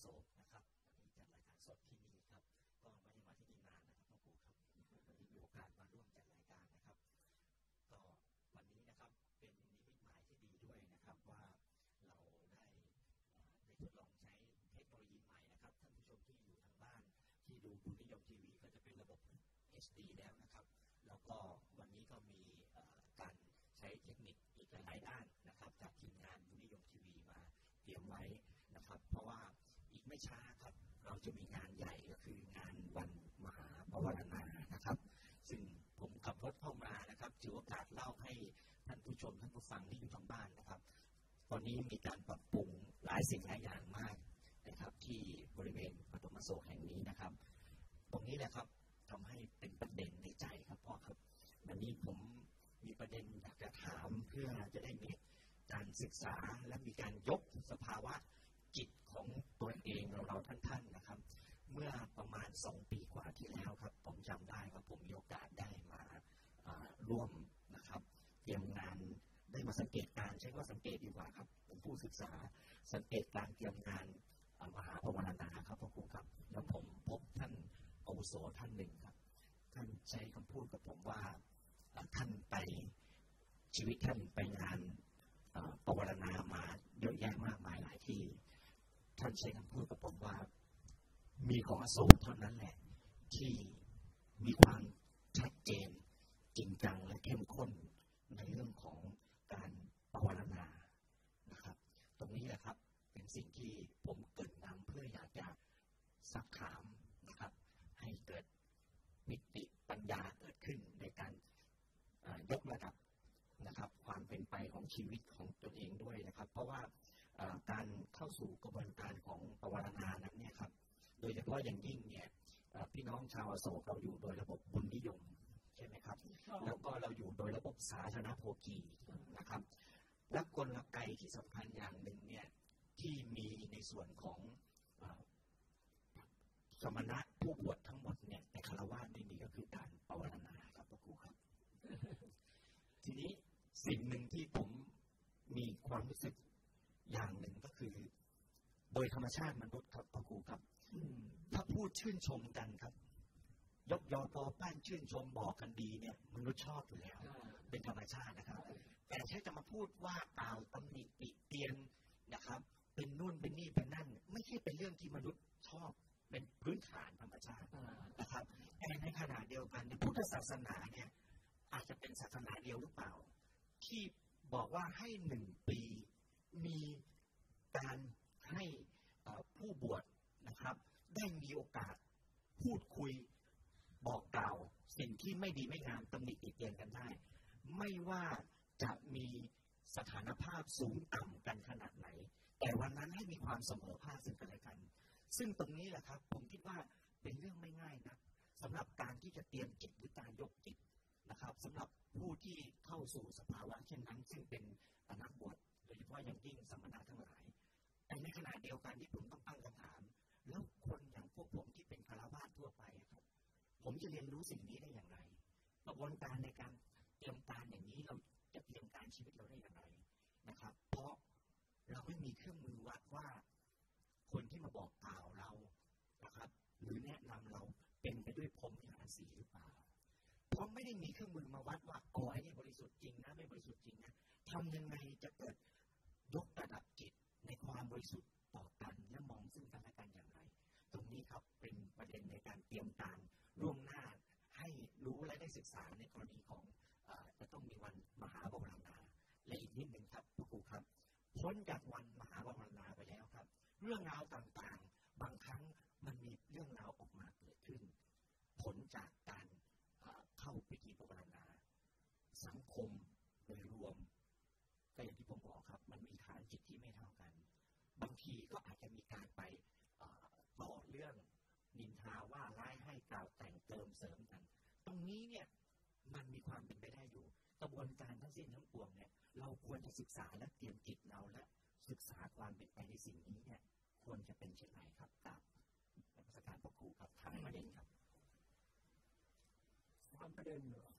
โศกนะครับวันนี้จัดรายการสดที่นี่ครับ ก็ไม่ได้มาที่นี่นานนะครับพ่อครูครับวันนี้มีโอกาสมาร่วมจัดรายการนะครับ ก็วันนี้นะครับเป็นนิมิตหมายที่ดีด้วยนะครับว่าเราได้ได้ทดลองใช้เทคโนโลยีใหม่นะครับ ท่านผู้ชมที่อยู่ทางบ้านที่ดูบุญนิยมทีวีก็จะเป็นระบบ HD แล้วนะครับ แล้วก็มีเอ่อการใช้เทคนิคอีกหลายด้านนะครับจากทีมงานบุญนิยมทีวีมาเตรียมไว้นะครับ เพราะว่าอีกไม่ ช้าครับ เราจะมีงานใหญ่ก็คืองานวันมหาปวารณานะครับ ซึ่งผมขับรถเข้ามานะครับถือโอกาสเล่าให้ท่านผู้ชมท่านผู้ฟังที่อยู่ทางบ้านนะครับ ตอนนี้มีการปรับปรุงหลายสิ่งหลายอย่างมากนะครับ ที่บริเวณปฐมโศกแห่งนี้นะครับ ตรงนี้แหละครับทำให้เป็นประเด็นในใจครับพ่อครับวันนี้ผมมีประเด็นอยากจะถามเพื่อจะได้มีการศึกษาและมีการยกสภาวะ ของตัวเองเราเราท่านๆนะครับ เมื่อประมาณสองปีกว่าที่แล้วครับ ผมจำได้ว่าผมมีโอกาสได้มาร่วมนะครับ เตรียมงานได้มาสังเกตการใช้ว่าสังเกตดีกว่าครับเป็นผู้ศึกษาสังเกตการเตรียมงานมหาปวารณาครับพ่อครูครับแล้วผมพบท่านอาวุโสท่านหนึ่งครับ ท่านใช้คำพูดกับผมว่าท่านไปชีวิตท่านไปงานปวารณามาเยอะแยะมากมายหลายที่ ท่านใช้คำพูดกับผมว่า มีของอโศกเท่านั้นแหละ ที่มีความชัดเจน จริงจังและเข้มข้นในเรื่องของการปวารณานะครับ ตรงนี้แหละครับเป็นสิ่งที่ผมเกิดนำเพื่ออยากจะสักถามนะครับ ให้เกิดมิติปัญญาเกิดขึ้นในการยกระดับนะครับ ความเป็นไปของชีวิตของตนเองด้วยนะครับ เพราะว่า การเข้าสู่กระบวนการของปวารณานั้นเนี่ยครับ โดยเฉพาะอย่างยิ่งเนี่ยเอ่อพี่น้องชาวอโศกเราอยู่โดยระบบบุญนิยมใช่ไหมครับ แล้วก็เราอยู่โดยระบบสาธารณโภคีนะครับ และกลไกที่สำคัญอย่างหนึ่งเนี่ยที่มีในส่วนของเอ่อสมณะผู้บวชทั้งหมดเนี่ยในคารวะไม่มีก็คือการปวารณาครับพระครูครับ ทีนี้สิ่งหนึ่งที่ผมมีความรู้สึก อย่างหนึ่งก็คือ โดยธรรมชาติมนุษย์ครับพระครูครับถ้าพูดชื่นชมกันครับ ยกยอปอป้านชื่นชมบอกกันดีเนี่ย มนุษย์ชอบอยู่แล้ว เป็นธรรมชาตินะครับ แต่ใช้จะมาพูดว่ากล่าวตำหนิติเตียนนะครับ เป็นนู่นเป็นนี่เป็นนั่น ไม่ใช่เป็นเรื่องที่มนุษย์ชอบเป็นพื้นฐานธรรมชาตินะครับแต่ในขณะเดียวกันเนี่ยพุทธศาสนาเนี่ยอาจจะเป็นศาสนาเดียวหรือเปล่า ที่บอกว่าให้หนึ่งปีมีการให้เอ่อผู้บวชนะครับ ได้มีโอกาสพูดคุยบอกกล่าว สิ่งที่ ไม่ดีไม่งามตำหนิติเตียนกันได้ ไม่ว่าจะมีสถานภาพสูงต่ำกันขนาดไหน แต่วันนั้นให้มีความเสมอภาคซึ่งกันและกัน ซึ่งตรงนี้แหละครับ ผมคิดว่าเป็นเรื่องไม่ง่ายนะสำหรับการที่จะเตรียมจิตหรือการยกจิตนะครับสำหรับผู้ที่เข้าสู่สภาวะเช่นนั้น ซึ่งเป็นนักบวชโดยเฉพาะอย่างยิ่งสมณะทั้งหลายแต่ในขณะเดียวกันที่ผมต้องตั้งคำถาม แล้วคนอย่างพวกผมที่เป็นคารวาสทั่วไปครับ ผมจะเรียนรู้สิ่งนี้ได้ บวนการในการเตรียมการอย่างนี้เราจะเตรียมการชีวิตเราได้อย่างไรนะครับ เพราะเราไม่มีเครื่องมือวัดว่า คนที่มาบอกกล่าวเรานะครับ หรือแนะนำเราเป็นไปด้วยพรมวิหารสีหรือเปล่าเพราะไม่ได้มีเครื่องมือมาวัดว่าอ๋อไอ้นี่บริสุทธิ์จริงนะไม่บริสุทธิ์จริงนะทำยังไงจะเกิดยกระดับจิตในความบริสุทธิ์ต่อกันและมองซึ่งกันและกันอย่างไร ตรงนี้ครับเป็นประเด็นในการเตรียมการล่วงหน้า ให้รู้และได้ศึกษาในกรณีของอจะต้องมีวันมหาบวรณาและอีกนิดหนึ่งครับพระครูครับ พ้นจากวันมหาบวรณาไปแล้วครับ เรื่องราวต่างๆ บางครั้งมันมีเรื่องราวออกมาเกิดขึ้น ผลจากการเข้าพิธีบวรณา สังคมโดยรวมก็อย่างที่ผมบอกครับ มันมีฐานจิตที่ไม่เท่ากัน บางทีก็อาจจะมีการไปต่อเรื่องนินทาว่าร้ายให้กล่าวแต่งเติมเสริม ตรงนี้เนี่ยมันมีความเป็นไปได้อยู่ กระบวนการทั้งสิ้นทั้งปวงเนี่ยเราควรจะศึกษาและเตรียมจิตเราและศึกษาความเป็นไปในสิ่งนี้เนี่ยควรจะเป็นเช่นไรครับกับนักวิชาการพระครูครับถามประเด็นครับสามประเด็นเหรอ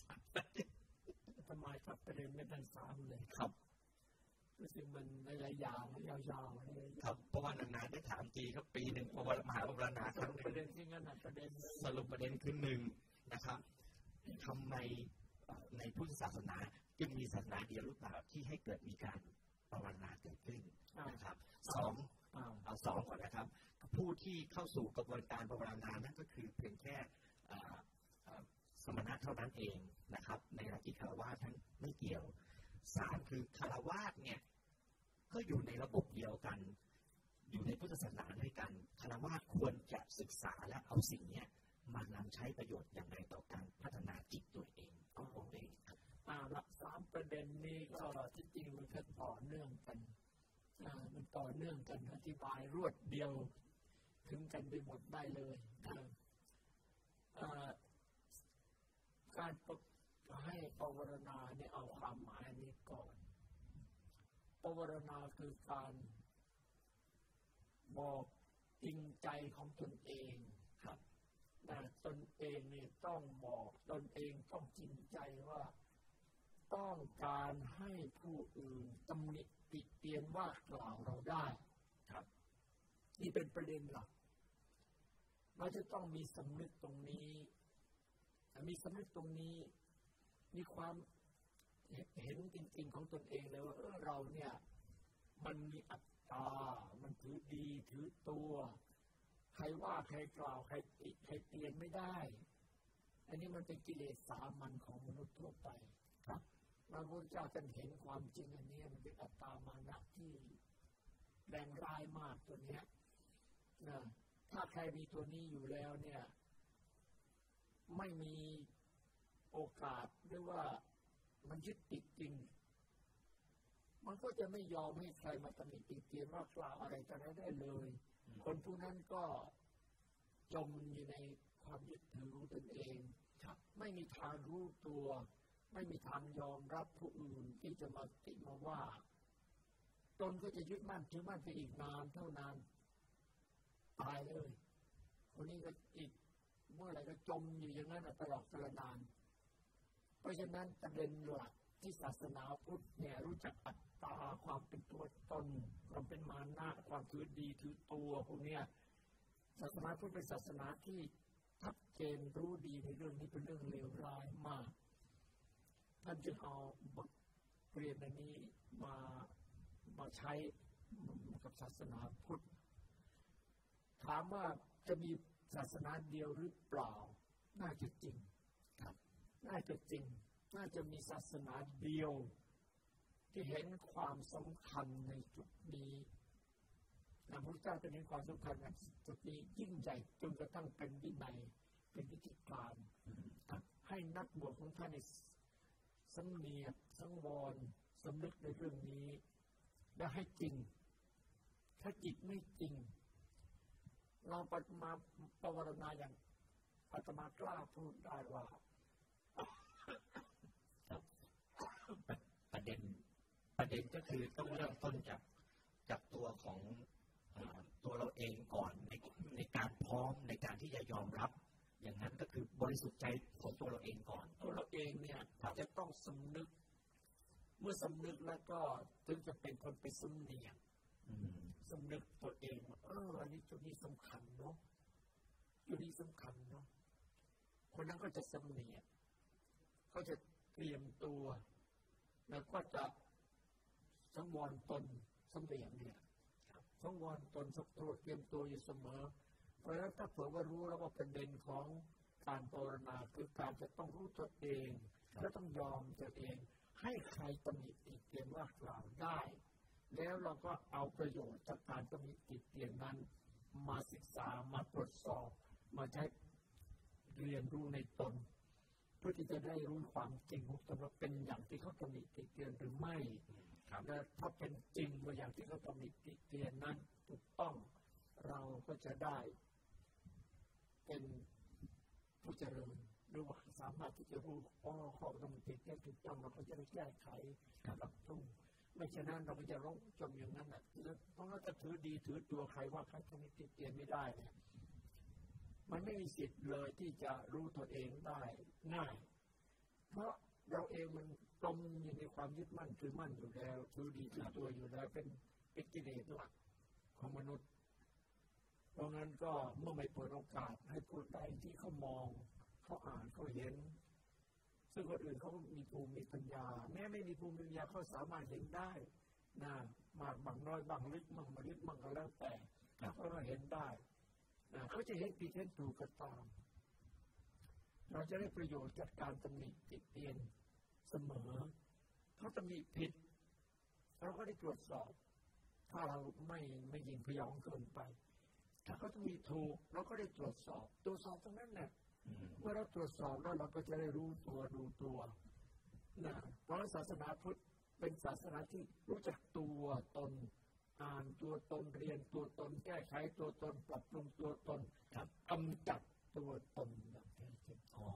สามประเด็นทำไมครับประเด็นไม่ทันสามเลยครับ รู้สึกมันระยะยาวระยะยาวเลยครับเพราะว่านานๆได้ถามทีครับปีหนึ่งประวัติมหาปรณาคสรั้งรุปหประเด็นึ่งนที่งั้นนะประเด็นสรุปประเด็นคือหนึ่งนะครับทำไมเอ่อในพุทธศาสนาจึงมีศาสนาเดียวหรือเปล่าที่ให้เกิดมีการปรณาเกิดขึ้นนะครับสองอ้าวเอาสองก่อนนะครับ ผู้ที่เข้าสู่กระบวนการปรณานั่นก็คือเพียงแค่เอ่อเอ่อสมณะเท่านั้นเองนะครับ ในลัทธิคารวะทั้งไม่เกี่ยว สามคือคารวะเนี่ย ก็อยู่ในระบบเดียวกัน อยู่ในพุทธศาสนาด้วยกันคารวะควรจะศึกษาและเอาสิ่งเนี้ยมานำใช้ประโยชน์อย่างไรต่อการพัฒนาจิตตัวเองของตัวเองครับอ่าละสามประเด็นนี้ก็ที่จริงมันก็ต่อเนื่องกันอ่ามันต่อเนื่องกันอธิบายรวดเดียว ถึงกันไปหมดได้เลยการประ ให้ปวารณาเนี่ยเอาความหมายนี้ก่อนปวารณาคือการบอกจริงใจของตนเองครับนะตนเองเนี่ยต้องบอกตนเองต้องจริงใจว่า ต้องการให้ผู้อื่นตำหนิติเตียนว่ากล่าวเราได้ครับ นี่เป็นประเด็นหลักเราจะต้องมีสำนึกตรงนี้ มีสำนึกตรงนี้ มีความเห็นจริงๆของตนเองเลยว่าเออเราเนี่ยมันมีอัตตา มันถือดีถือตัว ใครว่าใครกล่าวใครติใครเตียนไม่ได้ อันนี้มันเป็นกิเลสสามัญของมนุษย์ทั่วไปครับพระพุทธเจ้าท่านเห็นความจริงอันนี้มันเป็นอัตตามานะที่แรงร้ายมากตัวเนี้ยนะถ้าใครมีตัวนี้อยู่แล้วเนี่ย ไม่มีโอกาส หรือว่ามันยึดติดจริง มันก็จะไม่ยอมให้ใครมาตำหนิติเตียนว่ากล่าวอะไรต่างๆได้เลย คนผู้นั้นก็จมอยู่ในความยึดถือของตนเองไม่มีทางรู้ตัว ไม่มีทางยอมรับผู้อื่นที่จะมาติมาว่าตนก็จะยึดมั่นถือมั่นไปอีกนานเท่านานตายเลยคนนี้ก็อีกเมื่อไหร่ก็จมอยู่อย่างนั้นตลอดกาลนาน ราะฉะนั้นประเด็นหลักที่ศาสนาพุทธเนี่ยรู้จักอัตตาความเป็นตัวตนความเป็นมานะความถือดีถือตัวพวกเนี้ยศาสนาพุทธเป็นศาสนาที่ชัดเจนรู้ดีในเรื่องนี้เป็นเรื่องเลวร้ายมาก ท่านจึงเอาบทเรียนอันนี้มามาใช้กับศาสนาพุทธ ถามว่าจะมีศาสนาเดียวหรือเปล่า น่าจะจริงครับ น่าจะจริง น่าจะมีศาสนาเดียว ที่เห็นความสำคัญในจุดนี้พระพุทธเจ้าจะเห็นความสำคัญในจุดนี้ยิ่งใหญ่จนกระทั่งเป็นวินัยเป็นวิธีการรับให้นักบวชของท่านในสำเนียกสังวรสำนึกในเรื่องนี้ และให้จริง ถ้าจิตไม่จริง เราปฏิมาปวารณาอย่างอาตมากล้าพูดได้ว่า ประเด็น ประเด็นก็คือต้องเริ่มต้นจากจากตัวของอตัวเราเองก่อนในในการพร้อมในการที่จะยอมรับ อย่างนั้นก็คือบริสุทธิ์ใจของตัวเราเองก่อน ตัวเราเองเนี่ยจะต้องสำนึก เมื่อสำนึกแล้วก็ถึงจะเป็นคนไปสำเนียกอืมสำนึกตัวเองว่าเอออันนี้จุดนี้สำคัญเนาะจุดนี้สำคัญเนาะคนนั้นก็จะสำเนียกเขาจะเตรียมตัว แล้วก็จะ สังวรตนสำเนียกเนี่ยสังวรตนสักตัวเตรียมตัวอยู่เสมอ เพราะฉะนั้นถ้าเผื่อว่ารู้แล้วว่าประเด็นของการภาวนาคือการจะต้องรู้ตัวเอง และต้องยอมตัวเอง ให้ใครตำหนิติเตียนว่ากล่าวได้ แล้วเราก็เอาประโยชน์จากการตำหนิติเตียนนั้น มาศึกษามาตรวจสอบ มาใช้เรียนรู้ในตน เพื่อที่จะได้รู้ความจริงของตนว่าเป็นอย่างที่เขาตำหนิติเตียนหรือไม่ครับ และถ้าเป็นจริงว่าอย่างที่เขาตำหนิติเตียนนั้นถูกต้องเราก็จะได้ เป็นผู้เจริญหรือว่าสามารถที่จะรู้อ๋อข้อตำหนิติเตียนถูกต้องเราก็จะได้แก้ไขปรับปรุงไม่ฉะนั้นเราก็จะร้องจมอย่างนั้นแหละเพราะว่าจะถือดีถือตัวใครว่าใครตำหนิติเตียนไม่ได้เนี่ยมันไม่มีสิทธิ์เลยที่จะรู้ตัวเองได้ง่ายเพราะเราเองมัน จมอยู่ในความยึดมั่นถือมั่นอยู่แล้วถือดีถือตัวอยู่แล้วเป็นเป็นกิเลสหลักของมนุษย์ เพราะงั้นก็เมื่อไม่เปิดโอกาสให้ผู้ใดที่เขามองเขาอ่านเขาเห็น ซึ่งคนอื่นเขามีภูมิมีปัญญา แม้ไม่มีภูมิปัญญาเขาสามารถเห็นได้นะมากบางน้อยบางลึกบางมลึกบางก็แล้วแต่เขาเห็นได้นะเขาจะเห็นผิดเห็นถูกก็ตาม เราจะได้ประโยชน์จากการตำหนิติเตียน เสมอ เขาตำหนิผิดเราก็ได้ตรวจสอบ ถ้าเราไม่ไม่ยิงพยองเกินไป ถ้าเขาตำหนิถูกเราก็ได้ตรวจสอบ ตรวจสอบตรงนั้นแหละอืมเมื่อเราตรวจสอบแล้วเราก็จะได้รู้ตัวดูตัวนะเพราะศาสนาพุทธเป็นศาสนาที่รู้จักตัวตนอ่านตัวตนเรียนตัวตน แก้ไขตัวตน ปรับปรุงตัวตนครับกำจัดตัวตนอย่างแท้จริงอ๋อ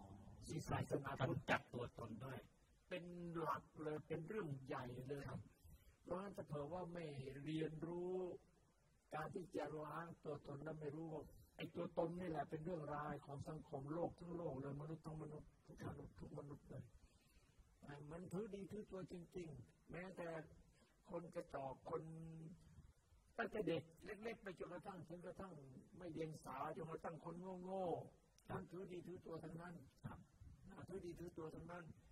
ที่ศาสนาพุทธกำจัดตัวตนด้วย เป็นหลักเลยเป็นเรื่องใหญ่เลยเพราะฉะนั้นถ้าเผื่อว่าไม่เรียนรู้การที่จะล้างตัวตนแล้วไม่รู้ว่าไอ้ตัวตนนี่แหละเป็นเรื่องรายของสังคมโลกทั้งโลกเลยมนุษย์ทั้งมนุษย์ทุกมนุษย์ทุกมนุษย์เลยอ่ามันถือดีถือตัวจริง ๆ แม้แต่คนกระจอกคนตั้งแต่เด็กเล็กๆไปจนกระทั่งถึงกระทั่งไม่เดียงสาจนกระทั่งคนโง่ๆมันถือดีถือตัวทั้งนั้นครับอ่าถือดีถือตัวทั้งนั้นอ่า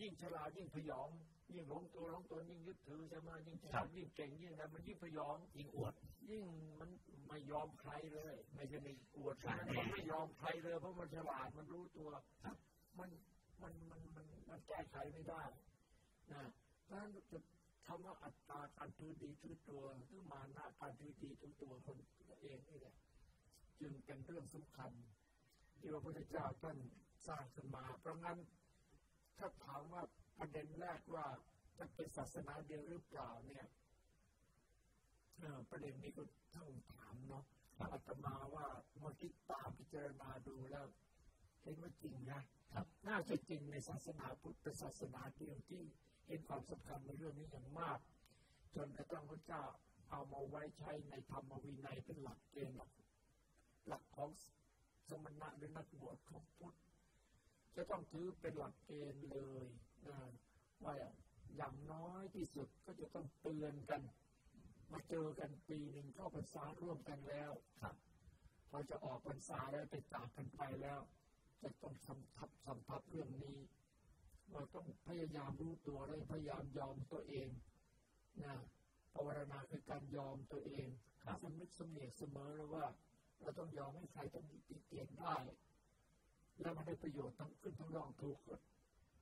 ยิ่งฉลาดยิ่งพยอง ยิ่งหลงตัวหลงตนยิ่งยึดถือใช่ไหมยิ่งฉลาดยิ่งเก่งยิ่งอะไรมันยิ่งพยองยิ่งอวด ยิ่งมันไม่ยอมใครเลย ไม่ใช่ไม่อวดครับมันไม่ยอมใครเลย เพราะมันฉลาดมันรู้ตัวครับมันมันมันมันมันแก้ไขไม่ได้นะเพราะฉะนั้นจะคำว่าอัตตาการถือดีถือตัวหรือมานะการถือดีถือตัวคนเองนี่แหละจึงเป็นเรื่องสำคัญ ที่พระพุทธเจ้าท่านสร้างขึ้นมาเพราะงั้น ถ้าถามว่าประเด็นแรกว่าจะเป็นศาสนาเดียวหรือเปล่าเนี่ยเอ่อประเด็นนี้ก็ต้องถามเนาะอาตมาว่าเมื่อคิดตามพิจารณาดูแล้วเห็นว่าจริงนะครับน่าจะจริงในศาสนาพุทธเป็นศาสนาเดียวที่เห็นความสำคัญในเรื่องนี้อย่างมาก จนกระทั่งพระเจ้าเอามาไว้ใช้ในธรรมวินัยเป็นหลักเกณฑ์หลักหลักของสมณะหรือนักบวชของพุทธ จะต้องถือเป็นหลักเกณฑ์เลยนะว่าอย่างน้อยที่สุดก็จะต้องเตือนกัน มาเจอกันปีหนึ่งเข้าพรรษาร่วมกันแล้วครับพอจะออกพรรษาแล้วไปจากกันไปแล้ว จะต้องสำทับสำทับเรื่องนี้เราต้องพยายามรู้ตัวและพยายามยอมตัวเองนะภาวนาคือการยอมตัวเองครับสำนึกสำเนียกเสมอแล้วว่า เราต้องยอมให้ใครต้องติเตียนได้ แล้วมันได้ประโยชน์ทั้งขึ้นทั้งรองถูกก็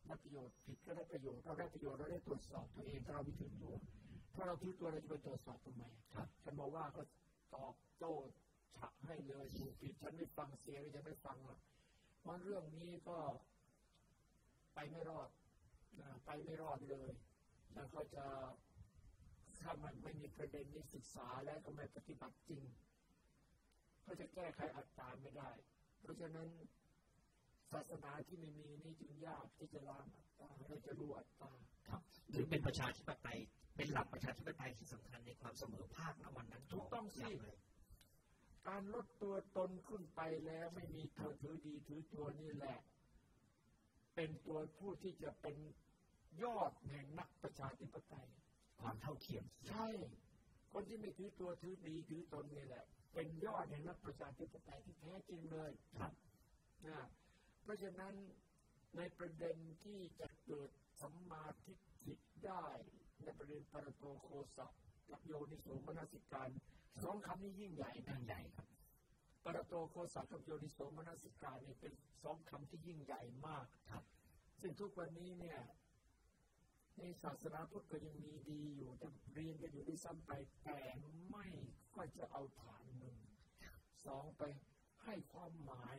ได้ประโยชน์ผิดก็ได้ประโยชน์เราได้ประโยชน์เราได้ตรวจสอบตัวเองถ้าเราไม่ถือตัว ถ้าเราถือตัวเราจะไปตรวจสอบทำไมครับฉันบอกว่าก็ตอบโต้ฉะให้เลยถูกผิดฉันไม่ฟังเสียงจะไม่ฟังหรอกเพราะเรื่องนี้ก็ไปไม่รอดนะไปไม่รอดเลยแล้วเขาจะถ้ามันไม่มีประเด็นนี้ศึกษาและก็ไม่ปฏิบัติจริง ก็จะแก้ไขอัตตาไม่ได้ เพราะฉะนั้น ศาสนาที่ไม่มีนี่จึงยากที่จะล้างอัตตาเราจะรู้อัตตาครับหรือเป็นประชาธิปไตยเป็นหลักประชาธิปไตยที่สำคัญในความเสมอภาคณวันนั้นถูกต้องสิย่าเลยการลดตัวตนขึ้นไปแล้วไม่มีตัวถือดีถือตัวนี่แหละ เป็นตัวผู้ที่จะเป็นยอดแห่งนักประชาธิปไตย ความเท่าเทียม ใช่ คนที่ไม่ถือตัวถือดีถือตนนี่แหละ เป็นยอดแห่งนักประชาธิปไตยที่แท้จริงเลยครับนะ เพราะฉะนั้นในประเด็นที่จะเกิดสัมมาทิฏฐิได้ในประเด็นปรโตโคสัพกับโยนิโสมนสิการสองคำนี้ยิ่งใหญ่นะนั่นใหญ่ครับปรโตโคสัพกับโยนิโสมนสิการเนี่ยเป็นสองคำที่ยิ่งใหญ่มากครับ ซึ่งทุกวันนี้เนี่ยในศาสนาพุทธก็ยังมีดีอยู่แต่เรียนกันอยู่ด้วยซ้ำไปแต่ไม่ค่อยจะเอาฐานหนึ่งสองไปให้ความหมาย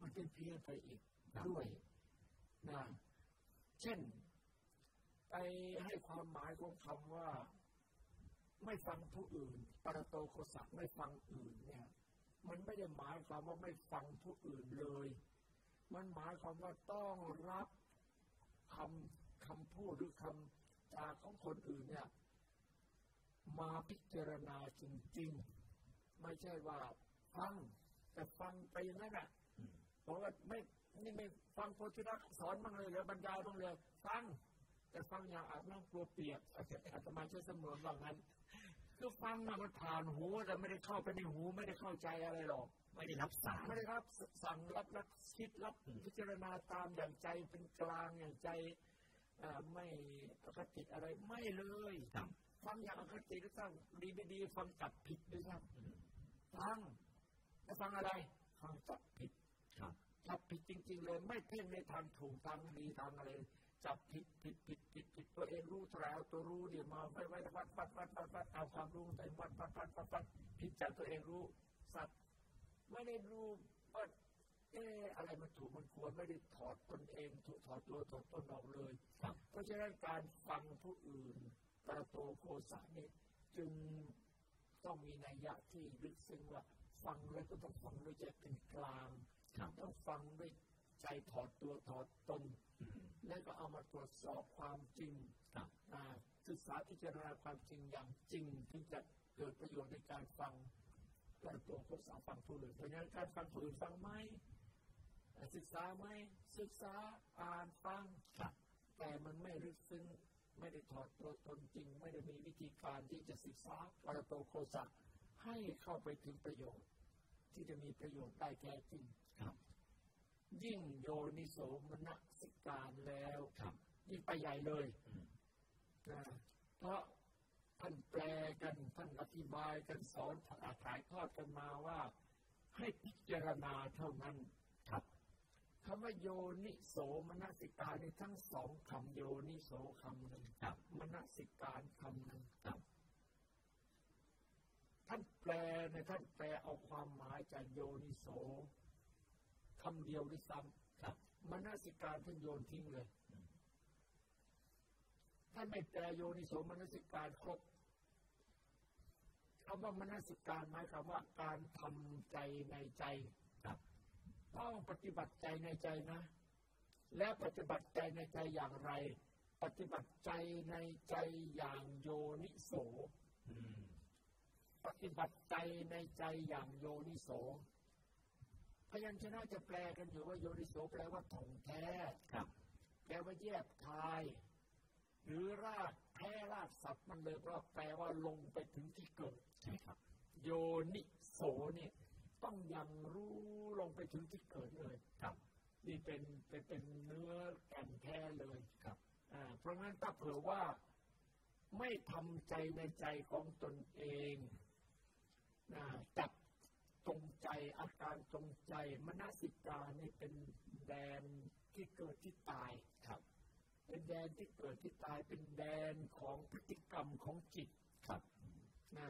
มันเป็นเพี้ยนไปอีกครับด้วยนะเช่น ไปให้ความหมายของคำว่า ไม่ฟังผู้อื่น ปรโตโคสักไม่ฟังอื่นเนี่ย มันไม่ได้หมายความว่าไม่ฟังผู้อื่นเลย มันหมายความว่าต้องรับคำคำพูดหรือคำจาของคนอื่นเนี่ย มาพิจารณาจริงๆ ไม่ใช่ว่าฟัง แต่ฟังไปอย่างนั้นแหละ อืมบอกว่าไม่นี่ไม่ฟังโพธิรักษ์สอนบ้างเลยเหรือบรรยายบ้างเลยฟังแต่ฟังอย่างอาบน้ำกลัวเปียกอาตมาใช้เสมอว่างั้นคือฟังนะมันผ่านหูแต่ไม่ได้เข้าไปในหูไม่ได้เข้าใจอะไรหรอกไม่ได้รับสารไม่ได้รับสั่งรับรับคิดรับพิจารณาตามอย่างใจเป็นกลางอย่างใจอ่าไม่อคติอะไรไม่เลยครับฟังอย่างอคติด้วยซ้ำดีไม่ดีฟังจับผิดด้วยซ้อืมำฟังจะฟังอะไร ฟังจับผิดครับ จับผิดจริง ๆ เลยไม่เพ่งในทางถูกทางดีทางอะไรจับผิดผิดผิดผิดผิดตัวเองรู้แล้วตัวรู้เดี๋ยวมาไว้ไว้วัดวัดวัดวัดวัดเอาความรู้ไปวัดวัดวัดวัดวัดผิดจากตัวเองรู้สัตว์ไม่ได้รู้ว่าเอออะไรมันถูกมันควรไม่ได้ถอดตนเองถูกถอดตัวถอดตนออกเลย เพราะฉะนั้นการฟังผู้อื่นประโตโคสานี่จึงต้องมีนัยยะที่ลึกซึ้งว่าฟังแล้วก็ต้องฟังด้วยใจเป็นกลาง ต้องฟังด้วยใจถอดตัวถอดตนอืมแล้วก็เอามาตรวจสอบความจริงครับอ่าศึกษาพิจารณาความจริงอย่างจริงถึงจะเกิดประโยชน์ในการฟังประโตโคสาฟังผู้อื่นเพราะฉะนั้นการฟังผู้อื่นฟังไหมศึกษาไหมศึกษาอ่านฟังครับแต่มันไม่ลึกซึ้งไม่ได้ถอดตัวตนจริง ไม่ได้มีวิธีการที่จะศึกษาปรโตโคสะให้เข้าไปถึงประโยชน์ ที่จะมีประโยชน์ได้แท้จริง ครับ ยิ่งโยนิโสมนสิการแล้วครับ ยิ่งไปใหญ่เลยอืมนะเพราะท่านแปลกันท่านอธิบายกันสอนถ่ายทอดกันมาว่า ให้พิจารณาเท่านั้นครับคำว่าโยนิโสมนสิการในทั้งสองคำโยนิโสคำหนึ่งครับมนสิการคำหนึ่งครับท่านแปลในท่านแปลเอาความหมายจากโยนิโส คำเดียวด้วยซ้ครับำมนสิการท่านโยนทิ้งเลยอืมท่านไม่แปลโยนิโสมนสิการครบคำว่ามนสิการหมายความว่าการทำใจในใจครับต้องปฏิบัติใจในใจนะ แล้วปฏิบัติใจในใจอย่างไร ปฏิบัติใจในใจอย่างโยนิโสอืมปฏิบัติใจในใจอย่างโยนิโส พยัญชนะจะแปลกันอยู่ว่าโยนิโสแปลว่าถ่องแท้ครับแปลว่าแยบคาย หรือรากแท้รากศัพท์มันเลยเพราะแปลว่าลงไปถึงที่เกิดใช่ครับ โยนิโสเนี่ยต้องยังรู้ลงไปถึงที่เกิดเลยครับนี่เป็นเป็นเป็นเนื้อแก่นแท้เลยครับอ่าเพราะงั้นถ้าเผื่อว่าไม่ทำใจในใจของตนเองนะจับ ตรงใจอาการตรงใจมนสิกานี่เป็นแดนที่เกิดที่ตายครับ เป็นแดนที่เกิดที่ตายเป็นแดนของพฤติกรรมของจิตครับนะ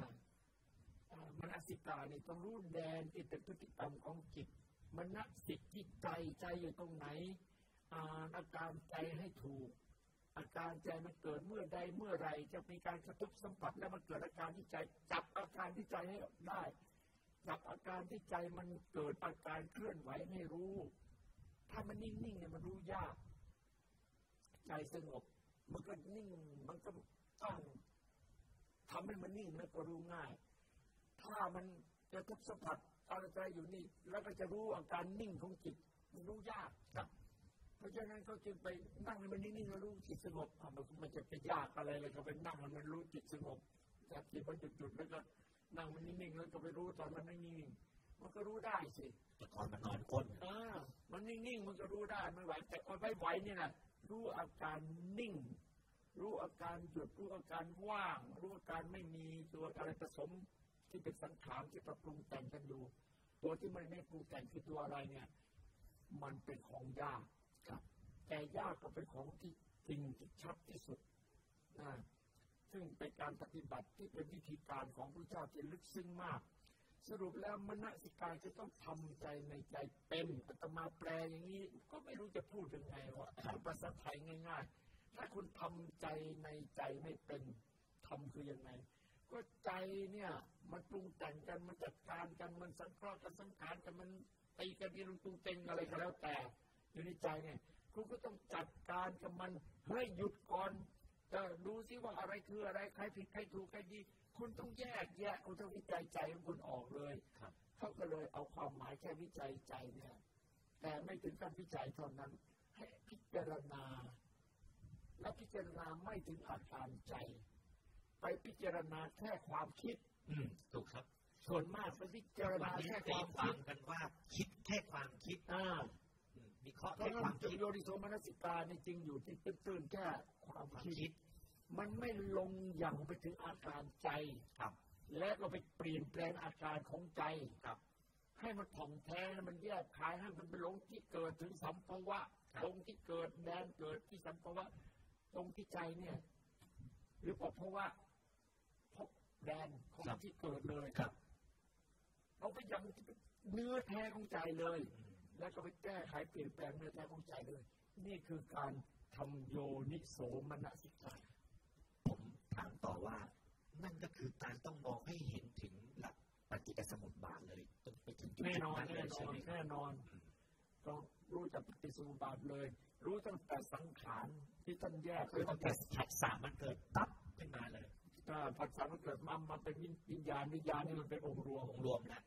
อ่ามนสิกานี่ต้องรู้แดนที่เป็นพฤติกรรมของจิตมนสิกที่ใจใจอยู่ตรงไหนอ่านอาการใจให้ถูก อาการใจมันเกิดเมื่อใดเมื่อไรจะมีการกระทบสัมผัสแล้วมันเกิดอาการที่ใจจับอาการที่ใจให้ได้ จับอาการที่ใจมันเกิดอาการเคลื่อนไหวให้รู้ ถ้ามันนิ่งๆเนี่ยมันรู้ยาก ใจสงบ มันก็นิ่ง มันก็ต้องทำให้มันนิ่งมันก็รู้ง่าย ถ้ามันจะทุบสัมผัสอะไรอยู่นี่ แล้วก็จะรู้อาการนิ่งของจิต มันรู้ยากครับเพราะฉะนั้นเขาจึงไปนั่งให้มันนิ่งๆแล้วรู้จิตสงบมันมันจะไปยากอะไรเลยก็ไปนั่งให้มันรู้จิตสงบจากจิตมันหยุดๆแล้วก็ นั่งมันนิ่งๆแล้วก็ไปรู้ตอนมันไม่นิ่งๆมันก็รู้ได้สิแต่ก่อนมันนอนก้นอ่ามันนิ่งๆมันก็รู้ได้ไม่ไหวแต่คนไม่ไหวเนี่ยนะรู้อาการนิ่ง รู้อาการหยุดรู้อาการว่าง รู้อาการไม่มีตัวอะไรผสมที่เป็นสังขารที่ปรับปรุงแต่งกันอยู่ตัวที่มันไม่ปรุงแต่งคือตัวอะไรเนี่ย มันเป็นของยากครับ แต่ยากก็เป็นของที่จริงที่ชัดที่สุดนะ ซึ่งเป็นการปฏิบัติที่เป็นวิธีการของพระเจ้าที่ลึกซึ้งมาก สรุปแล้วมนสิการจะต้องทำใจในใจเป็นอาตมาแปลอย่างนี้ ก็ไม่รู้จะพูดยังไงว่าภาษาไทยง่าย ๆ ถ้าคุณทำใจในใจไม่เป็นทำคือยังไงก็ใจเนี่ยมันปรุงแต่งกันมันจัดการกันมันสังเคราะห์กันสังขารกันมันตีกันที่ลุงตุงเต็งอะไรก็แล้วแต่อยู่ในใจเนี่ยคุณก็ต้องจัดการกับมันเฮ้ยหยุดก่อน จะดูซิว่าอะไรคืออะไรใครผิดใครถูกใครดี คุณต้องแยกแยะคุณต้องวิจัยใจของคุณออกเลยครับเขาก็เลยเอาความหมายแค่วิจัยใจเนี่ยแต่ไม่ถึงการวิจัยเท่านั้น ให้พิจารณา และพิจารณาไม่ถึงอาการใจ ไปพิจารณาแค่ความคิด อืมถูกครับ ส่วนมากไปพิจารวันณานี้แค่คตีวามควาคิมดกันว่า คิดแค่ความคิดอ่าอืม วิเคราะห์เพราะแค่ฉะคนั้วานมจุดคิดโยนิโสมนสิการนี่จริงอยู่ที่ตื้นๆแค่ความความคิดคิด มันไม่ลงอย่างไปถึงอาการใจครับ และก็ไปเปลี่ยนแปลงอาการของใจครับ ให้มันถ่องแท้มันแยกคายให้มันเป็นลงที่เกิดถึงสัมภาวะครับลงที่เกิดแดนเกิดที่สัมภาวะตรงที่ใจเนี่ย หรือเพราะว่าพบแดนของที่เกิดเลยครับเอาไปยังเนื้อแท้ของใจเลยอืม แล้วก็ไปแก้ไขเปลี่ยนแปลงเนื้อแท้ของใจเลย นี่คือการทำโยนิโสมนสิการผมถามต่อว่า นั่นก็คือการต้องมองให้เห็นถึงหลักปฏิจจสมุปบาทเลยต้องไปถึงจุดแน่นอนนั้นเลแน่ยนใช่อนไหมแน่นอนอืมต้องรู้จักปฏิสมุปบาทเลย รู้ตั้งแต่สังขารที่ท่านแยกคือตั้งแต่ผัสสะมันเกิดปั๊บขึ้นมาเลยอ่าผัสสะมันเกิดมามาเป็นวิญญาณวิญญาณนี่มันเป็นองค์รวมองค์รวมนะ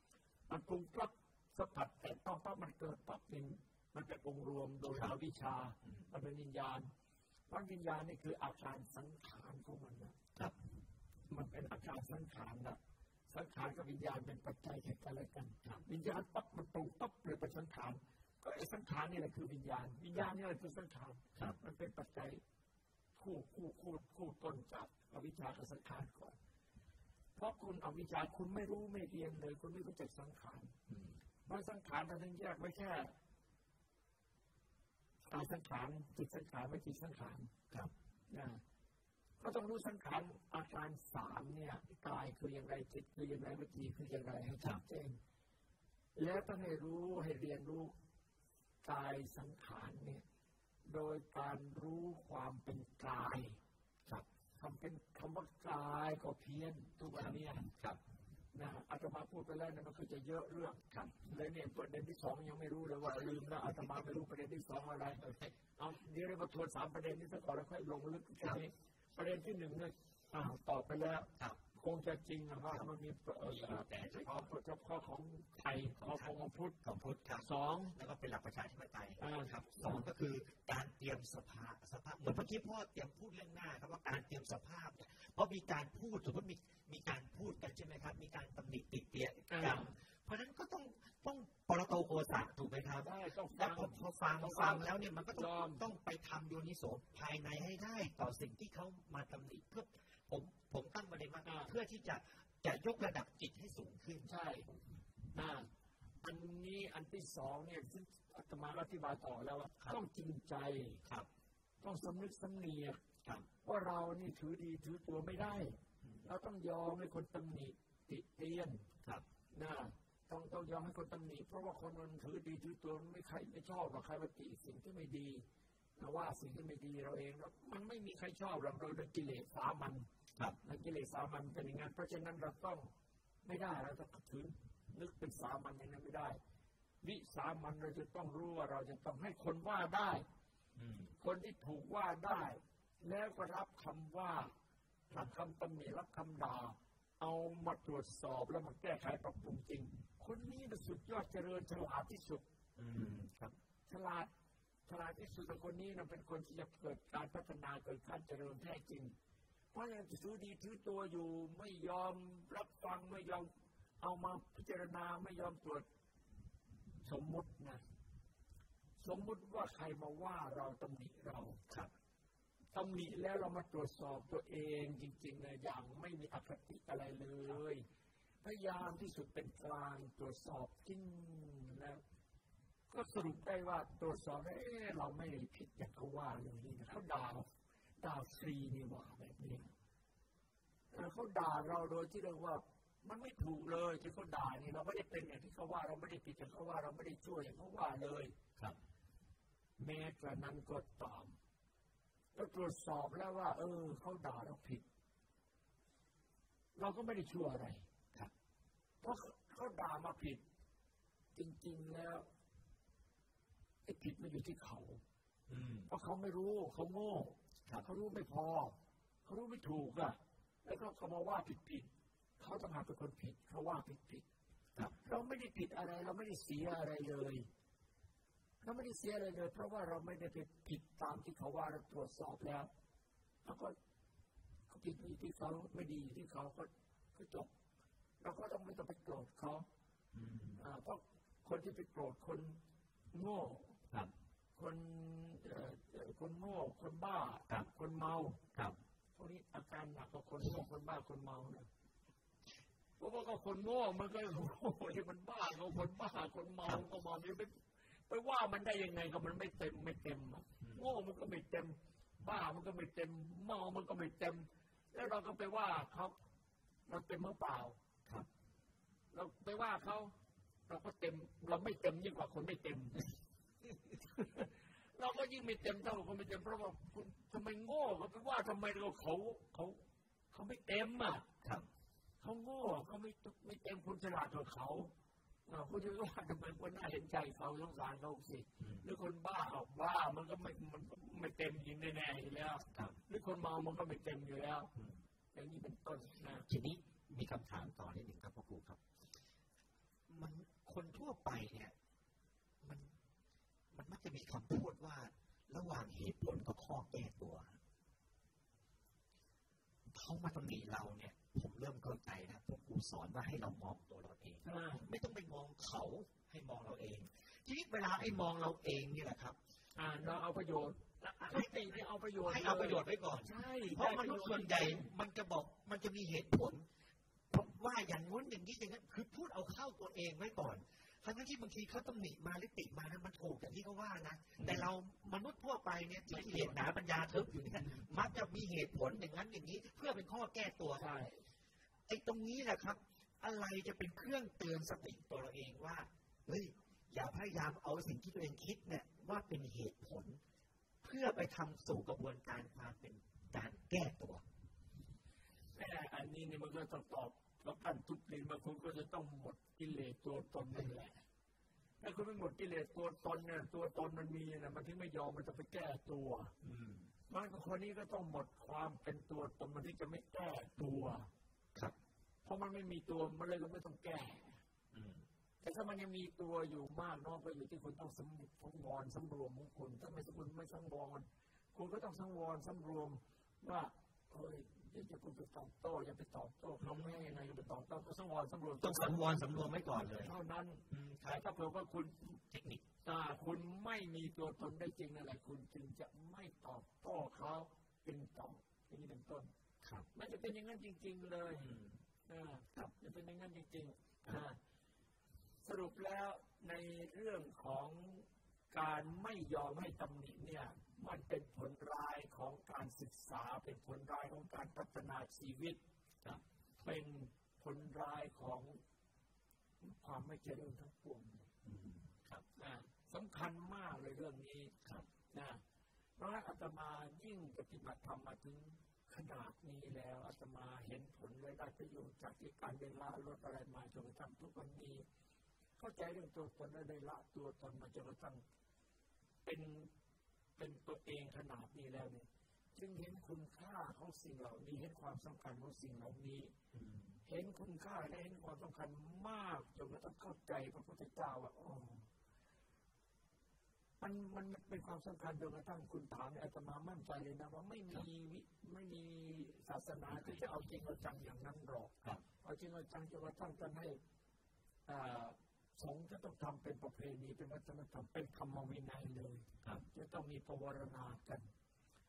มันปรุงปั๊บ สัมผัสแต่ต้องปั๊บมันเกิดปั๊บนี่มันเป็นองค์รวมโดยอวิชชา มันเป็นวิญญาณเพราะวิญญาณนี่คืออาการสังขารของมันนะครับ มันเป็นอาการสังขารนะสังขารกับวิญญาณเป็นปัจจัยแก่กันและกัน วิญญาณปั๊บมันปรุงปั๊บเลยเป็นสังขาร ก็ไอ้สังขารนี่แหละคือวิญญาณ วิญญาณนี่แหละคือสังขารครับ มันเป็นปัจจัยคู่คู่คู่คู่ต้นจากอวิชชากับสังขารก่อน เพราะคุณอวิชชาคุณไม่รู้ไม่เรียนเลย คุณไม่รู้จักสังขาร อืมมันสังขารมันถึงแยกไว้แค่กายสังขารจิตสังขารไม่จิตสังขารครับนะก็ต้องรู้สังขารอาการสามเนี่ยกายคืออย่างไรจิตคืออย่างไรวิจีคืออย่างไรให้ชัดเจนแล้วต้องให้รู้ให้เรียนรู้กายสังขารเนี่ยโดยการรู้ความเป็นกายครับคำเป็นคำว่ากายก็เพี้ยนทุกวันเนี้ยครับ นะอาตมาพูดไปแล้วนะมันคือจะเยอะเรื่องครับเลยเนี่ยประเด็นที่สองยังไม่รู้เลยว่าลืมแล้วอาตมาไม่รู้ประเด็นที่สองอะไรเอาเดี๋ยวเรามาทวนสามประเด็นนี้ซะก่อนแล้วค่อยลงลึกทีนี้ประเด็นที่หนึ่งเนี่ยอ่าตอบไปแล้ว ครับคงจะจริงนะว่ามันมีเอ่อแต่เฉเฉพาะพาะเฉพาะของไทยของของพุทธของพุทธครับสองแล้วก็เป็นหลักประชาธิปไตยอ่าครับสองก็คือการเตรียมสภาสภาพเหมือนเมื่อกี้พ่อเตรียมพูดเรื่องหน้าครับว่าการเตรียมสภาพเนี่ยเพราะมีการพูดสมมติมีมีการพูดกันใช่ไหมครับ มีการตำหนิติเตียนกันเพราะฉะนั้นก็ต้องต้องปรโตโกสะถูกไหมครับได้ต้องแล้ฟัวงพอพอฟังต้องฟัฟังงแล้วเนี่ยมันก็ต้ยอองมต้องไปทำโยนิโสภายในให้ได้ต่อสิ่งที่เขามาตำหนิเพื่อ ผมผมตั้งประเด็นมาเพื่อที่จะจะยกระดับจิตให้สูงขึ้นใช่นะอันนี้อันที่สองเนี่ยซึ่งอาตมาก็อธิบายต่อแล้วว่าครับต้องจริงใจครับ ต้องสำนึกสำเนียกครับว่าเรานี่ถือดีถือตัวไม่ได้ เราต้องยอมให้คนตำหนิติเตียนครับนะต้องต้องยอมให้คนตำหนิเพราะว่าคนมันถือดีถือตัวมันไม่ใครไม่ชอบหรอกใครมาติสิ่งที่ไม่ดีนะว่าสิ่งที่ไม่ดีเราเองเรามันไม่มีใครชอบหรอกโดยโดยกิเลสสามัน ครับและกิเลสสามันเป็นอย่างนั้นเพราะฉะนั้นเราต้องไม่ได้เราต้องถือนึกเป็นสามันอย่างนั้นไม่ได้ วิสามันเราจะต้องรู้ว่าเราจะต้องให้คนว่าได้อืมคนที่ถูกว่าได้ แล้วก็รับคำว่ารับคำตำหนิรับคำด่าเอามาตรวจสอบแล้วมาแก้ไขปรับปรุงจริง คนนี้เป็นสุดยอดเจริญฉลาดที่สุดอืมครับฉลาดฉลาดที่สุดแต่คนนี้นะเป็นคนที่จะเกิดการพัฒนาเกิดการเจริญแท้จริง เพราะยังถือดีถือตัวอยู่ไม่ยอมรับฟังไม่ยอมเอามาพิจารณาไม่ยอมตรวจสมมุตินะสมมุติว่าใครมาว่าเราตำหนิเราครับตำหนิแล้วเรามาตรวจสอบตัวเองจริงๆนะอย่างไม่มีอคติอะไรเลย พยายามที่สุดเป็นกลางตรวจสอบจริงแล้วก็สรุปได้ว่าตรวจสอบแล้วเอ๊ะเราไม่ได้ผิดอย่างเขาว่าเลยนี่นะเขาด่า ด่าฟรีนี่หว่าแบบนี้เออเขาด่าเราโดยที่เรียกว่า มันไม่ถูกเลยที่เขาด่านี่เราไม่ได้เป็นอย่างที่เขาว่าเราไม่ได้ผิดอย่างเขาว่าเราไม่ได้ช่วยอย่างเขาว่าเลยครับ แม้กระนั้นก็ตามก็ตรวจสอบแล้วว่า เออเขาด่าเราผิด เราก็ไม่ได้ชั่วอะไรครับเพราะเขาด่ามาผิด จริงๆแล้วไอ้ผิดมันอยู่ที่เขาอืมเพราะเขาไม่รู้เขาโง่ ครับเขารู้ไม่พอ เขารู้ไม่ถูกอะ แล้วก็เขามาว่าผิดผิดๆเขาต่างหากเป็นคนผิดเขาว่าผิดผิดๆครับเราไม่ได้ผิดอะไร เราไม่ได้เสียอะไรเลยเราไม่ได้เสียอะไรเลย เพราะว่าเราไม่ได้ไปผิดตามที่เขาว่าเราตรวจสอบแล้วเขาก็เขาผิดอยู่ที่เขาไม่ดีอยู่ที่เขาก็ก็จบเราก็ต้องไม่ต้องไปโกรธเขาอืมอ่าเพราะคนที่ไปโกรธคนโง่ ครับคนเอ่อเอ่อคนโง่คนบ้าครับคนเมาครับพวกนี้อาการหนักกว่าคนโง่คนบ้าคนเมาเนี่ยเพราะว่าก็คนโง่มันก็โง่ที่มันบ้าก็คนบ้าคนเมาก็เมาเนี่ยไปไปว่ามันได้ยังไงก็มันไม่เต็มไม่เต็มอะโง่มันก็ไม่เต็ม บ้ามันก็ไม่เต็ม เมามันก็ไม่เต็ม แล้วเราก็ไปว่าเขาเราเต็มเมื่อเปล่าครับ เราไปว่าเขาเราก็เต็ม เราไม่เต็มยิ่งกว่าคนไม่เต็ม เราก็ยิ่งไม่เต็มเท่ากับคนไม่เต็มเพราะว่าคุณทำไมโง่เขาไปว่าทำไมเราเขาเขาเขาไม่เต็มอะครับเขาโง่เขาไม่ไม่เต็มคุณฉลาดกว่าเขาอ่าคุณจะว่าทำไมคนน่าเห็นใจเขาสงสารเขาสิอืมหรือคนบ้าออกบ้ามันก็ไม่มันก็ไม่เต็มยิงแน่ๆอยู่แล้วครับหรือคนเมามันก็ไม่เต็มอยู่แล้วอืมอย่างนี้เป็นต้นนะทีนี้มีคำถามต่อนิดหนึ่งครับพ่อครูครับ มันคนทั่วไปเนี่ยมัน มันมักจะมีคำพูดว่า ระหว่างเหตุผลกับข้อแก้ตัวเขามาตำหนิเราเนี่ย ผมเริ่มเข้าใจนะพ่อครูสอนว่าให้เรามองตัวเราเองอ่าไม่ต้องไปมองเขาให้มองเราเองทีนี้เวลาไอ้มองเราเองนี่แหละครับอ่าเราเอาประโยชน์ให้ติให้เอาประโยชน์ให้เอาประโยชน์ไว้ก่อนใช่เพราะมนุษย์ส่วนใหญ่มันจะบอกมันจะมีเหตุผลว่าอย่างนู้นอย่างนี้อย่างนั้นคือพูดเอาเข้าตัวเองไว้ก่อน ทั้งที่บางทีเขาตำหนิมาหรือติมานะมันถูกอย่างที่เขาว่านะ แต่เรามนุษย์ทั่วไปเนี่ยที่เหตุหนาปัญญาทึบอยู่เนี่ยมักจะมีเหตุผลอย่างนั้นอย่างนี้ เพื่อเป็นข้อแก้ตัวใช่ไอ้ตรงนี้แหละครับ อะไรจะเป็นเครื่องเตือนสติตัวเราเองว่าเฮ้ยอย่าพยายามเอาสิ่งที่ตัวเองคิดเนี่ยว่าเป็นเหตุผล เพื่อไปทำสู่กระบวนการความเป็นการแก้ตัวแต่อันนี้เนี่ยมันก็ต้องตอบ แล้วกันทุกเรื่องบางคนก็จะต้องหมดกิเลสตัวตนนั่นแหละถ้าคุณไม่หมดกิเลสตัวตนเนี่ยตัวตนมันมีนะมันถึงไม่ยอมมันจะไปแก้ตัวอืมบางคนนี้ก็ต้องหมดความเป็นตัวตนมันที่จะไม่แก้ตัวครับ เพราะมันไม่มีตัวมันเลยก็ไม่ต้องแก้อืมแต่ถ้ามันยังมีตัวอยู่มากเน้องก็อยู่ที่คุณต้องสำสังวรสำรวมของคุณถ้าไม่คุณไม่สังวรคุณก็ต้องสังวรสำรวมว่าเฮ้ย อย่าอย่าคุณไปตอบโต้อย่าไปตอบโต้เขาไม่ให้ยังไงอย่าไปตอบโต้ก็สังวรสำรวมต้องสังวรสำรวมไว้ก่อนเลย เท่านั้นอืมคแต่รับถ้าเผื่อว่าคุณเทคนิคอ่าคุณไม่มีตัวตนได้จริงนั่นแหละคุณจึงจะไม่ตอบโต้เขาเป็นต่ออย่างนี้เป็นต้นครับมันจะเป็นอย่างนั้นจริง ๆ เลยอืมอ่าครับจะเป็นอย่างนั้นจริงๆอ่าสรุปแล้วในเรื่องของการไม่ยอมให้ตำหนิเนี่ย มันเป็นผลร้ายของการศึกษา เป็นผลร้ายของการพัฒนาชีวิตครับเป็นผลร้ายของความไม่เจริญทั้งปวงอืมครับนะสำคัญมากเลยเรื่องนี้ครับนะเพราะอาตมายิ่งปฏิบัติธรรมมาถึงขนาดนี้แล้วอาตมาเห็นผลและได้ประโยชน์จากที่การเวลาลดอะไรมาจนกระทั่งทุกวันนี้ เข้าใจเรื่องตัวตนและได้ละตัวตนมาจนกระทั่งเป็น เป็นตัวเองขนาดนี้แล้วเนี่ยจึงเห็นคุณค่าของสิ่งเหล่านี้เห็นความสำคัญของสิ่งเหล่านี้อืมเห็นคุณค่าและเห็นความสำคัญมากจนกระทั่งเข้าใจพระพุทธเจ้าว่าอ๋อมันมันเป็นความสำคัญจนกระทั่งคุณถามเนี่ยอาตมามั่นใจเลยนะว่าไม่มีวิไม่มีศาสนาที่จะเอาจริงเอาจังอย่างนั้นหรอกครับเอาจริงเอาจังจนกระทั่งท่านให้อ่า สงฆ์จะต้องทำเป็นประเพณีเป็นวัฒนธรรมเป็นธรรมวินัยเลยครับจะต้องมีประวรณากัน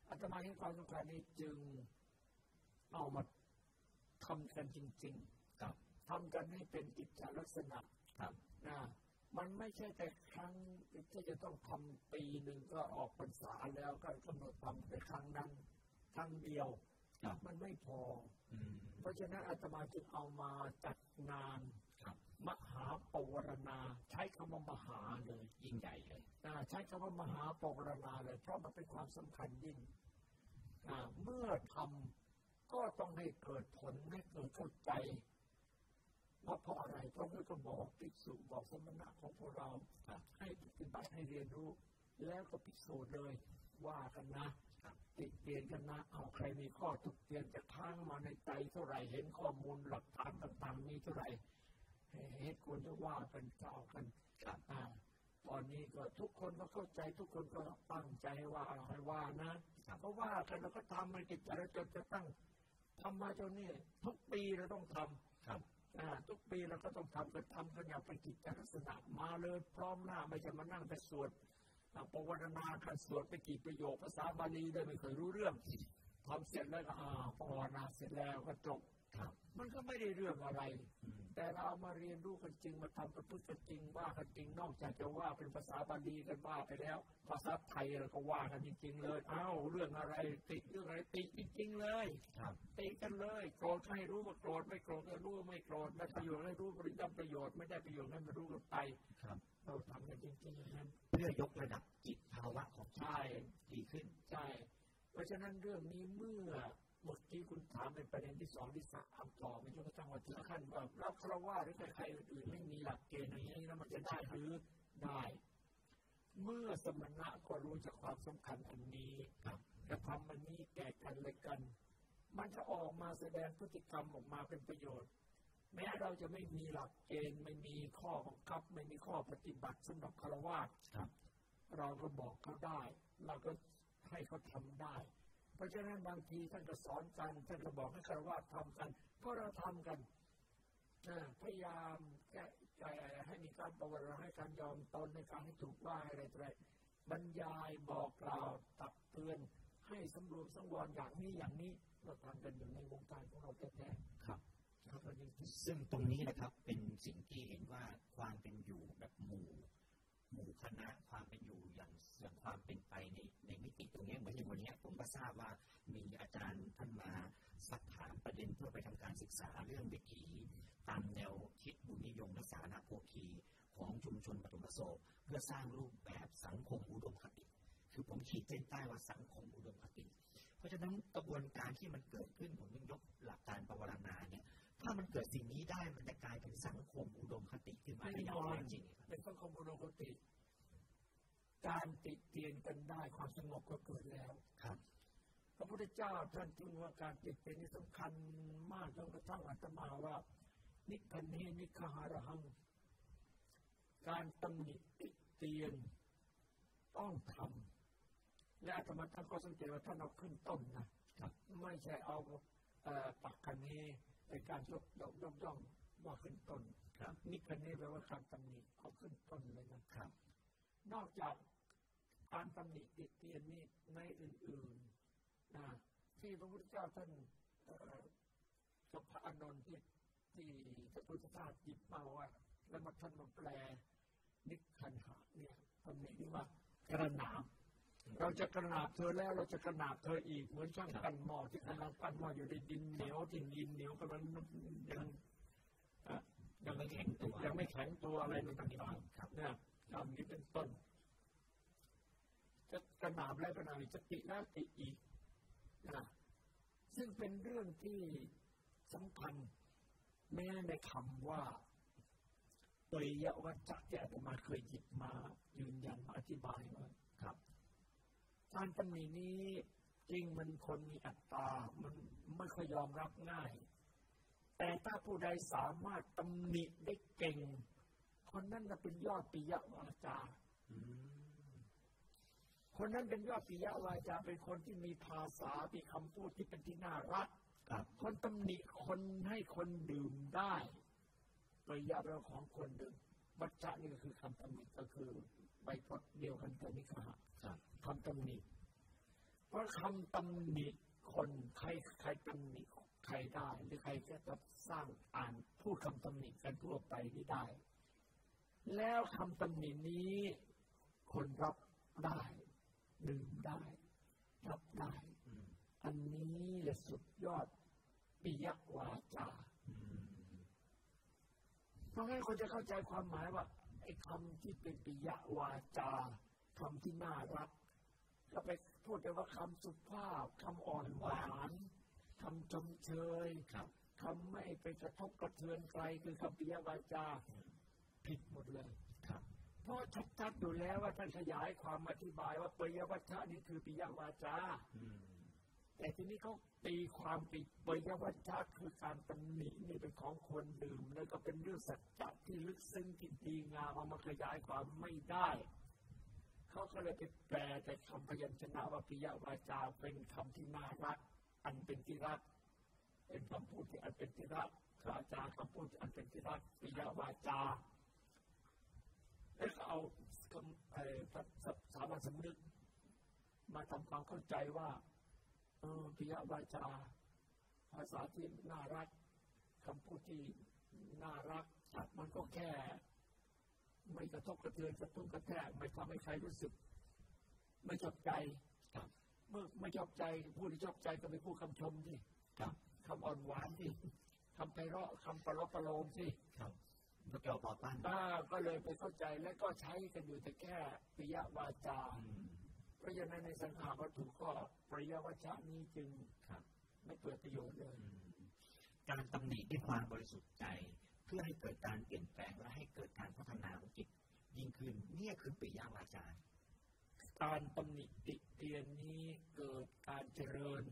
อาตมาเห็นความสำคัญนี้จึงเอามาทำกันจริง ๆ ครับทำกันให้เป็นกิจลักษณะครับนะมันไม่ใช่แต่ครั้งที่จะต้องทำปีหนึ่งก็ออกพรรษาแล้วก็กำหนดทำแต่ครั้งนั้นครั้งเดียวครับมันไม่พออืมเพราะฉะนั้นอาตมาจึงเอามาจัดงานครับ มหาปวารณา ใช้คำว่ามหาเลยยิ่งใหญ่เลยใช้คำว่ามหาปวารณาเลย เพราะมันเป็นความสำคัญยิ่งเมื่อทำก็ต้องให้เกิดผลให้เกิดเข้าใจว่าเพราะอะไรเพราะว่าก็บอกภิกษุบอกสมณะของพวกเราให้ปฏิบัติให้เรียนรู้ แล้วก็พิสูจน์เลยว่ากันนะติดเตียนกันนะเอาใครมีข้อตุกเตียนจะค้างมาในใจเท่าไหร่เห็นข้อมูลหลักฐานต่างๆมีเท่าไหร่ เหตุควรจะว่ากันกล่าวกันครับอ่าตอนนี้ก็ทุกคนก็เข้าใจทุกคนก็ตั้งใจว่าให้ว่านะเพราะว่ากันเราก็ทำมันกิจเราจนจะตั้งทำมาจนนี่ทุกปีเราต้องทำครับอ่าทุกปีเราก็ต้องทำกันทำกันอย่างเป็นกิจลักษณะมาเลยพร้อมหน้าไม่ใช่มานั่งไปสวดอ่าปวารณากันสวดไปกี่ประโยคภาษาบาลีเลยไม่เคยรู้เรื่องทำเสร็จแล้วก็อ่าปวารณาเสร็จแล้วก็จบครับ มันก็ไม่ได้เรื่องอะไรอืมแต่เราเอามาเรียนรู้กันจริง มาทำประพฤติกันจริงว่ากันจริงนอกจากจะว่าเป็นภาษาบาลีกันว่าไปแล้ว ภาษาไทยเราก็ว่ากันจริงๆเลย เอ้าเรื่องอะไรติเรื่องอะไรติจริงๆเลยครับตีกันเลยโกรธให้รู้ว่าโกรธไม่โกรธให้รู้ว่าไม่โกรธได้ประโยชน์ให้รู้บริยมประโยชน์ไม่ได้ประโยชน์ให้มันรู้กันไปครับเราทำกันจริงๆอย่างนั้นเพื่อยกระดับจิตภาวะของจิตใช่ดีขึ้นใช่เพราะฉะนั้นเรื่องนี้เมื่อ เมื่อกี้คุณถามเป็นประเด็นที่สองที่สามต่อไม่จนกระทั่งว่าถึงขั้นว่ารับคารวะหรือใครๆอื่นๆไม่มีหลักเกณฑ์อย่างนี้แล้วมันจะได้หรือได้ เมื่อสมณะก็รู้จักความสำคัญอันนี้ครับกระทำอันนี้แก่กันและกัน มันจะออกมาแสดงพฤติกรรมออกมาเป็นประโยชน์ แม้เราจะไม่มีหลักเกณฑ์ไม่มีข้อบังคับ ไม่มีข้อปฏิบัติสำหรับคารวะครับเราก็บอกเขาได้ เราก็ให้เขาทำได้ ราะฉะนั้นบางทีท่านก็สอนกันท่านก็บอกให้คารวะทำกัน เพราะเราทำกันนะพยายามแก้ไขให้มีการประวัติให้การยอมตนในการให้ถูกว่าอะไรต่ออะไรบรรยายบอกกล่าวตักเตือนให้สำรวมสังวรอย่างนี้อย่างนี้เราทำกันอยู่ในวงการของเราแท้ครับๆครับวันนี้ซึ่งตรงนี้นะครับเป็นสิ่งที่เห็นว่าความเป็นอยู่แบบหมู่ หมู่คณะความเป็นอยู่อย่างอย่างความเป็นไปในในมิติตรงนี้เหมือนอย่างวันนี้ผมก็ทราบว่ามีอาจารย์ท่านมาสักถามประเด็นเพื่อไปทำการศึกษาเรื่องวิถีตามแนวคิดบุญนิยมและสาธารโภคีของชุมชนปฐมประสบเพื่อสร้างรูปแบบสังคมอุดมคติคือผมขีดเส้นใต้ว่าสังคมอุดมคติ เพราะฉะนั้นกระบวนการที่มันเกิดขึ้นผมยังยกหลักการปวารณาเนี่ย ถ้ามันเกิดสิ่งนี้ได้มันจะกลายเป็นสังคมอุดมคติขึ้นมาได้อย่างแท้จริงครับเป็นสังคมอุดมคติ การติเตียนกันได้ความสงบก็เกิดแล้วครับพระพุทธเจ้าท่านจึงว่าการติเตียนนี่สำคัญมากจนกระทั่งอาตมาว่า นิพพานเนนิคหารหัง การตำหนิติเตียนต้องทำและอาตมาท่านก็สังเกตว่าท่านเอาขึ้นต้นนะครับไม่ใช่เอาเอ่อปักคะเน ในการยกยกยกย่องว่าขึ้นต้นครับนิพพานเนแปลว่าการตำหนิเอาขึ้นต้นเลยนะครับ นอกจากการตำหนิติเตียนนี่ในอื่นๆนะที่พระพุทธเจ้าท่านเอ่อกับพระอานนท์ที่ที่พระพุทธเจ้าหยิบมาว่าแล้วมาท่านมาแปลนิพพันหะเนี่ยตำหนินี่ว่ากระหนาบ เราจะกระหนาบเธอแล้วเราจะกระหนาบเธออีกเหมือนช่างปั้นหม้อที่กำลังปั้นหม้ออยู่ในดินเหนียวที่ดินเหนียวกำลังยังยังไม่แข็งตัวยังไม่แข็งตัวอะไรต่างๆครับเนี่ยทำนี้เป็นต้น จะกระหนาบแล้วกระหนาบอีกจะติแล้วติอีกนะซึ่งเป็นเรื่องที่สำคัญแม้ในคำว่าปริยวัจจะที่อาตมาเคยหยิบมายืนยันมาอธิบายว่าครับ การตำหนินี้จริงมันคนมีอัตตา มันไม่ค่อยยอมรับง่าย แต่ถ้าผู้ใดสามารถตำหนิได้เก่ง คนนั้นจะเป็นยอดปิยวาจาอืมคนนั้นเป็นยอดปิยวาจาเป็นคนที่มีภาษามีคำพูดที่เป็นที่น่ารักครับคนตำหนิคนให้คนดื่มได้ปิยะแปลว่าของคนดื่มวัจจะนี่ก็คือคำตำหนิก็คือใบพจน์เดียวกันกับนิคหะ คำตำหนิเพราะคำตำหนิคนใครใครตำหนิใครได้หรือใครจะจะสร้างอ่านพูดคำตำหนิกันทั่วไปที่ได้ แล้วคำตำหนินี้ คนรับได้ดื่มได้ รับได้ อันนี้แหละสุดยอดปิยวาจาเพราะงั้นคนจะเข้าใจความหมายว่าไอ้คำที่เป็นปิยวาจาคำที่น่ารัก ก็ไปพูดแต่ว่าคำสุภาพคำอ่อนหวานคำชมเชยครับคำไม่ไปกระทบกระเทือนใครคือคำปิยวาจาผิดหมดเลยครับเพราะชัดๆอยู่แล้วว่าท่านขยายความอธิบายว่าปิยวัชชะนี่คือปิยวาจาอืมแต่ทีนี้เขาตีความปิดปริยวัจจะคือการตำหนินี่เป็นของควรดื่มแล้วก็เป็นเรื่องสัจจะที่ลึกซึ้งที่ดีงามเอามาขยายความไม่ได้ เขาก็เลยไปแปลแต่คำพยัญชนะว่าปิยวาจาเป็นคำที่น่ารัก อันเป็นที่รัก เป็นคำพูดที่อันเป็นที่รักวาจาคำพูดที่อันเป็นที่รักปิยวาจาแล้วก็เอาคำเอ่อสามัญสำนึกมาทำความเข้าใจว่าเออปิยวาจา ภาษาที่น่ารักคำพูดที่น่ารักมันก็แค่ ไม่กระทบกระเทือนกระตุ้นกระแทกไม่ทำให้ใครรู้สึก ไม่ชอบใจครับเมื่อไม่ชอบใจผู้ที่ชอบใจก็ไปพูดคำชมสิครับคำอ่อนหวานสิคำไพเราะคำประโลบประโลมสิครับพระเจ้าต่อต้านป้าก็เลยไปเข้าใจและก็ใช้กันอยู่แต่แค่ปิยวาจาอืมเพราะฉะนั้นในสังขาวัตถุก็ปริยวาจานี้จึงครับไม่เปิดประโยชน์เลยอืมการตำหนิด้วยความบริสุทธิ์ใจเพื่อให้เกิดการเปลี่ยนแปลงและให้เกิดการพัฒนาของจิตยิ่งขึ้นเนี่ยคือปิยาวาจาการตำหนิติเตียนนี้เกิดการเจริญ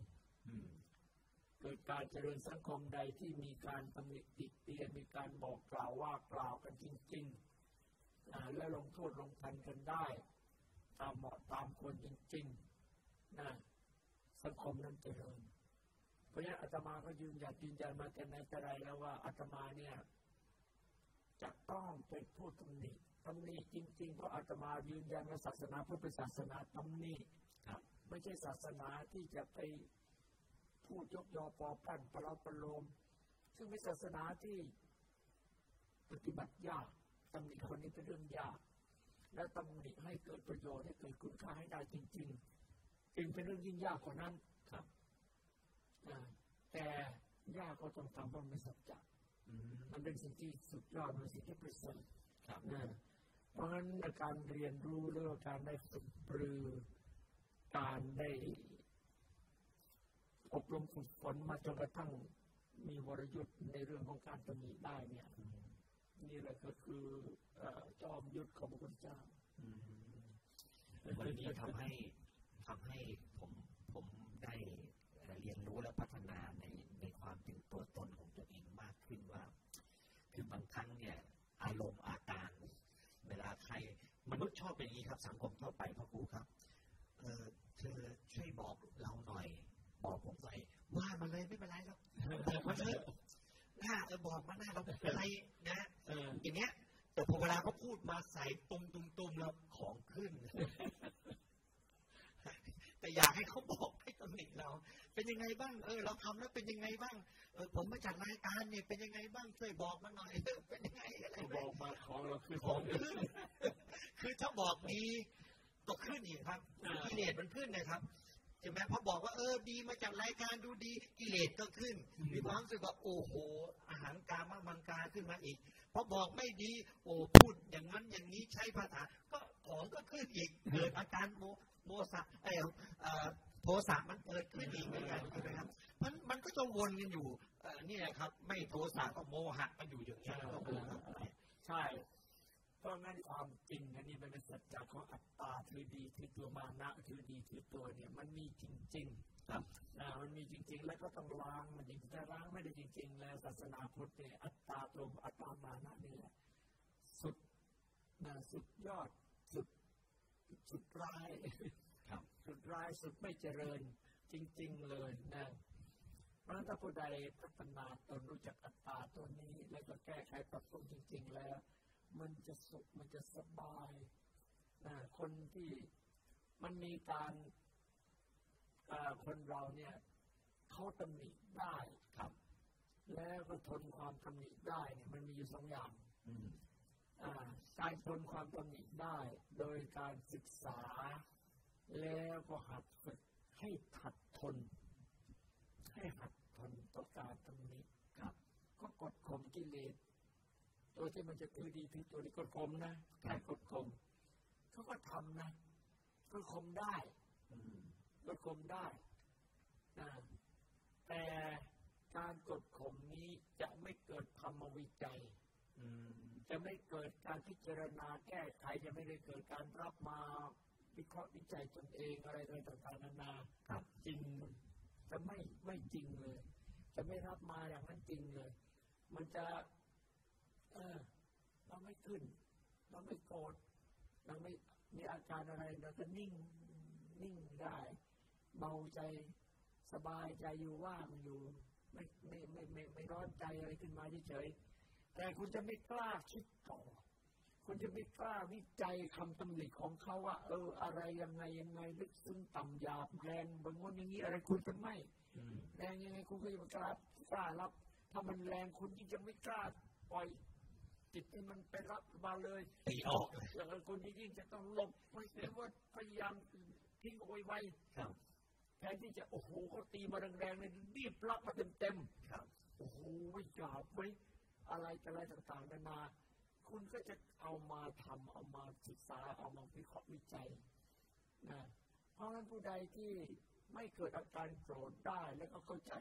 อืมเกิดการเจริญสังคมใดที่มีการตำหนิติเตียนมีการบอกกล่าวว่ากล่าวกันจริงๆอ่าและลงโทษลงทันกันได้ ตามเหมาะตามควรจริงๆนะสังคมนั้นเจริญ เพราะฉะนั้นอาตมาก็ยืนหยัดยืนยันมาแต่ไหนแต่ไรแล้วว่าอาตมาเนี่ย จะต้องเป็นผู้ตำหนิตำหนิจริงๆเพราะอาตมายืนยันว่าศาสนาพุทธเป็นศาสนาตำหนิครับไม่ใช่ศาสนาที่จะไปพูดยกยอปอปั้นประเราประโลม ซึ่งเป็นศาสนาที่ปฏิบัติยากตำหนิคนนี้เป็นเรื่องยาก และตำหนิให้เกิดประโยชน์ให้เกิดคุณค่าให้ได้จริง ๆ จึงเป็นเรื่องยิ่งยากกว่านั้นครับอ่าแต่ยากก็ต้องทำเพราะมันเป็นสัจจะอื มมันเป็นสิ่งที่สุดยอดมันเป็นสิ่งที่ประเสริฐครับนะเพราะฉะนั้นการเรียนรู้เรื่องการได้ฝึกปรือการได้อบรมฝึกฝนมาจนกระทั่งมีวรยุทธ์ในเรื่องของการตำหนิได้เนี่ย นี่แหละก็คือเอ่อจอมยุทธของพระพุทธเจ้าอืมวันนี้ทำให้ทำให้ผมผมได้เรียนรู้และพัฒนาในในความเป็นตัวตนของตัวเองมาก ขึ้นว่า คือบางครั้งเนี่ยอารมณ์อาการ เวลาใครมนุษย์ชอบเป็นอย่างนี้ครับสังคมทั่วไปพ่อครูครับเออเธอช่วยบอกเราหน่อย บอกผมหน่อยว่ามาเลยไม่เป็นไรหรอกบอกมาเถอะหน้าเออบอกมาหน้าเราไม่เป็นไรนะเอออย่างเงี้ยแต่พอเวลาเขาพูดมาใส่ตุมตุมตุมแล้วของขึ้น แต่อยากให้เขาบอกให้ตำหนิเรา เป็นยังไงบ้าง เออ เราทำแล้วเป็นยังไงบ้าง เออ ผมมาจัดรายการเนี่ยเป็นยังไงบ้าง ช่วยบอกมาหน่อยเออเป็นยังไงอะไรเขาไหมบอกมาของเราคือขขอองงขึ้นคือถ้าบอกดีก็ขึ้นอีกครับอ่ากิเลสมันขึ้นนะครับใช่ไหมพอบอกว่าเออดีมาจัดรายการดูดีกิเลสก็ขึ้น มีความรู้สึกว่าโอ้โห อาหารกามมังกาขึ้นมาอีกพอบอกไม่ดี โอ้พูดอย่างนั้นอย่างนี้ใช้ภาษา ก็ของก็ขึ้นอีกเกิดอาการโม โมสะเออเอ่อโทสะมันเกิดขึ้นอีกเหมือนกันใช่ไหมครับมันมันก็ต้องวนกันอยู่เอ่อนี่แหละครับ ไม่โทสะก็โมหะมันอยู่อย่างนี้ยครับผมครับใช่เพราะงั้นความจริงอันนี้มันเป็นสัจจะของอัตตาคือดีคือตัวมานะคือดีคือตัวเนี่ยมันมีจริงๆครับอ่ามันมีจริง ๆ แล้วก็ต้องล้างมันจริงถ้าล้างไม่ได้จริง ๆ แล้วศาสนาพุทธเนี่ยอัตตาตัวอัตตามานะนี่แหละสุดนะสุดยอดสุด สุดร้ายครับสุดร้ายสุดไม่เจริญจริง ๆ เลยนะเพราะฉะนั้นถ้าผู้ใดพัฒนาตนรู้จักอัตตาตัวนี้ แล้วก็แก้ไขปรับปรุงจริง ๆ แล้ว มันจะสุขมันจะสบายนะคนที่มันมีการอ่าคนเราเนี่ยเขาตำหนิได้ครับ แล้วก็ทนความตำหนิได้เนี่ยมันมีอยู่สองอย่างอืมอ่า การทนความตำหนิได้ โดยการศึกษา แล้วก็หัดฝึกให้ถัดทน ให้หัดทนต่อการตำหนิครับ ก็กดข่มกิเลสตัวที่มันจะคือดีคือตัวนี้กดข่มนะแค่กดข่มเขาก็ทำนะก็ข่มได้กดข่มได้นะแต่การกดข่มนี้จะไม่เกิดธรรมวิจัย จะไม่เกิดการพิจารณาแก้ไขจะไม่ได้เกิดการรับมาวิเคราะห์วิจัยตนเองอะไรต่างๆนานาครับจริงจะไม่ไม่จริงเลย จะไม่รับมาอย่างนั้นจริงเลย มันจะ เออเราไม่ขึ้น เราไม่โกรธเราไม่มีอาการอะไรเราก็นิ่งนิ่งได้ เบาใจสบายใจอยู่ว่างอยู่ ไม่ไม่ไม่ไม่ไม่ร้อนใจอะไรขึ้นมาเฉยๆ แต่คุณจะไม่กล้าคิดต่อ คุณจะไม่กล้าวิจัยคำตำหนิของเขาว่า เออ อะไรยังไงยังไงลึกซึ้งต่ำหยาบแรงบางคนอย่างนี้อะไรคุณจะไม่อืมแรงยังไงคุณก็จะไม่กล้ากล้ารับ ถ้ามันแรงคุณยิ่งจะไม่กล้าปล่อยจิตให้มันไปรับมาเลยตีออกเลยอย่างนั้นคุณยิ่งจะต้องหลบไม่ใช่ว่าพยายามทิ้งเอาไว้ไว้ครับแทนที่จะโอ้โหเขาตีมาแรงๆเลยรีบรับมาเต็มๆครับโอ้โหไม่หยาบไว้ย อะไรอะไรต่างๆนานาคุณก็จะเอามาทำเอามาศึกษาเอามาวิเคราะห์วิจัยนะเพราะฉะนั้นผู้ใดที่ไม่เกิดอาการโกรธได้แล้วก็เข้าใจ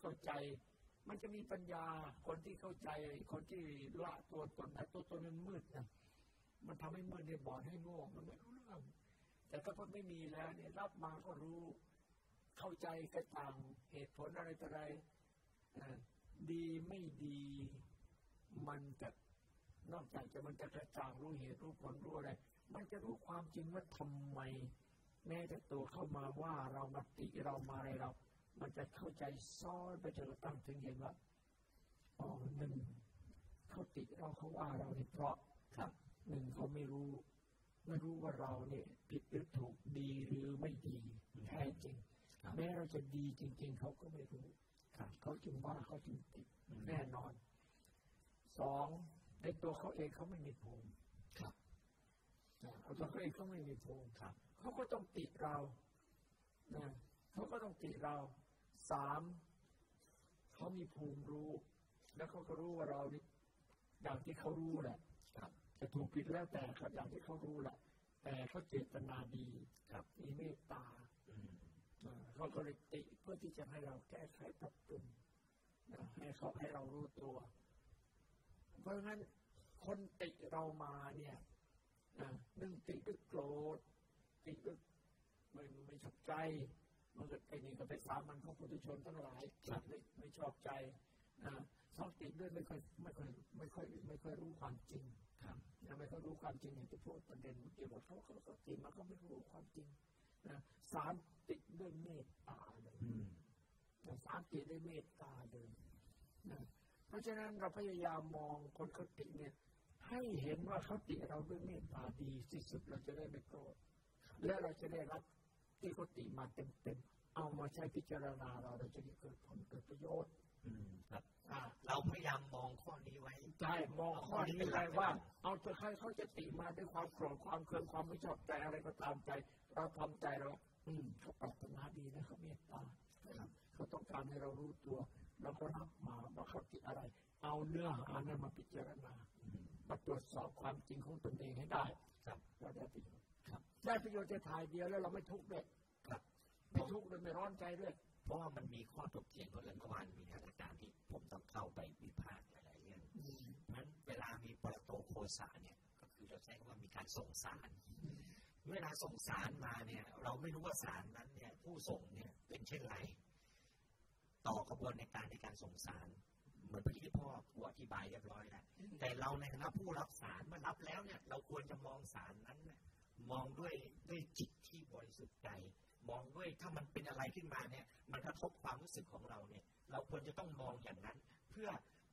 เข้าใจ มันจะมีปัญญาคนที่เข้าใจ คนที่ละตัวตนไอ้ตัวตนมันมืดนะมันทำให้มืดเนี่ยบอดให้โง่มันไม่รู้เรื่อง แต่ถ้ามันไม่มีแล้วเนี่ยรับมาก็รู้ เข้าใจกระจ่างเหตุผลอะไรต่ออะไรดีไม่ดี มันจะนอกจากจะมันจะกระจ่างรู้เหตุรู้ผลรู้อะไร มันจะรู้ความจริงว่าทำไม แม้แต่ตัวเข้ามาว่าเรามาติเรามาอะไรเรา มันจะเข้าใจซ้อนไปจนกระทั่งถึงเห็นว่าอ๋อหนึ่งเขาติเราเขาว่าเราเนี่ยเพราะครับหนึ่งเขาไม่รู้ไม่รู้ว่าเราเนี่ยผิดหรือถูกดีหรือไม่ดีแท้จริงครับแม้เราจะดีจริง ๆ เขาก็ไม่รู้ครับเขาจึงว่าเขาจึงติดอืมแน่นอน สองในตัวเขาเองเขาไม่มีภูมิครับนะเอาตัวเขาเองเขาไม่มีภูมิครับเขาก็ต้องติเรานะเขาก็ต้องติเราสามเขามีภูมิรู้ แล้วเขาก็รู้ว่าเรานี่อย่างที่เขารู้แหละครับจะถูกผิดแล้วแต่ครับอย่างที่เขารู้แหละ แต่เขาเจตนาดีครับมีเมตตาอืมอ่าเขาก็เลยติเพื่อที่จะให้เราแก้ไขปรับปรุงนะให้เขาให้เรารู้ตัว เพราะงั้นคนติเรามาเนี่ยนะหนึ่งติด้วยโกรธติด้วยไม่ไม่ชอบใจ มันก็ไอ้นี่ก็ไปสามันของปุถุชนทั้งหลายติไม่ไม่ชอบใจนะสองติด้วยไม่ค่อยไม่ค่อยไม่ค่อยไม่ค่อยรู้ความจริงครับนะไม่ค่อยรู้ความจริงอย่างที่พูดประเด็นเกี่ยวกับเขาเขาเขาติมันก็ไม่รู้ความจริงนะสามติด้วยเมตตาเลยอืมนะสามติด้วยเมตตาเลยนะ เพราะฉะนั้นเราพยายามมองคนเขาติเนี่ย ให้เห็นว่าเขาติเราด้วยเมตตาดีที่สุดเราจะได้ไม่โกรธและเราจะได้รับที่เขาติมาเต็มๆเอามาใช้พิจารณาเราเราจะได้เกิดผลเกิดประโยชน์อืมครับอ่าเราพยายามมองข้อนี้ไว้ใช่มองข้อนี้ไว้ว่า เอาเถอะใครเขาจะติมาด้วยความโกรธความเคืองความไม่ชอบใจอะไรก็ตามใจ เราทำใจเราว่าอืมเขาปรารถนาดีนะเขาเมตตาครับเขาต้องการให้เรารู้ตัว เราก็รับมาว่าเขาติอะไร เอาเนื้อหานั้นมาพิจารณาอืมมาตรวจสอบความจริงของตนเองให้ได้ครับเราได้ประโยชน์ครับ ได้ประโยชน์จะถ่ายเดียวแล้วเราไม่ทุกข์ด้วยครับไม่ทุกข์เลยไม่ร้อนใจด้วย เพราะว่ามันมีข้อถกเถียงกันเลยเมื่อวานมีอาจารย์ที่ผมต้องเข้าไปวิพากษ์หลายๆเรื่องอืมเพราะฉะนั้นเวลามีปรโตโคสาเนี่ยก็คือเราใช้คำว่ามีการส่งสารเวลาส่งสารมาเนี่ย เราไม่รู้ว่าสารนั้นเนี่ยผู้ส่งเนี่ยเป็นเช่นไร ต่อกระบวนในการในการส่งสาร เหมือนที่พ่อผู้อธิบายเรียบร้อยแล้วแต่เราในฐานะผู้รับสารเมื่อรับแล้วเนี่ย เราควรจะมองสารนั้นเนี่ยมองด้วยด้วยจิตที่บริสุทธิ์ใจมองด้วยถ้ามันเป็นอะไรขึ้นมาเนี่ย มันกระทบความรู้สึกของเราเนี่ย เราควรจะต้องมองอย่างนั้น เพื่อ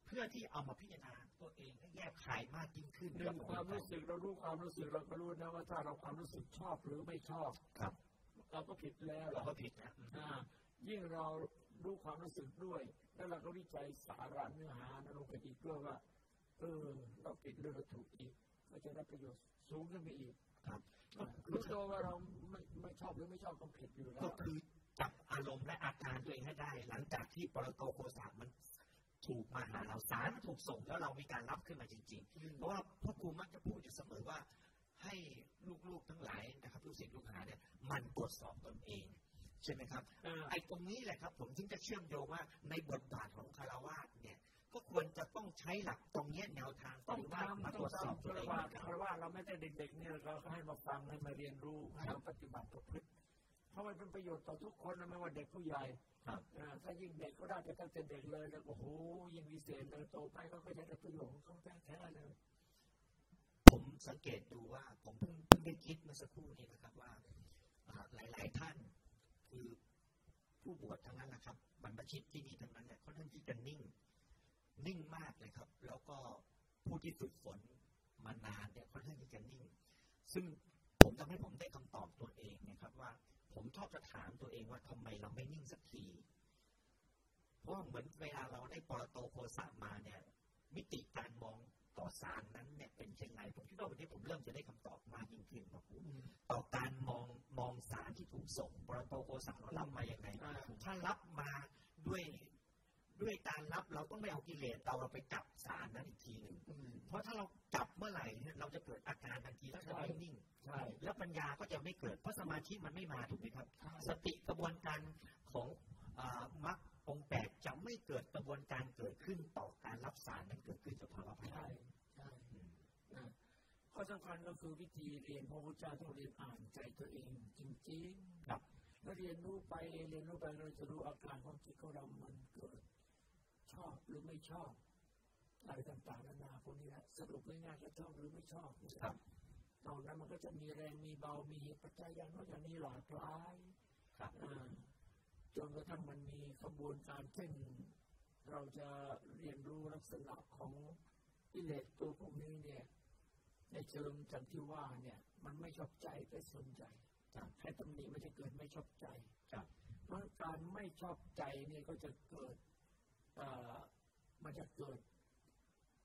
เพื่อที่เอามาพิจารณาตัวเองให้แยกขายมากยิ่งขึ้นหนึ่งความรู้สึกเรารู้ความรู้สึกเราก็รู้นะว่าถ้าเราความรู้สึกชอบหรือไม่ชอบครับ เราก็ผิดแล้วเราก็ผิดนะอ่ายิ่งเรา รู้ความรู้สึกด้วย แล้วเราก็วิจัยสาระเนื้อหาลงไปอีกด้วยว่า เออ เราผิดหรือเราถูกอีกก็จะได้ประโยชน์สูงขึ้นไปอีกครับรู้ตัวว่าเราไม่ไม่ชอบหรือไม่ชอบก็ผิดอยู่แล้ก็วคือจับอารมณ์และอาการตัวเองให้ได้ หลังจากที่ปรโตโคสามันถูกมาหาเราสารมันถูกส่งแล้วเรามีการรับขึ้นมาจริง ๆ เพราะว่าพ่อครูมักจะพูดอยู่เสมอว่าให้ลูกๆทั้งหลายนะครับลูกศิษย์ลูกหาเนี่ยมันตรวจสอบตนเอง ใช่ไหมครับอ่าไอ้ตรงนี้แหละครับ ผมถึงจะเชื่อมโยงว่าในบทบาทของคารวาสเนี่ยก็ควรจะต้องใช้หลักตรงเนี้ยแนวทางต้องปฏิบัติมาทำตต้รอวงจสอบทำตัวคาเอรงวะนะคคารรับวะเราไม่ได้เด็กๆเนี่ยเราก็ให้มาฟังให้มาเรียนรู้ให้มาปฏิบัติประพฤติเพราะมันเป็นประโยชน์ต่อทุกคนนะไม่ว่าเด็กผู้ใหญ่ครับอ่าถ้ายิ่งเด็กก็ได้จะตั้งแต่เด็กเลยแล้วโอ้โหยิ่งวิเศษเลยโตไปก็จะได้ประโยชน์ของเขาแท้ๆเลยผมสังเกตดูว่าผมเพิ่งเพิ่งได้คิดเมื่อสักครู่นี้นะครับว่าอ่าหลายๆท่าน คือผู้บวชทั้งนั้นนะครับบรรพชิตที่นี่ทั้งนั้นเนี่ยค่อนข้างที่จะนิ่ง นิ่งมากเลยครับ แล้วก็ผู้ที่ฝึกฝนมานานเนี่ยค่อนข้างที่จะนิ่ง ซึ่งผมทำให้ผมได้คำตอบตัวเองนะครับว่า ผมชอบจะถามตัวเองว่าทำไมเราไม่นิ่งสักทีเพราะเหมือนเวลาเราได้ปรโตโคสามาเนี่ยมิติการมอง ต่อสารนั้นเนี่ยเป็นเช่นไรผมคิดว่าวันนี้ผมเริ่มจะได้คำตอบมากยิ่งขึ้นครับผมต่อการมองมองสารที่ถูกส่งปรโตโคสารเรารับมาอย่างไงอ่าถ้ารับมาด้วยด้วยการรับเราต้องไม่เอากิเลสเราเราไปจับสารนั้นอีกทีหนึ่งอืมเพราะถ้าเราจับเมื่อไหร่เนี่ยเราจะเกิดอาการทันทีแล้วจะไม่นิ่งใช่แล้วปัญญาก็จะไม่เกิดเพราะสมาธิมันไม่มาถูกไหมครับใช่สติกระบวนการของอ่ามรรค องค์แปดจะไม่เกิดกระบวนการเกิดขึ้นต่อการรับสารนั้นเกิดขึ้นจากภาวะภายในใช่ใช่นะข้อสำคัญก็คือวิธีเรียนพระพุทธเจ้าต้องเรียนอ่านใจตัวเองจริงๆครับแล้วเรียนรู้ไปเรียนรู้ไปเราจะรู้อาการของจิตของเรามันเกิด ชอบหรือไม่ชอบอะไรต่างๆนานาพวกนี้แหละสรุปง่ายๆก็ชอบหรือไม่ชอบครับตอนนั้นมันก็จะมีแรงมีเบามีเหตุปัจจัยอย่างโน้นอย่างนี้หลากหลายครับอ่า จนกระทั่งมันมีกระบวนการเช่น เราจะเรียนรู้ลักษณะของกิเลสตัวพวกนี้เนี่ยในเชิงจันที่ว่าเนี่ยมันไม่ชอบใจไปสนใจแครับให้ตำหนิมันจะเกิดไม่ชอบใจเพราะการไม่ชอบใจเนี่ยก็จะเกิดมันจะเกิด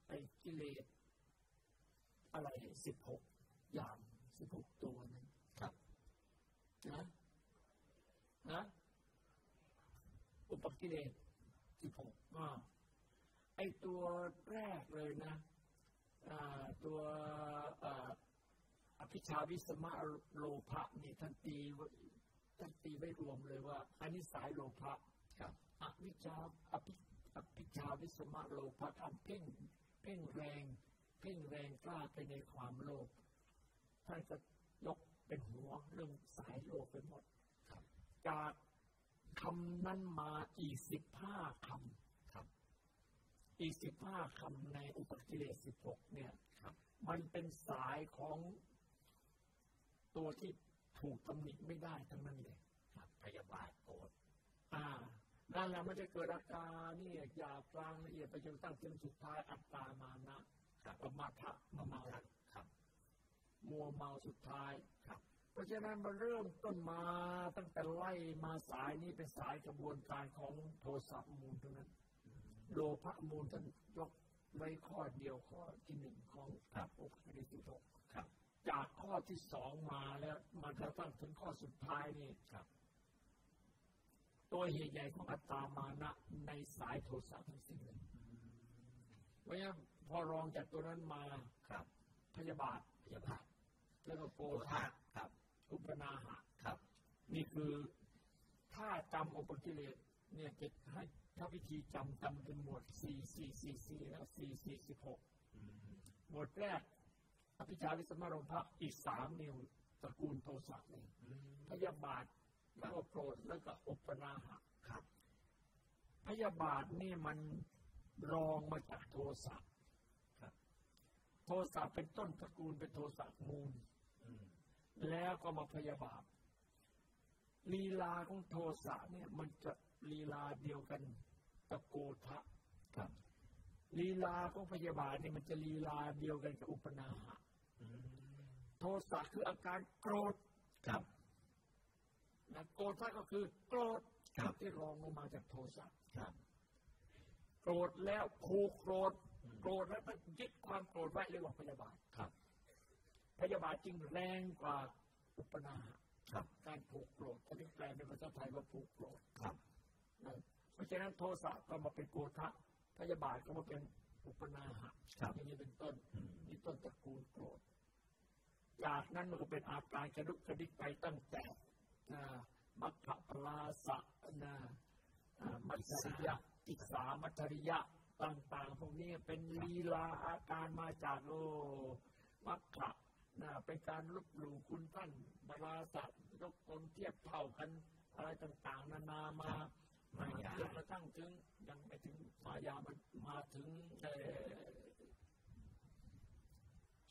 ไอ้กิเลสอะไรสิบหกอย่างสิบหกตัวนั้น ครับ นะนะอุป กิเลสสิบหกอ่าไอ้ตัวแรกเลยนะอ่าตัวอ่าอภิชาวิสมะโลภะนี่ท่านตีไว้ท่านตีไม่รวมเลยว่าอันนี้สายโลภะครับอวิชชาอภิอภิชาวิสมะโลภะทำเพ่งเพ่งแรง เพ่งแรงกล้าไปในความโลภท่านก็ยกเป็นหัวเรื่องสายโลภไปหมดครับจาก คำนั้นมาอีกสิบห้าคครับำอีกสิบห้าคำในอุปกิเลสสิบหกเนี่ยครับ มันเป็นสายของตัวที่ถูกตำหนิไม่ได้ทั้งนั้นเลยครับพยาบาทโกรธอ่านั่นแหละมันจะเกิดอาการนี่หยาบกลางละเอียดไปจนตั้งจนสุดท้ายอัตตามานะครับประมาทะประเมามาทครับ มัวเมาสุดท้ายครับเพ ราะฉะนั้นมันเริ่มต้นมาตั้งแต่ไล่มาสายนี้เป็นสายกระบวนการของโทสะมูลเท่านั้นโลภะมูลท่านยกไว้ข้อเดียวข้อที่หนึ่งของครับอุปกิเลสสิบหกครับจากข้อที่สองมาแล้วมันกระทั่งถึงข้อสุดท้ายนี่ครับ ตัวเหตุใหญ่ของอัตตามานะในสายโทสะทั้งสิ้นเลยเพราะฉะนั้นพอรองจากตัวนั้นมาครับพยาบาทพยาบาทแล้วก็โกโกธะธาครับ อุปนาหะครับ นี่คือถ้าจำอุปกิเลสเนี่ยจะให้ถ้าวิธีจำจำเป็นหมวดสี่สี่สี่สี่แล้วสี่สี่สิบหกอืมหมวดแรกอภิชาวิสมารมภะอีกสามนิ้วตระกูลโทสะเลยอืมพยาบาทแล้วก็โกรธแล้วก็อุปนาหะครับ พยาบาทนี่มันรองมาจากโทสะครับโทสะเป็นต้นตระกูลเป็นโทสะมูลอืม แล้วก็มาพยาบาทลีลาของโทสะเนี่ยมันจะลีลาเดียวกันกับโกทะครับลีลาของพยาบาทเนี่ยมันจะลีลาเดียวกันกับอุปนาหะอืมโทสะคืออาการโกรธครับนะโกธะก็คือโกรธครับที่รองลงมาจากโทสะครับ โกรธแล้วผูกโกรธอืมโกรธแล้วก็ยึดความโกรธไว้เรียกว่าพยาบาทครับ พยาบาทจึงแรงกว่าอุปนาหะครับการผูกโกรธเขาเรียกแปลเป็นภาษาไทยว่าผูกโกรธครับนะเพราะฉะนั้นโทสะก็มาเป็นโกธะพยาบาทก็มาเป็นอุปนาหะครับอย่างนี้เป็นต้นอืมนี่ต้นตระกูลโกรธ จากนั้นมันก็เป็นอาการกระดุกกระดิกไปตั้งแต่นะมัคคะปลาสะนะอ่ามัจจริยะอิสามัจจริยะต่างๆพวกนี้เป็นลีลาอาการมาจากโลมัคคะ นะเป็นการลบหลู่คุณท่านบาราศักดิ์ยกตนเทียบเท่ากัน อะไรต่างๆ นานามาครับมาายาจนกระทั่งถึงยังไม่ถึงมายามันมาถึงเอ่อ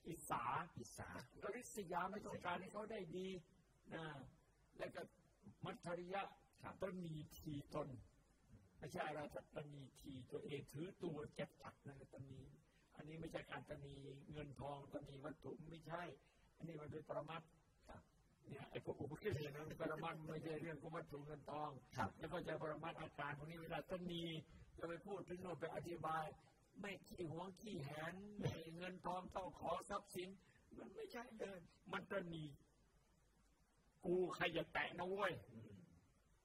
อิสาอิสาก็ริษยาไม่ต้องการให้เขาได้ดีนะแล้วก็มัทริยะครับตนีทีตนไม่ใช่อะไรแต่ตนีทีตัวเองถือตัวเจ็บจักนั่นแหละตนี อันนี้ไม่ใช่การตนีเงินทองตนีวัตถุไม่ใช่ อันนี้มันเป็นปรมัตถ์ครับเนี่ยไอ้พวกอุปกิเลสนั้นปรมัตถ์ไม่ใช่เรื่องของวัตถุเงินทองครับแล้วก็จะปรมัตถ์อาการพวกนี้เวลาตนีจะไปพูดถึงโน่นไปอธิบาย ไม่ขี้หวงขี้แหนไม่เงินทองต้องขอทรัพย์สิน มันไม่ใช่เลยมันตนีกูใครจะแตะนะเว้ยอืม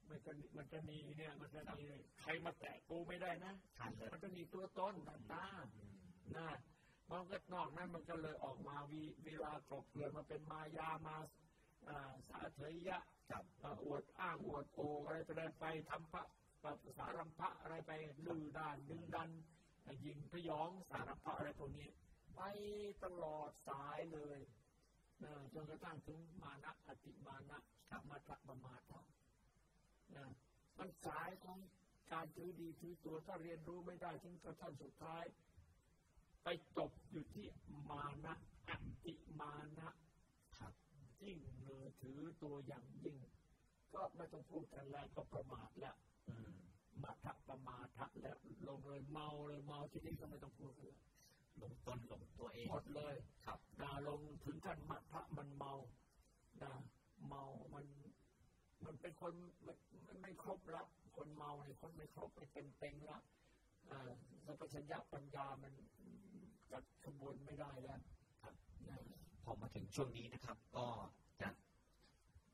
มันจะมันจะมีเนี่ยมันจะมีใครมาแตะกูไม่ได้นะทันเลยมันจะมีตัวตนตาตา อืมนะมันก็นอกนั้นมันก็เลยออกมาวีเวลากลบเกลื่อนมาเป็นมายามาอ่าสาเถยยะครับอ่าอวดอ้างอวดโออะไรไปได้ไปทำพระปสารัมพะอะไรไปลือด้านดึงดันยิงพยองสารพัดอะไรพวกนี้ ไปตลอดสายเลยนะจนกระทั่งถึงมานะอติมานะกับมาตะประมาทนะมันสายของการถือดีถือตัวถ้าเรียนรู้ไม่ได้ถึงกระทั่งสุดท้าย ไปจบอยู่ที่มานะอติมานะครับยิ่งเนอถือตัวอย่างยิ่ง ก็ไม่ต้องพูดกันแล้วก็ประมาทแล้วอืมมาทะประมาทะแล้วลงเลยเมาเลยเมาที่นี่ก็ไม่ต้องพูดกันแล้วหลงต้นหลงตัวเองหมดเลยครับดาลงถึงกันมัทะมันเมาดาเมามัน มันเป็นคนมันมันไม่ครบละคนเมาเนี่ยคนไม่ครบไม่เต็มเต็งละอ่าสัมปชัญญะปัญญามัน จัดขบวนไม่ได้แล้วครับนะพอมาถึงช่วงนี้นะครับ ก็จะ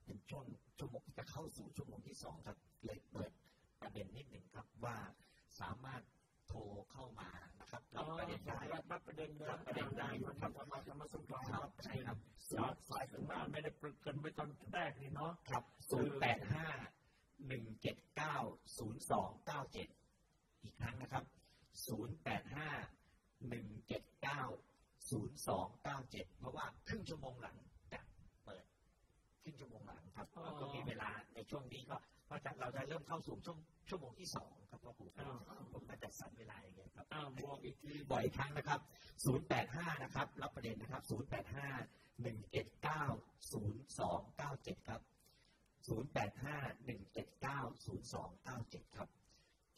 เป็นช่วงชั่วโมงจะเข้าสู่ชั่วโมงที่สองครับเลยเปิดประเด็นนิดหนึ่งครับว่าสามารถโทรเข้ามานะครับรับประเด็นได้รับประเด็นได้รับประเด็นได้ครับธรรมะธรรมสุขครับใช่ครับสายสายถึงว่าไม่ได้ปรึกกันไปตอนแรกนี่เนาะครับศูนย์แปดห้าหนึ่งเจ็ดเก้าศูนย์สองเก้าเจ็ดอีกครั้งนะครับศูนย์แปดห้า หนึ่งเจ็ดเก้าศูนย์สองเก้าเจ็ดเพราะว่าครึ่งชั่วโมงหลังจะเปิดครึ่งชั่วโมงหลังครับแล้วก็มีเวลาในช่วงนี้ก็เพราะจะเราจะเริ่มเข้าสู่ช่วงชั่วโมงที่สองครับพ่อครูครับผมก็จะสั่นเวลาอย่างเงี้ยครับอ้าวบอกอีกทีบ่อยครั้งนะครับ085นะครับ รับประเด็นนะครับ085 179 0297ครับ085 179 0297ครับ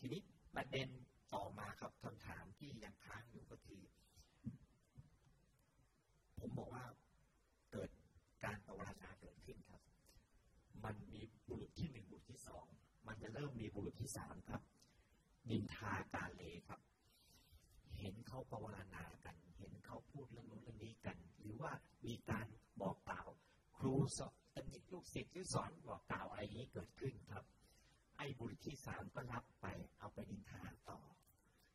ทีนี้ประเด็น ต่อมาครับคำถามที่ยังค้างอยู่ก็คือ ผมบอกว่าเกิดการประวัติศาสตร์เกิดขึ้นครับ มันมีบุรุษที่หนึ่งบุรุษที่สองมันจะเริ่มมีบุรุษที่สามครับนินทาการเลครับ เห็นเขาภาวนากัน เห็นเขาพูดเรื่องนู้นเรื่องนี้กัน หรือว่ามีการบอกกล่าว ครูสอนตำหนิลูกศิษย์ที่สอนบอกกล่าวอะไรนี้เกิดขึ้นครับ ไอ้บุรุษที่สามก็รับไปเอาไปนินทาต่อ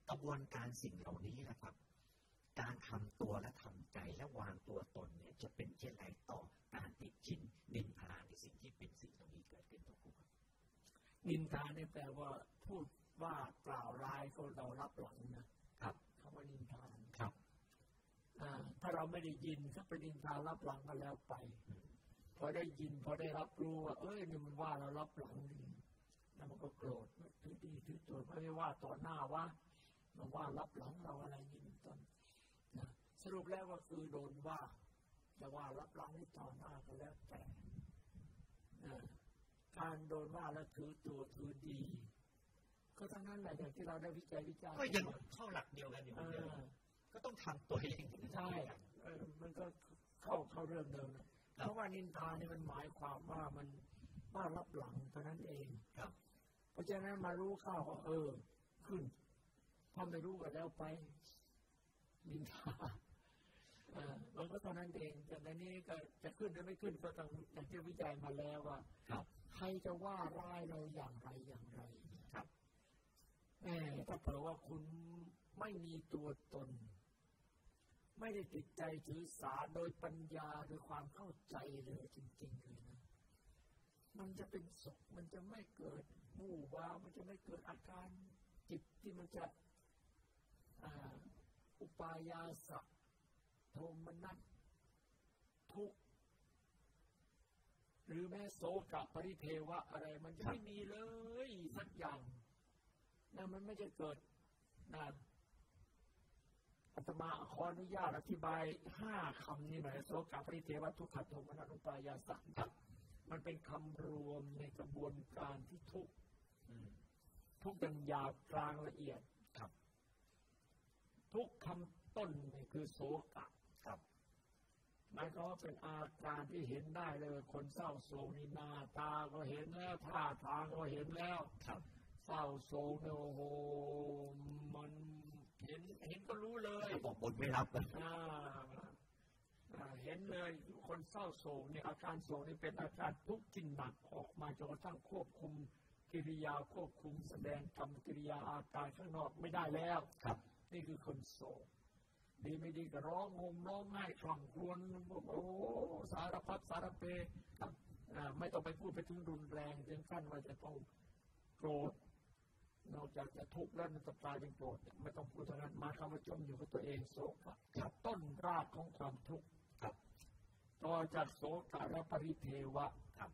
กระบวนการสิ่งเหล่านี้นะครับ การทำตัวและทำใจและวางตัวตนเนี่ยจะเป็นเช่นไรต่อการติดชินนินทาในสิ่งที่เป็นสิ่งเหล่านี้เกิดขึ้นต่อครูครับนินทาเนี่ยแปลว่าพูดว่ากล่าวร้ายก็เรารับหลังนะครับคำว่านินทาครับอ่าถ้าเราไม่ได้ยินถ้าเป็นนินทารับหลังก็แล้วไปอืมพอได้ยินพอได้รับรู้ว่า เอ้ยนี่มันว่าเรารับหลังนี่แล้วมันก็โกรธถือดีถือตัวไม่ได้ว่าต่อหน้าว่า มันว่ารับหลังเราอะไรนี่เป็นต้นนะสรุปแล้วก็คือโดนว่าจะว่ารับหลังนี่ต่อหน้าก็แล้วแต่นะการโดนว่าแล้วถือตัวถือดี ก็ทั้งนั้นแหละอย่างที่เราได้วิจัยวิจารณ์ก็ยังเข้าหลักเดียวกันอยู่เหเอมือนเดิมอก็ต้องทำตัวเองใช่เออมันก็เข้าเข้าเรื่องเดิมนะเพราะว่านินทาเนี่ยมันหมายความว่ามันว่ารับหลังเท่านั้นเองครับ เพราะฉะนั้นมารู้เข้าก็เออ ขึ้น พอไม่รู้ก็แล้วไปนินทาเออมันก็เท่านั้นเองแต่ในนี้ก็จะขึ้นหรือไม่ขึ้นก็ต้องอย่างที่วิจัยมาแล้วว่าครับใครจะว่าร้ายเราอย่างไรอย่างไรครับแหมถ้าเผื่อว่าคุณไม่มีตัวตน ไม่ได้ติดใจถือสาโดยปัญญาโดยความเข้าใจเลยจริงๆเลยนะมันจะเป็นสุขมันจะไม่เกิดมู่วาวมันจะไม่เกิดอาการจิตที่มันจะ อุปายาสะโทมนัสทุกหรือแม้โศกะปริเทวะอะไร มันจะไม่มีเลยสักอย่างนะมันไม่จะเกิดนะอาตมาขออนุญาตอธิบายห้าคำนี้หน่อยโสกะปริเทวะทุกขโทมนัสอุปายาสครับมันเป็นคำรวมในกระบวนการที่ทุกทุกอย่างยาบกลางละเอียดครับ ทุกคำต้นนี่คือโศกะครับหมายความว่าเป็นอาการที่เห็นได้เลยว่าคนเศร้าโศกนี่หน้าตาก็เห็นแล้วท่าทางก็เห็นแล้วครับเศร้าโศกเนี่ยโอ้โหมันเห็นเห็นก็รู้เลยบอกบนไม่รับเลยอ่าอ่าเห็นเลยคนเศร้าโศกเนี่ยอาการโศกนี่เป็นอาการทุกข์ที่หนักออกมาจนกระทั่งควบคุมกิริยาควบคุมแสดงกรรมกิริยาอาการข้างนอกไม่ได้แล้วครับ นี่คือคนโศกดีไม่ดีก็ร้องงมร้องไห้คร่ำครวญโอ้สารพัดสารเพครับอ่าไม่ต้องไปพูดไปถึงรุนแรงถึงขั้นว่าจะต้องโกรธนอกจากจะทุกข์แล้วมันจะกลายเป็นโกรธเนี่ยไม่ต้องพูดเท่านั้นมาคำว่าจมอยู่กับตัวเองโศกะครับต้นรากของความทุกข์ครับต่อจากโศกะและปริเทวะครับ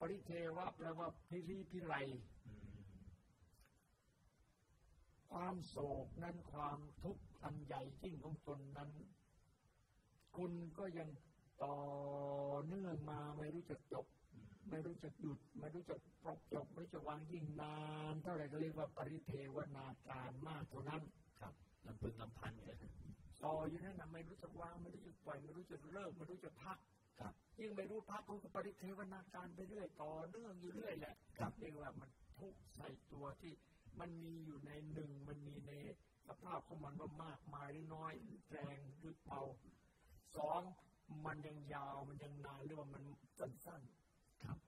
ปริเทวะแปลว่าพิริพิไร ความโศกนั้นความทุกข์อันใหญ่ยิ่งของตนนั้น คุณก็ยังต่อเนื่องมาไม่รู้จักจบ ไม่รู้จักหยุด ไม่รู้จักปรบจบ ไม่รู้จักวางยิ่งนาน เท่าไหร่ก็เรียกว่าปริเทวนาการมากเท่านั้นครับลำพึงลำพันเลยต่ออยู่นั่นนะไม่รู้จักวางไม่รู้จักปล่อยไม่รู้จักเลิกไม่รู้จักพักครับยิ่งไม่รู้พักมันก็ปริเทวนาการไปเรื่อยต่อเนื่องอยู่เรื่อยแหละครับเรียกว่ามันทุกข์ใส่ตัวที่ มันมีอยู่ในหนึ่งมันมีในสภาพของมันว่ามากมายหรือน้อยแรงหรือเบาสองมันยังยาวมันยังนานหรือว่ามันสั้นๆครับ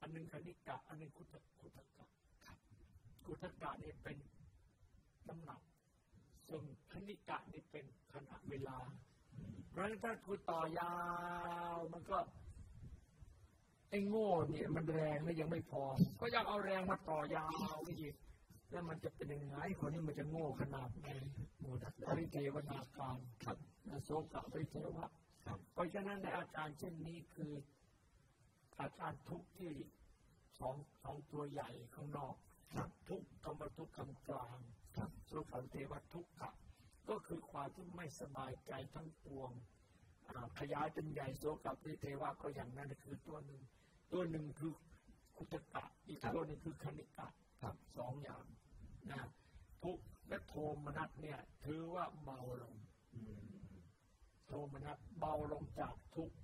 อันหนึงคณิกะ อันหนึงคุตะคุตกะครับคุตกะนี่เป็นน้ำหนักส่วนคณิกะนี่เป็นขณะเวลาเพราะฉะนั้นถ้าคุณต่อยาวมันก็ไอ้โง่เนี่ยมันแรงแล้วยังไม่พอ ก็ยังเอาแรงมาต่อยาวไปอีก แล้วมันจะเป็นยังไงคนนี้มันจะโง่ขนาดไหนโมดัปริเทวนาการครับโสกะปริเทวะครับเพราะฉะนั้นในอาการเช่นนี้คือ อาการทุกข์ที่สองสองตัวใหญ่ข้างนอกครับทุกข์กรรมทุกข์กลางกลางครับโสกะปริเทวะทุกขะก็คือความที่ไม่สบายใจทั้งปวงอ่าขยายเป็นใหญ่โสกะปริเทวะก็อย่างนั้นคือตัวหนึ่ง ตัวหนึ่งคือคุตกะ อีกตัวหนึ่งคือคณิกะครับสองอย่าง นะทุกข์และโทมนัสเนี่ยถือว่าเบาลงอืมโทมนัสเบาลงจากทุกข์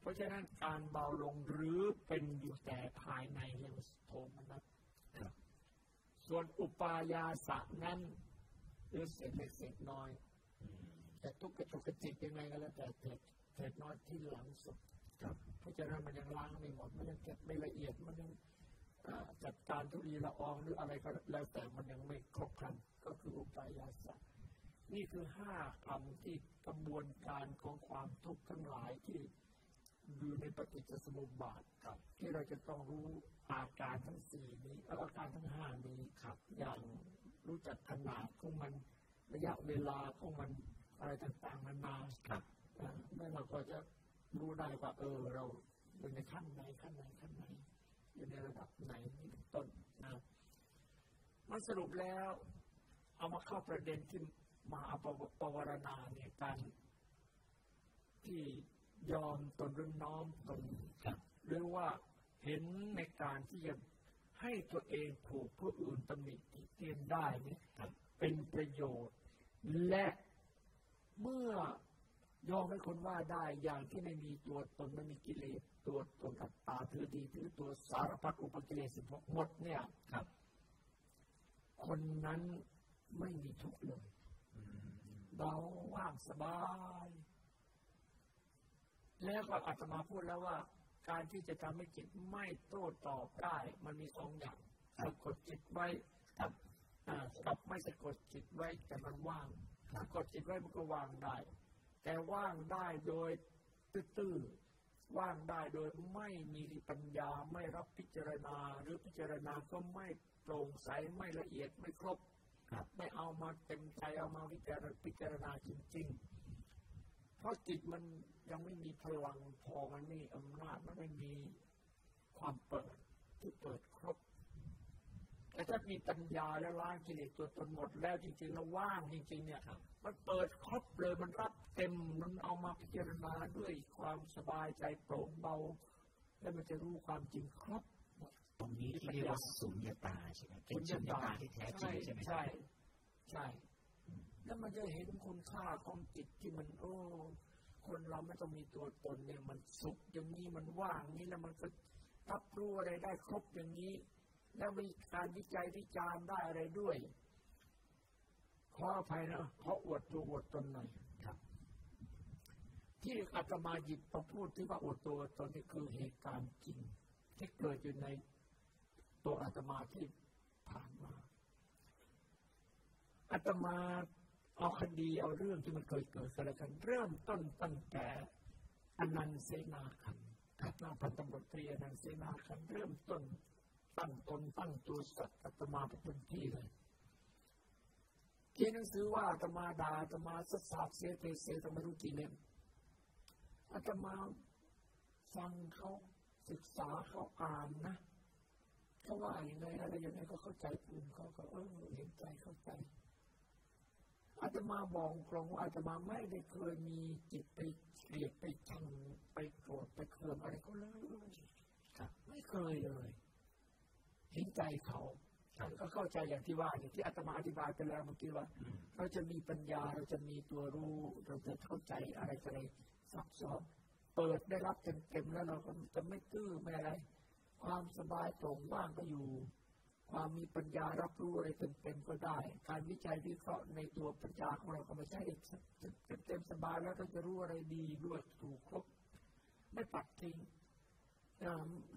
เพราะฉะนั้นการเบาลงหรือเป็นอยู่แต่ภายในเรียกว่าโทมนัสครับส่วนอุปายาสะนั้นหรือเศษเล็กเศษน้อยอืมแต่ทุกข์กระจุกกระจิกยังไงก็แล้วแต่เศษเศษน้อยที่หลังสุดครับเพราะฉะนั้นมันยังล้างไม่หมดมันยังเก็บไม่ละเอียดมันยังอ่า จัดการทุลีละอองหรืออะไรก็แล้วแต่มันยังไม่ครบครันก็คืออุปายาสะนี่คือห้าคำที่กระบวนการของความทุกข์ทั้งหลายที่อยู่ในปฏิจจสมุปบาทครับ ที่เราจะต้องรู้อาการทั้งสี่นี้และอาการทั้งห้านี้ครับ อย่างรู้จักขนาดของมันระยะเวลาของมันอะไรต่างๆนานาครับอ่าแล้วเราก็จะรู้ได้ว่าเออเราอยู่ในขั้นไหนขั้นไหนขั้นไหน อยู่ในระดับไหนนี่เป็นต้นนะมันสรุปแล้ว เอามาเข้าประเด็นที่มหาปวปวารณาเนี่ยการที่ยอมตนหรือน้อมตนครับหรือว่าเห็นในการที่จะให้ตัวเองถูกผู้อื่นตำหนิติเตียนได้เนี่ยครับเป็นประโยชน์ และเมื่อยอมให้คนว่าได้อย่างที่ไม่มีตัวตนไม่มีกิเลส ตัวตนอัตตาถือดีถือตัวสารพัดอุปกิเลสสิบหกหมดเนี่ยครับ คนนั้นไม่มีทุกข์เลยอืมเบาว่างสบาย แล้วก็อาตมาพูดแล้วว่า การที่จะทำให้จิตไม่โต้ตอบได้ มันมีสองอย่างสะกดจิตไว้กับอ่ากับไม่สะกดจิตไว้แต่มันว่างสะกดจิตไว้มันก็ว่างได้ แต่ว่างได้โดยตื้อๆ ว่างได้โดยไม่มีปัญญาไม่รับพิจารณา หรือพิจารณาก็ไม่โปร่งใสไม่ละเอียดไม่ครบครับไม่เอามาเต็มใจเอามาวิจารณพิจารณาจริง ๆ เพราะจิตมันยังไม่มีพลังพอมันไม่มีอำนาจมันไม่มีความเปิดที่เปิดครบ แต่ถ้ามีปัญญาแล้วล้างกิเลสตัวตนหมดแล้วจริงๆแล้วว่างจริงๆเนี่ยครับมันเปิดครบเลยมันรับเต็มมันเอามาพิจารณาด้วยความสบายใจโปร่งเบา แล้วมันจะรู้ความจริงครบตรงนี้ที่เรียกว่าสุญญตาใช่ไหมเป็นสุญญตาที่แท้จริงใช่ไหมครับใช่ใช่ แล้วมันจะเห็นคุณค่าของจิตที่มันโอ้คนเราไม่ต้องมีตัวตนเนี่ยมันสุขอย่างนี้มันว่างนี้แล้วมันก็รับรู้อะไรได้ครบอย่างนี้ แล้วมีการวิจัยวิจารณ์ได้อะไรด้วย ขออภัยนะขออวดตัวอวดตนหน่อยครับ ที่อาตมาหยิบมาพูดที่ว่าอวดตัวตนนี่คือเหตุการณ์จริง ที่เกิดอยู่ในตัวอาตมาที่ผ่านมาอาตมาเอาคดีเอาเรื่องที่มันเคยเกิดกันแล้วกันเริ่มต้นตั้งแต่อนันต์เสนาคันครับนางพันตำรวจตรีอนันต์เสนาคันเริ่มต้น ตั้งตนตั้งตัวสัตว์อาตมาเป็นคนที่เลยเขียนหนังสือว่าอาตมาด่าอาตมาสัสาบเสียเทเสียอาตมารู้กี่เล่มอาตมาฟังเขาศึกษาเขาอ่านนะเขาว่าอย่างไรอะไรอย่างไรก็เข้าใจปุ่มเขาก็เออเห็นใจเข้าใจอาตมาบอกตรงว่าอาตมาไม่ได้เคยมีจิตไปเกลียดไปชังไปโกรธไปเคืองอะไรเขาเลยครับไม่เคยเลย เห็นใจเขาก็เข้าใจอย่างที่ว่าอย่างที่อาตมาอธิบายไปแล้วเมื่อกี้ว่าอืมเราจะมีปัญญาเราจะมีตัวรู้ เราจะเข้าใจอะไรอะไรซับซ้อนเปิดได้รับเต็มๆแล้วเราก็จะไม่ตื้อไม่อะไร ความสบายโปร่งว่างก็อยู่ ความมีปัญญารับรู้อะไรเต็มๆก็ได้ การวิจัยวิเคราะห์ในตัวปัญญาของเราก็ไม่ใช่เต็มๆสบายแล้วก็จะรู้อะไรดีด้วยถูกครบไม่ปัดทิ้งนะ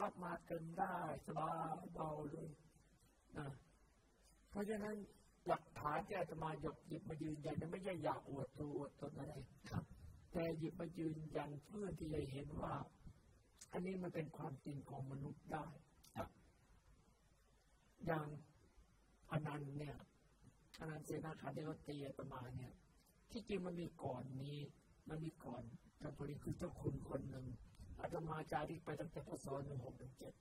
รับมาเต็มได้สบายเบาเลยนะเพราะฉะนั้นหลักฐานที่อาตมาหยกหยิบมายืนยันนั้นไม่ใช่อยากอวดตัวอวดตนอะไรครับ แต่หยิบมายืนยันเพื่อที่จะเห็นว่า อันนี้มันเป็นความจริงของมนุษย์ได้ครับอย่างอนันต์เนี่ยอนันต์เสนาคาที่เขาตีอาตมาเนี่ย ที่จริงมันมีก่อนนี้ มันมีก่อนแต่พอดีคือเจ้าคุณคนหนึ่ง อาตมาจาริกไปตั้งแต่พศหนึ่งหกหนึ่งเจ็ด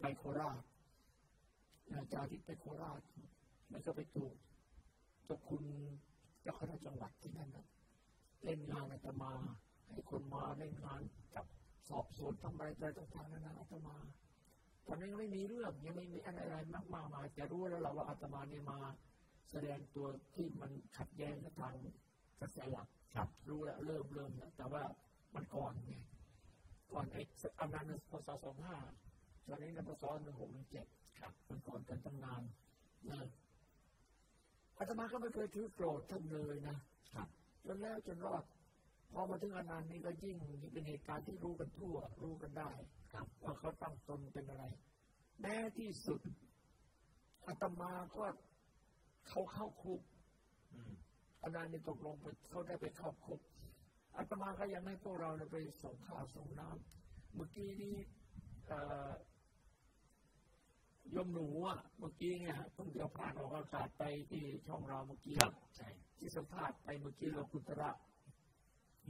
ไปโคราชนะจาริกไปโคราชแล้วก็ไปถูกเจ้าคุณเจ้าคณะจังหวัดที่นั่นนะเล่นงานอาตมา ให้คนมาเล่นงานจับสอบสวนทำอะไรต่างๆนานาอาตมาตอนนั้นยังไม่มีเรื่องยังไม่มีอะไรอะไรมากมายมาแต่รู้แล้วเราว่าอาตมาเนี่ยมาแสดงตัวที่มันขัดแย้งกับทางกระแสหลักครับรู้แล้วเริ่มเริ่มแล้วแต่ว่ามันก่อนไง ก่อนไอ้อันนั้นน่ะพศสองห้าตอนนี้นะพศหนึ่งหกหนึ่งเจ็ดครับมันก่อนกันตั้งนานนะอาตมาก็ไม่เคยถือโกรธท่านเลยนะครับจนแล้วจนรอด พอมาถึงอนันต์นี้ก็ยิ่งเป็นเหตุการณ์ที่รู้กันทั่ว รู้กันได้ครับว่าเขาตั้งตนเป็นอะไร แม้ที่สุดอาตมาก็เขาเข้าคุกอืมอาจารย์นี่ตกลงไปเขาได้ไปเข้าคุก อาตมาก็ยังให้พวกเราเนี่ยไปส่งข้าวส่งน้ำเมื่อกี้นี้เอ่อยมหนูอะเมื่อกี้เนี่ยเพิ่งจะผ่านออกอากาศไปที่ช่องเราเมื่อกี้ครับใช่ที่สัมภาษณ์ไปเมื่อกี้เรากุตระ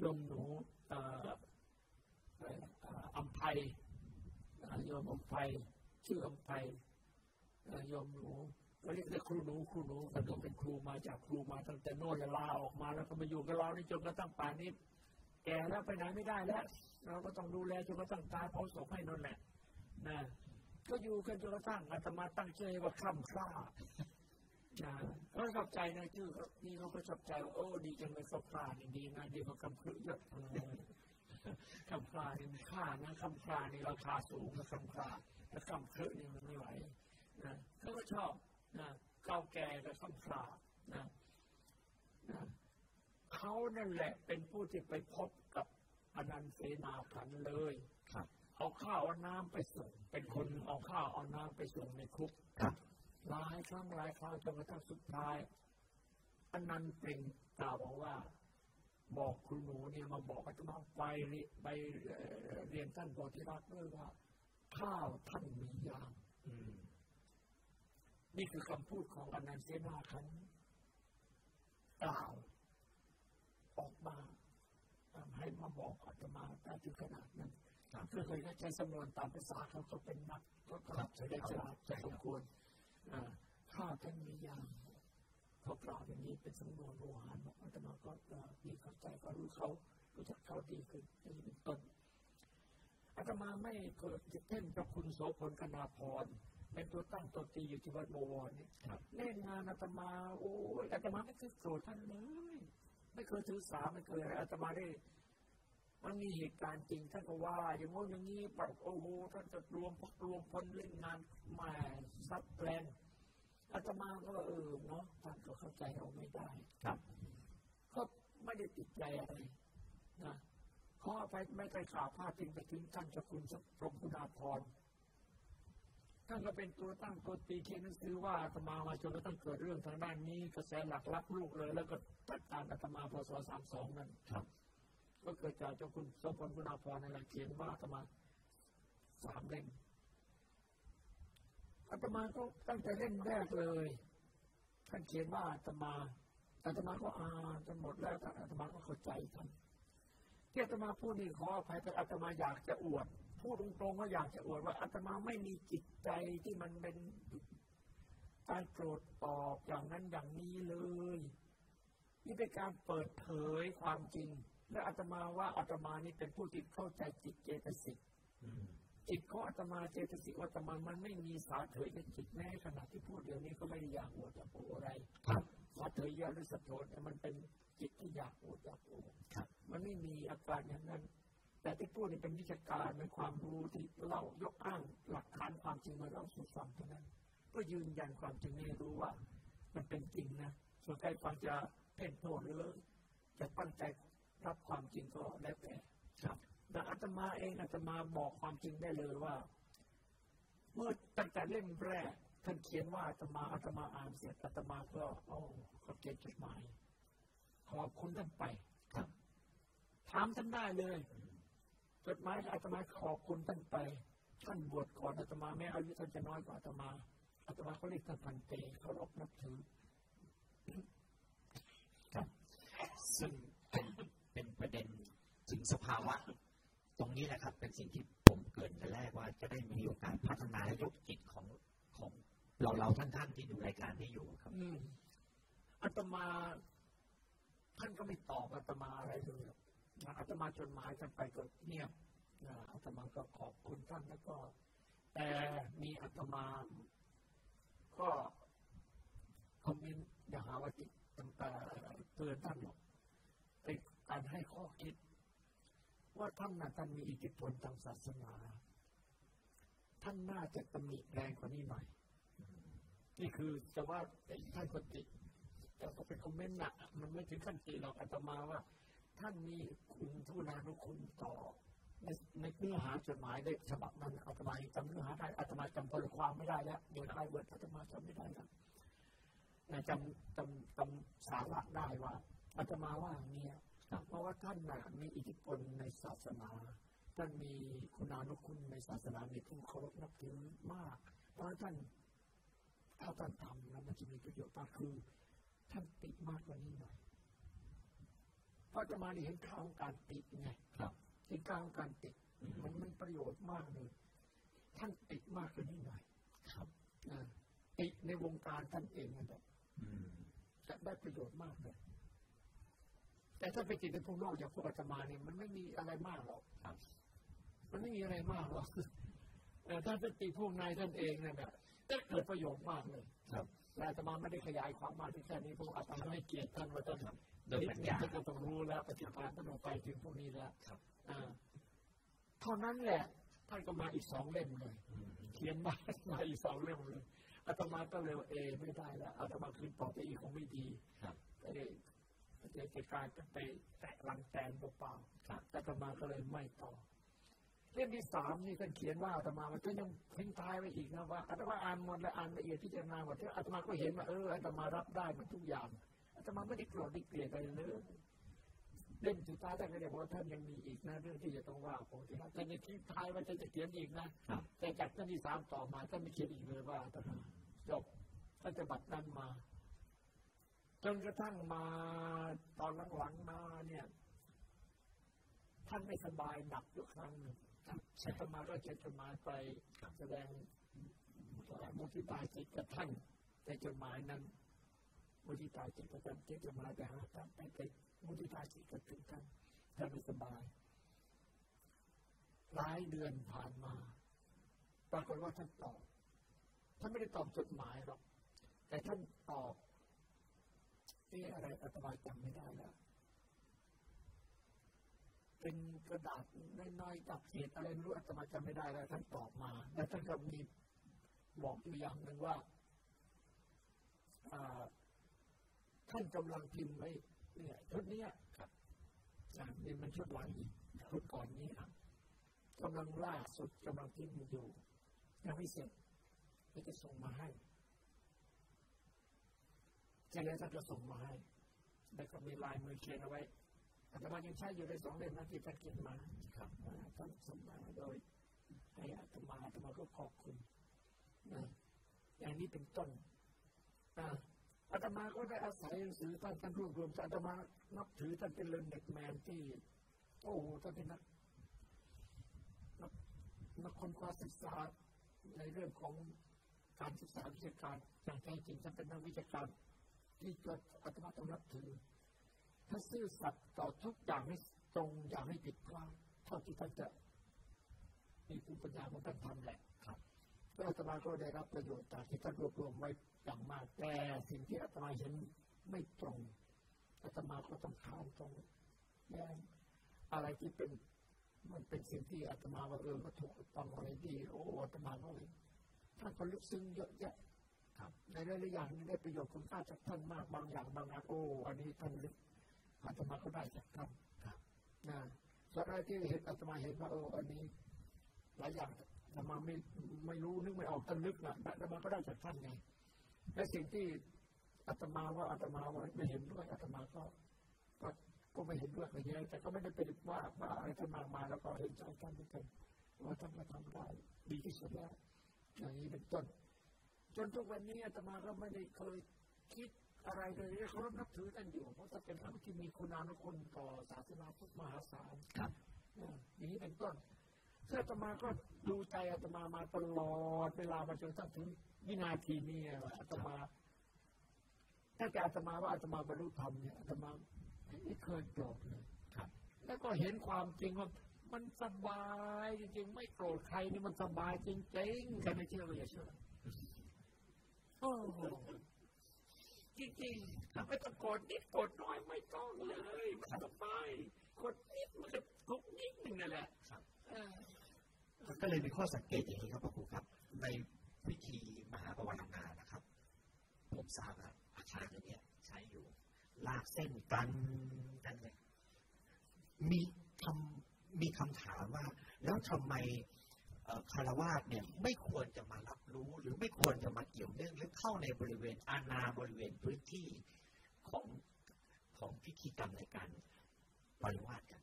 ยมหนูเอ่อเอ่อเอ่ออัมภัยอ่าโยมอัมภัยชื่ออัมภัยเอ่อโยมหนูก็เรียกได้ครูหนูครูหนูแต่ก็เป็นครูมาจากครูมาตั้งแต่โน่นแล้วลาออกมาแล้วก็มาอยู่กับเรานี่จนกระทั่งป่านนี้แก่แล้วไปไหนไม่ได้แล้ว เราก็ต้องดูแลจนกระทั่งตายเผาศพให้นั่นแหละนะก็อยู่กันจนกระทั่งอาตมาตั้งให้ว่าค่ำคร่านะก็ชอบใจนะชื่อนี่เขาก็ชอบใจว่าโอ้ดีจังเลยคำคลานี่ดีนะดีกว่าคำครึเยอะเออคำคลานี่มันค่านะคำคลานี่ราคาสูงนะคำคลาแล้วคำครึนี่มันไม่ไหวนะเขาก็ชอบนะเก่าแก่กับคำคลานะนะ เขานั่นแหละเป็นผู้ที่ไปพบกับอนันต์เสนาขันธ์เลยครับ เอาข้าวเอาน้ำไปส่ง เป็นคนเอาข้าวเอาน้ำไปส่งในคุกครับหลายครั้งหลายคราวจนกระทั่งสุดท้ายอันนั้นเป็นกล่าวบอกว่า บอกครูหนูเนี่ยมาบอกอาตมาไปเรียไปเอ่อเรียนท่านโพธิรักษ์ด้วยว่า ข้าวท่านมียางอืมนี่คือคำพูดของอนันต์เสนาคันธ์กล่าว ออกมามาบอกอาตมาได้ถึงขนาดนั้นครับคือเคยใช้สำนวนตามภาษาเขาก็เป็นนักก็ครับใช้ได้ฉลาดใจสมควรอ่าข้าท่านมีอย่างเขากล่าวอย่างนี้เป็นสำนวนโบราณบอกอาตมาก็เอ่อดีเข้าใจก็รู้เขารู้จักเขาดีขึ้นอย่างนี้เป็นต้นอาตมาไม่เกิดจะเท่นกับคุณโสพลคณาพรเป็นตัวตั้งตัวตีอยู่ที่วัดบวรนี่ครับเล่นงานอาตมาโอ้ยอาตมาไม่เคยโกรธท่านเลย ไม่เคยถือสาไม่เคยอะไรอาตมาได้ มันมีเหตุการณ์จริงท่านก็ว่า อย่างงู้นอย่างนี้แบบโอ้โหท่านจะรวมพกรวมพลเล่นงานแหมาซับแปลนอาตมาก็เออเนาะท่านก็เข้าใจเราไม่ได้ครับก็ไม่ได้ติดใจอะไรนะขออภัยไม่ได้ข่าวพาดพิงไปถึงท่านเจ้าคุณพรหมคุณาภรณ์ ท่านก็เป็นตัวตั้งตัวตีเขียนหนังสือว่าอาตมามาจนกระทั่งเกิดเรื่องทางด้านนี้กระแสหลักรับลูกเลย แล้วก็ตัดการอาตมาพศสามสองนั่นครับ ก็เกิดจากเจ้าคุณสมพลคุณาภรในหลักเขียนว่าอาตมาสามเล่มอาตมาก็ตั้งแต่เล่มแรกเลย ท่านเขียนว่าอาตมาอาตมาก็อ่านจนหมดแล้วอาตมาก็เข้าใจท่านที่อาตมาพูดนี่ขออภัยแต่อาตมาอยากจะอวด พูดตรงๆว่าอยากจะอวดว่าอาตมาไม่มีจิตใจที่มันเป็นการโกรธตอบอย่างนั้นอย่างนี้เลย นี่เป็นการเปิดเผยความจริง และอาตมาว่าอาตมานี่เป็นผู้ที่เข้าใจจิตเจตสิกอืมจิตของอาตมาเจตสิกของอาตมามันไม่มีสาเถยในจิตแม้ขณะที่พูดเดี๋ยวนี้ก็ไม่ได้อยากอวดอยากโออะไรครับสาเถยเยอะหรือสัตโธแต่มันเป็นจิตที่อยากอวดอยากโอครับมันไม่มีอาการอย่างนั้น แต่ที่พูดนี่เป็นวิชาการเป็นความรู้ที่เล่ายกอ้างหลักฐานความจริงมาเล่าสู่ฟังเท่านั้นเพื่อยืนยันความจริงให้รู้ว่า มันเป็นจริงนะส่วนใครฟังจะเพ่นโทษหรือจะตั้งใจรับความจริงก็แล้วแต่ครับแต่อาตมาเองอาตมาบอกความจริงได้เลยว่า เมื่อตั้งแต่เล่มแรกท่านเขียนว่าอาตมาอาตมาอ่านเสร็จอาตมาก็โอ้ก็เขียนจดหมายขอบคุณท่านไปครับ ถามท่านได้เลย จดหมายอาตมาขอบคุณท่านไป ท่านบวชก่อนอาตมาแม้อายุท่านจะน้อยกว่าอาตมาอาตมาเขาเรียกท่านพันเตเคารพนับถือซึ่งเป็นเป็นประเด็นถึงสภาวะ ตรงนี้แหละครับ เป็นสิ่งที่ผมเกริดแต่แรกว่าจะได้มีโอกาสพัฒนาและยกจิตของของเราเราท่านท่านๆที่ดูรายการนี้อยู่ครับอืมอาตมาท่านก็ไม่ตอบอาตมาอะไรเลยหรอกนะอาตมาจดหมายท่านไปก็เงียบ นะอาตมาก็ขอบคุณท่านแล้วก็ แต่มีอาตมาก็คอมเมนต์อย่าหาว่าติตักเตือนท่านหรอกเป็นการให้ข้อคิด ว่าท่านน่ะท่านมีอิทธิพลทางศาสนา ท่านน่าจะตำหนิแรงกว่านี้หน่อย นี่คือจะว่าไอ้ท่านคนติแต่ก็เป็นคอมเมนต์หนักอะมันไม่ถึงขั้นติหรอกอาตมาว่า ท่านมีคุณทุนานุคุณต่อ ในในเนื้อหาจดหมายได้ฉบับนั้นอาตมายังจำเนื้อหาได้อาตมาจำบริความไม่ได้แล้วเดี๋ยวได้ word อาตมาจำไม่ได้แล้วแต่จำจำจำสาระได้ว่าอาตมาว่าอย่างเนี่ยเพราะว่าท่านน่ะมีอิทธิพลในศาสนา ท่านมีคุณานุคุณในศาสนามีผู้เคารพนับถือมาก เพราะฉะนั้นท่านถ้าท่านทำแล้วมันจะมีประโยชน์มากคือ ท่านติดมากกว่านี้หน่อยเพราะจะมาเห็นค่าของการติดไงครับ เห็นค่าของการติด มันมันประโยชน์มากเลย ท่านติดมากกว่านี้หน่อยครับนะติดในวงการท่านเองนั่นแหละอืมจะได้ประโยชน์มากเลย แต่ถ้าไปติดในพวกนอกจากพวกอาตมาเนี่ยมันไม่มีอะไรมากหรอกครับ มันไม่มีอะไรมากหรอกแต่ถ้าเป็นติดพวกนายท่านเองนั่นแหละจะเกิดประโยชน์มากเลย ครับแต่อาตมาไม่ได้ขยายความมากที่แค่นี้เพราะอาตมาให้เกียรติท่านว่าท่าน โดยนิปัดญนี้ญาท่านก็ต้องรู้แล้วปฏิภาณท่านลงไปถึงพวกนี้แล้วครับอ่าเท่านั้นแหละท่านก็มาอีกสองเล่มเลยอืมเขียนมามาอีกสองเล่มเลยอาตมาก็เลยว่าเอ ไม่ได้แล้วอาตมาคืนต่อไปอีกคงไม่ดีครับก็เลยเดี๋ยวจะกลายเป็นไปแตะรังแตนเปล่าครับๆอาตมาก็เลยไม่ต่อเล่มที่สามนี่ท่านเขียนว่าอาตมามันก็ยังทิ้งท้ายไว้อีกนะว่าอาตมาอ่านหมดและอ่านละเอียดพิจารณาหมดที่อาตมาก็เห็นว่าเอออาตมารับได้หมดทุกอย่าง อาตมาไม่ได้โกรธไม่เกลียดอะไรเลยเล่มสุดท้ายท่านก็เลยบอกว่าท่านยังมีอีกนะเรื่องที่จะต้องว่าผมที่ท่านจะทิ้งท้ายว่าท่านจะเขียนอีกนะครับแต่จากท่านที่สามต่อมาท่านไม่เขียนอีกเลยว่าอาตมาจบท่านจะบัตรนั้นมาจนกระทั่งมาตอนหลังๆมาเนี่ย ท่านไม่สบายหนักอยู่ครั้งหนึ่งครับอาใช่ตมาก็เขียนจดหมายไปครับแสดงมุทิตาจิตกับท่านในจดหมายนั้น มุทิตาจิตกับท่านเจดหมายไปหาท่านไปเป็นมุทิตาจิตกับถึงท่านท่านไม่สบาย หลายเดือนผ่านมา ปรากฏว่าท่านตอบท่านไม่ได้ตอบจดหมายหรอก แต่ท่านตอบนี่อะไรอาตมาจำไม่ได้แล้ว เป็นกระดาษน้อยๆกับเศษอะไรไม่รู้อาตมาจำไม่ได้แล้วท่านตอบมา แล้วท่านก็มีบอกอยู่อย่างหนึ่งว่าอ่า ท่านกำลังพิมพ์ไว้เนี่ยชุดเนี้ยครับอ่านี่มันชุดหลังชุดก่อนนี้ครับกำลังล่าสุดกำลังพิมพ์อยู่ยังไม่เสร็จก็จะส่งมาให้เสร็จแล้วท่านก็ส่งมาให้แล้วก็มีลายมือเขียนเอาไว้อาตมายังใช้อยู่ในสองเล่มนะที่ท่านเขียนมาครับอ่าท่านส่งมาโดยให้อาตมาอาตมาก็ขอบคุณนะอย่างนี้เป็นต้นนะ อาตมาก็ได้อาศัยหนังสือท่านท่านรวบรวมอาตมานับถือท่านเป็นเลนเด็กแมนที่โอ้โหท่านเป็นนักนักนักคนคว้าศึกษาในเรื่องของการศึกษาวิชาการอย่างแท้จริงท่านเป็นนักวิชาการที่เกิดอาตมาต้องนับถือท่านซื่อสัตย์ต่อทุกอย่างให้ตรงอย่างให้ผิดพลาดเท่าที่ท่านจะมีภูมิปัญญาของท่านทำแหละครับ แล้วอาตมาก็ได้รับประโยชน์จากที่ท่านรวบรวมไว้อย่างมากแต่สิ่งที่อาตมาเห็นไม่ตรงอาตมาก็ต้องข้ามตรงแย้งอะไรที่เป็นมันเป็นสิ่งที่อาตมาว่าเออก็ถูกต้องอะไรดี โอ้อาตมาก็เลยท่านก็ลึกซึ้งเยอะแยะครับในหลายๆอย่างนี่ได้ประโยชน์คุณค่าจากท่านมากบางอย่างบางอย่างโอ้อันนี้ท่านลึกอาตมาก็ได้จากท่านครับนะส่วนอะไรที่เห็นอาตมาเห็นว่าเอออันนี้หลายอย่าง อาตมาไม่ไม่รู้นึกไม่ออกท่านนึกนะแต่อาตมาก็ได้จากท่านไงและสิ่งที่อาตมาว่าอาตมาว่าไม่เห็นด้วยอาตมาก็ก็ก็ไม่เห็นด้วยอะไรเงี้ยแต่ก็ไม่ได้เป็นว่าว่าอะไรท่านมามาแล้วก็เห็นใจท่านเหมือนกันว่าท่านก็ทำได้ดีที่สุดแล้วอย่างนี้เป็นต้น จนทุกวันนี้อาตมาก็ไม่ได้เคยคิดอะไรเลยเขารับนับถือท่านอยู่ เพราะท่านเป็นพระที่มีคุณานุคุณต่อศาสนาพุทธมหาศาลครับอ่าอย่างนี้เป็นต้น ซึ่งอาตมาก็ดูใจอาตมามาตลอดเวลามาจนถึงวินาทีนี้อะอาตมาถ้าแต่อาตมาว่าอาตมาบรรลุธรรมเนี่ยอาตมาไม่เคยโกรธเลยครับ แล้วก็เห็นความจริงว่ามันสบายจริงๆ ไม่โกรธใครนี่มันสบายจริงๆใครไม่เชื่อก็อย่าเชื่อโอ้โหจริงๆไม่ต้องโกรธนิดโกรธน้อยไม่ต้องเลยมันสบายโกรธนิดมันก็ทุกข์นิดหนึ่งนั่นแหละครับเออ มันก็เลยมีข้อสังเกตอย่างนี้ครับพระครูครับ ในพิธีมหาปวารณานะครับ ผมทราบว่าอาจารย์เนี่ยใช้อยู่ ลากเส้นกันกันเลยมีคำมีคำถามว่า แล้วทำไมคารวาสเนี่ยไม่ควรจะมารับรู้หรือไม่ควรจะมาเกี่ยวเนื่องหรือเข้าในบริเวณอาณาบริเวณพื้นที่ของของพิธีกรรมในการปริวาสกัน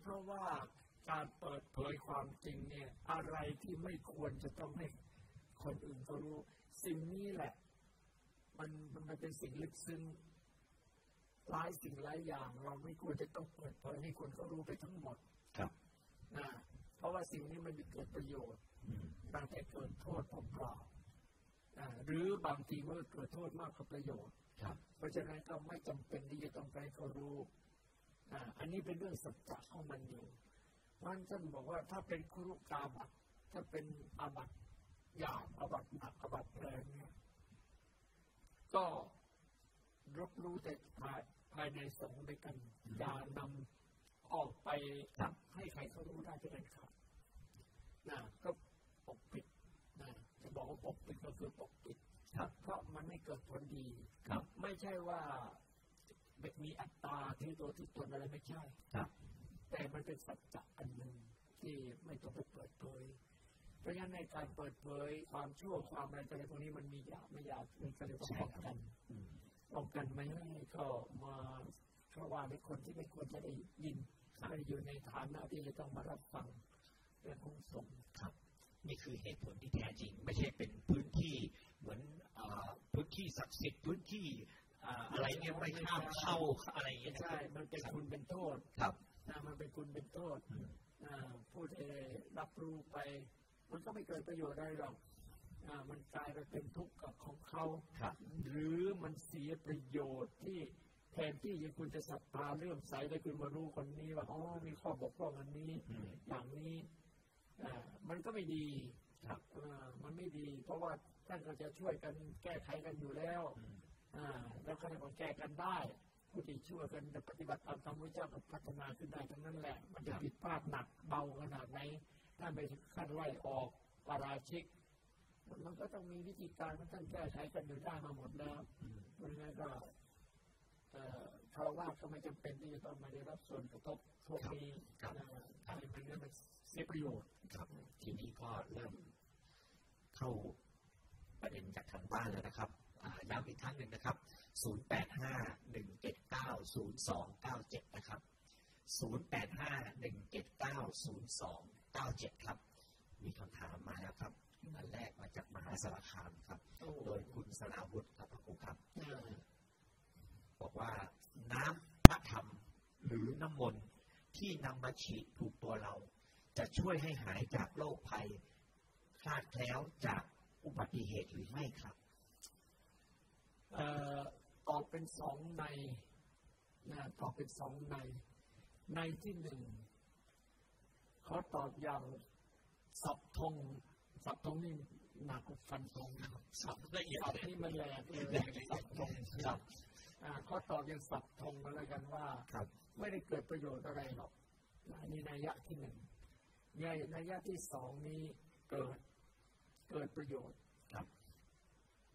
เพราะว่า การเปิดเผยความจริงเนี่ย อะไรที่ไม่ควรจะต้องให้คนอื่นเขารู้ สิ่งนี้แหละ มันมันเป็นสิ่งลึกซึ้งหลายสิ่งหลายอย่าง เราไม่ควรจะต้องเปิดเผยให้คนเขารู้ไปทั้งหมด ครับนะเพราะว่าสิ่งนี้มันมีเกิดประโยชน์อืมบางแต่เกิดโทษเปล่าๆอ่าหรือบางทีว่าเกิดโทษมากกว่าประโยชน์ครับ เพราะฉะนั้นก็ไม่จำเป็นที่จะต้องไปให้เขารู้อ่าอันนี้เป็นเรื่องสัจจะของมันอยู่ เพราะฉะนั้นท่านบอกว่าถ้าเป็นคุรุกาบัตถ้าเป็นอาบัตหยาบอาบัตหนักอาบัตแรงเนี่ยก็รับรู้แต่ภายภายในสงฆ์ด้วยกันอย่านำออกไปครับให้ใครเขารู้ได้เป็นอันขาดนะก็ปกปิดนะจะบอกว่าปกปิดก็คือปกปิดครับเพราะมันไม่เกิดผลดีครับ ไม่ใช่ว่าแบบมีอัตตาที่ตัวที่ตนอะไรไม่ใช่ครับ แต่มันเป็นสัจจะอันหนึ่งที่ไม่ต้องไปเปิดเผย เพราะฉะนั้นในการเปิดเผยความชั่วความอะไรต่างๆพวกนี้มันมีหยาบไม่หยาบมันก็เลยต้องป้องกันอืมป้องกันไม่ให้ก็มาเพราะว่าในคนที่ไม่ควรจะได้ยินไม่ได้อยู่ในฐานะที่จะต้องมารับฟังเรื่องของสงฆ์ครับนี่คือเหตุผลที่แท้จริง ไม่ใช่เป็นพื้นที่เหมือนเอ่อพื้นที่ศักดิ์สิทธิ์พื้นที่อ่าอะไรเงี้ยไม่ห้ามเข้าอะไรอย่างเงี้ยนะใช่ครับมันเป็นคุณเป็นโทษครับอ นะมันเป็นคุณเป็นโทษอืมอ่าผู้ที่รับรู้ไป มันก็ไม่เกิดประโยชน์อะไรหรอกอ่ามันกลายไปเป็นทุกข์กับของเขาครับหรือมันเสียประโยชน์ที่แทนที่จะคุณจะศรัทธาเลื่อมใสได้คุณมารู้คนนี้ว่าอ๋อมีข้อบกพร่องอันนี้อืมอย่างนี้อ่ามันก็ไม่ดีครับอ่ามันไม่ดี เพราะว่าท่านก็จะช่วยกันแก้ไขกันอยู่แล้วอืมอ่าแล้วก็เรียกว่าแก้กันได้ ผู้ที่ช่วยกันปฏิบัติตามธรรมพระเจ้าก็พัฒนาขึ้นได้ทั้งนั้นแหละ มันจะผิดพลาดหนักเบาขนาดไหนถ้าไปถึงขั้นไล่ออกปาราชิก มันก็ต้องมีวิธีการมันต้องแก้ไขกันอยู่ได้มาหมดแล้วอืมเพราะฉะนั้นก็เอ่อคารวะก็ไม่จำเป็นที่จะต้องมาได้รับส่วนกระทบพวกนี้ครับนะให้มันได้มันเสียประโยชน์ครับ ทีนี้ก็เริ่มเข้าประเด็นจากทางบ้านแล้วนะครับอ่า ย้ำอีกครั้งหนึ่งนะครับ 0851790297 นะครับ 0851790297 ครับ มีคำถามมาแล้วครับอันแรกมาจากมหาสารคามครับโอ้โดยคุณสราวุฒิครับพระครูครับเออบอกว่าน้ำพระธรรมหรือน้ำมนต์ที่นำมาฉีดถูกตัวเรา จะช่วยให้หายจากโรคภัยคลาดแคล้วจากอุบัติเหตุหรือไม่ครับเอ่อ ตอบเป็นสองในนะตอบเป็นสองใน ในที่หนึ่งเขาตอบอย่างสับทงสับทงนี่หนักกว่าฟันทงนะครับสับละเอียดสับเลยนี่มันแหลกเลยแหลกเลยสับทงครับอ่าเขาตอบอย่างสับทงกันแล้วกันว่าครับไม่ได้เกิดประโยชน์อะไรหรอกอันนี้นัยยะที่หนึ่งในนัยยะที่สองนี้เกิดเกิดประโยชน์ครับ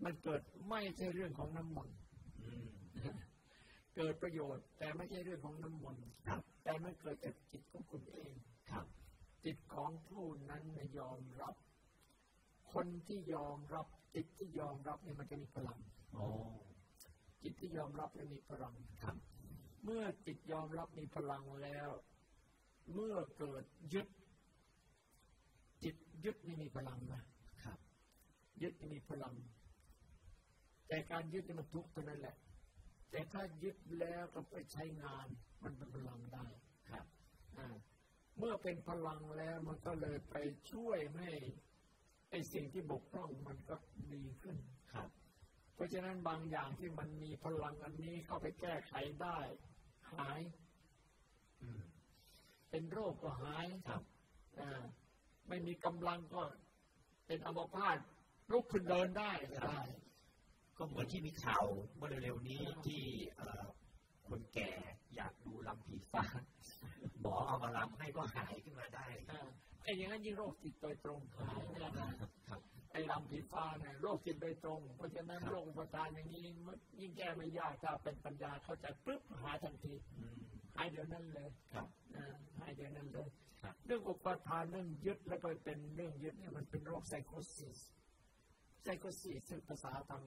มันเกิดไม่ใช่เรื่องของน้ำมันอืมเกิดประโยชน์ แต่ไม่ใช่เรื่องของน้ำมนต์ครับแต่มันเกิดจากจิตของคุณเองครับจิตของผู้นั้นน่ะยอมรับ คนที่ยอมรับจิตที่ยอมรับเนี่ยมันจะมีพลังโอ้จิตที่ยอมรับเนี่ยมีพลังครับเมื่อจิตยอมรับมีพลังแล้ว เมื่อเกิดยึด จิตยึดนี่มีพลังนะครับ ยึดนี่มีพลัง แต่การยึดนี่มันทุกข์เท่านั้นแหละ แต่ถ้ายึดแล้วก็ไปใช้งานมันเป็นพลังได้ครับอ่าเมื่อเป็นพลังแล้วมันก็เลยไปช่วยให้ไอ้สิ่งที่บกพร่องมันก็ดีขึ้นครับ เพราะฉะนั้นบางอย่างที่มันมีพลังอันนี้เข้าไปแก้ไขได้ หายอืมเป็นโรคก็หายครับอ่าไม่มีกำลังก็เป็นอัมพาตลุกขึ้นเดินได้ก็ได้ ก็เหมือนที่มีข่าวเมื่อเร็วๆนี้ที่เอ่อคนแก่อยากดูลำผีฟ้าหมอเอามาลำให้ก็หายขึ้นมาได้อ่าไอ้อย่างนั้นยิ่งโรคจิตโดยตรงหายเนี่ยนะครับไอ้ลำผีฟ้าเนี่ยโรคจิตโดยตรง เพราะฉะนั้นครับโรคอุปาทานอย่างนี้มันยิ่งแก้ไม่ยากถ้าเป็นปัญญาเข้าใจปุ๊บหายทันทีอืมหายเดี๋ยวนั้นเลยครับอ่าหายเดี๋ยวนั้นเลยครับเรื่องอุปาทานเรื่องยึดแล้วก็เป็นเรื่องยึดเนี่ยมันเป็นโรค psychosis psychosis ซึ่งภาษาทาง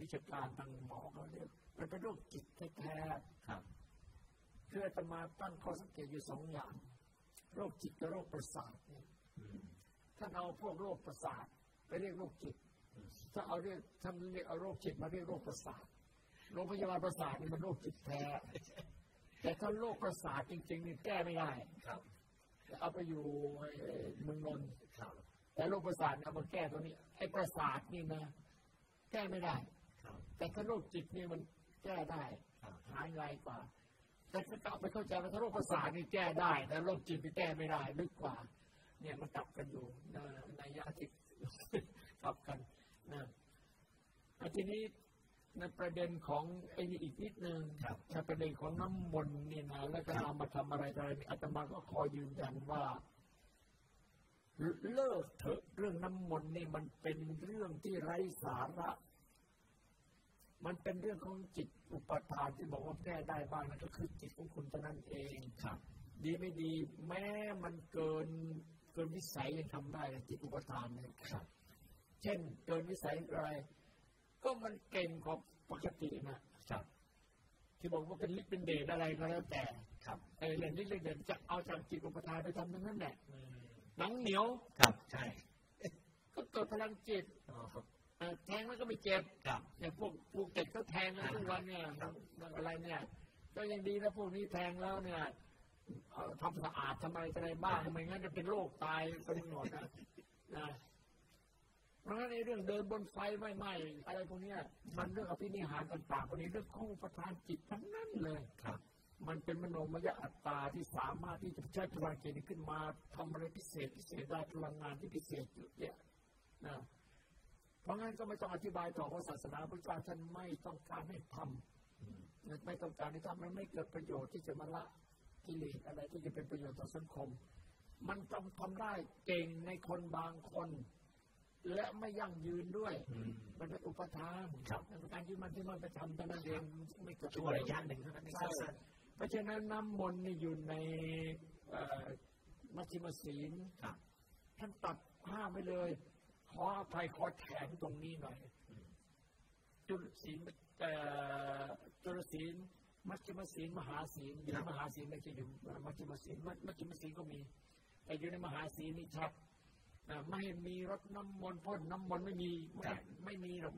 วิชาการทางหมอเขาเรียกมันเป็นโรคจิตแท้ๆครับคืออาตมาตั้งข้อสังเกตอยู่สองอย่าง โรคจิตกับโรคประสาทเนี่ยอืมถ้าเอาพวกโรคประสาทไปเรียกโรคจิตอืมถ้าเอาเรียกถ้าเรียกเอาโรคจิตมาเรียกโรคประสาทโรงพยาบาลประสาทนี่มันโรคจิตแท้ แต่ถ้าโรคประสาทจริงๆนี่แก้ไม่ได้ครับเอาไปอยู่ไอ้เมืองนนท์ครับแต่โรคประสาทเอามาแก้ตัวนี้ไอ้ประสาทนี่นะแก้ไม่ได้ครับ แต่ถ้าโรคจิตนี่มันแก้ได้ครับหายไวกว่า แต่ถ้าเอาไปเข้าใจว่าถ้าโรคประสาทนี่แก้ได้ แต่โรคจิตนี่แก้ไม่ได้ลึกกว่า เนี่ยมันกลับกันอยู่ในในยะที่กลับกันนะอะทีนี้ในประเด็นของไอ้นี่อีกนิดนึงครับในประเด็นของน้ำมนต์นี่นะแล้วก็นำมาทำอะไรอะไรนี่อาตมาก็ขอยืนยันว่าเลิกเถอะเรื่องน้ำมนต์นี่มันเป็นเรื่องที่ไร้สาระ มันเป็นเรื่องของจิตอุปทานที่บอกว่าแก้ได้บ้างนั่นก็คือจิตของคุณเท่านั้นเองครับ ดีไม่ดีแม้มันเกินเกินวิสัยยังทำได้เลยจิตอุปทานเนี่ยครับ เช่นเกินวิสัยอะไร ก็มันเก่งกว่าปกตินะครับ ที่บอกว่าเป็นฤทธิ์เป็นเดชอะไรก็แล้วแต่ครับไอ้เรื่องนี้เรื่องเด่นจะเอาจากจิตอุปทานไปทำทั้งนั้นแหละอืมหนังเหนียวครับใช่ก็เกิดพลังจิตอ๋อเอ่อ แทงแล้วก็ไม่เจ็บครับอย่างพวกภูเก็ตก็แทงกันทุกวันเนี่ยครับอะไรเนี่ย ก็ยังดีนะพวกนี้แทงแล้วเนี่ยเอ่อทำสะอาดทำอะไรอะไรบ้างไม่งั้นจะเป็นโรคตายกันหมดนะนะเพราะฉะนั้นในเรื่องเดินบนไฟไม่ไหม้อะไรพวกเนี้ยมันเรื่องอภินิหารต่างๆพวกนี้เรื่องของอุประทานจิตทั้งนั้นเลยครับ มันเป็นมโนมยอัตตาที่สามารถที่จะใช้พลังเกณฑ์ขึ้นมาทำอะไรพิเศษพิเศษได้พลังงานที่พิเศษเยอะแยะนะ เพราะงั้นก็ไม่ต้องอธิบายต่อว่าศาสนาพุทธเจ้าท่านไม่ต้องการให้ทำไม่ต้องการให้ทำมันไม่เกิดประโยชน์ที่จะมาละกิเลสอะไรที่จะเป็นประโยชน์ต่อสังคม มันต้องทำได้เก่งในคนบางคน และไม่ยั่งยืนด้วยอืมมันเป็นอุปทานครับมันเป็นการที่มันที่มันไปทำแต่นั้นเองไม่เกิดช่วระยะหนึ่งเท่านั้นเองใช่สั้นเพราะฉะนั้นน้ำมนต์นี่อยู่ในเอ่อมัชฌิมศีลๆครับท่านตัดห้ามไปเลย ขออภัยขอแถมตรงนี้หน่อย จุลศีลเอ่อจุลศีลมัชฌิมศีลมหาศีลอยู่ในมหาศีลไม่ใช่อยู่มัชฌิมศีลมัชมัชฌิมศีลก็มี แต่อยู่ในมหาศีลนี่ชัดอ่าไม่ให้มีรถน้ำมนต์พ่นน้ำมนต์ไม่มีไม่ไม่มีหรอก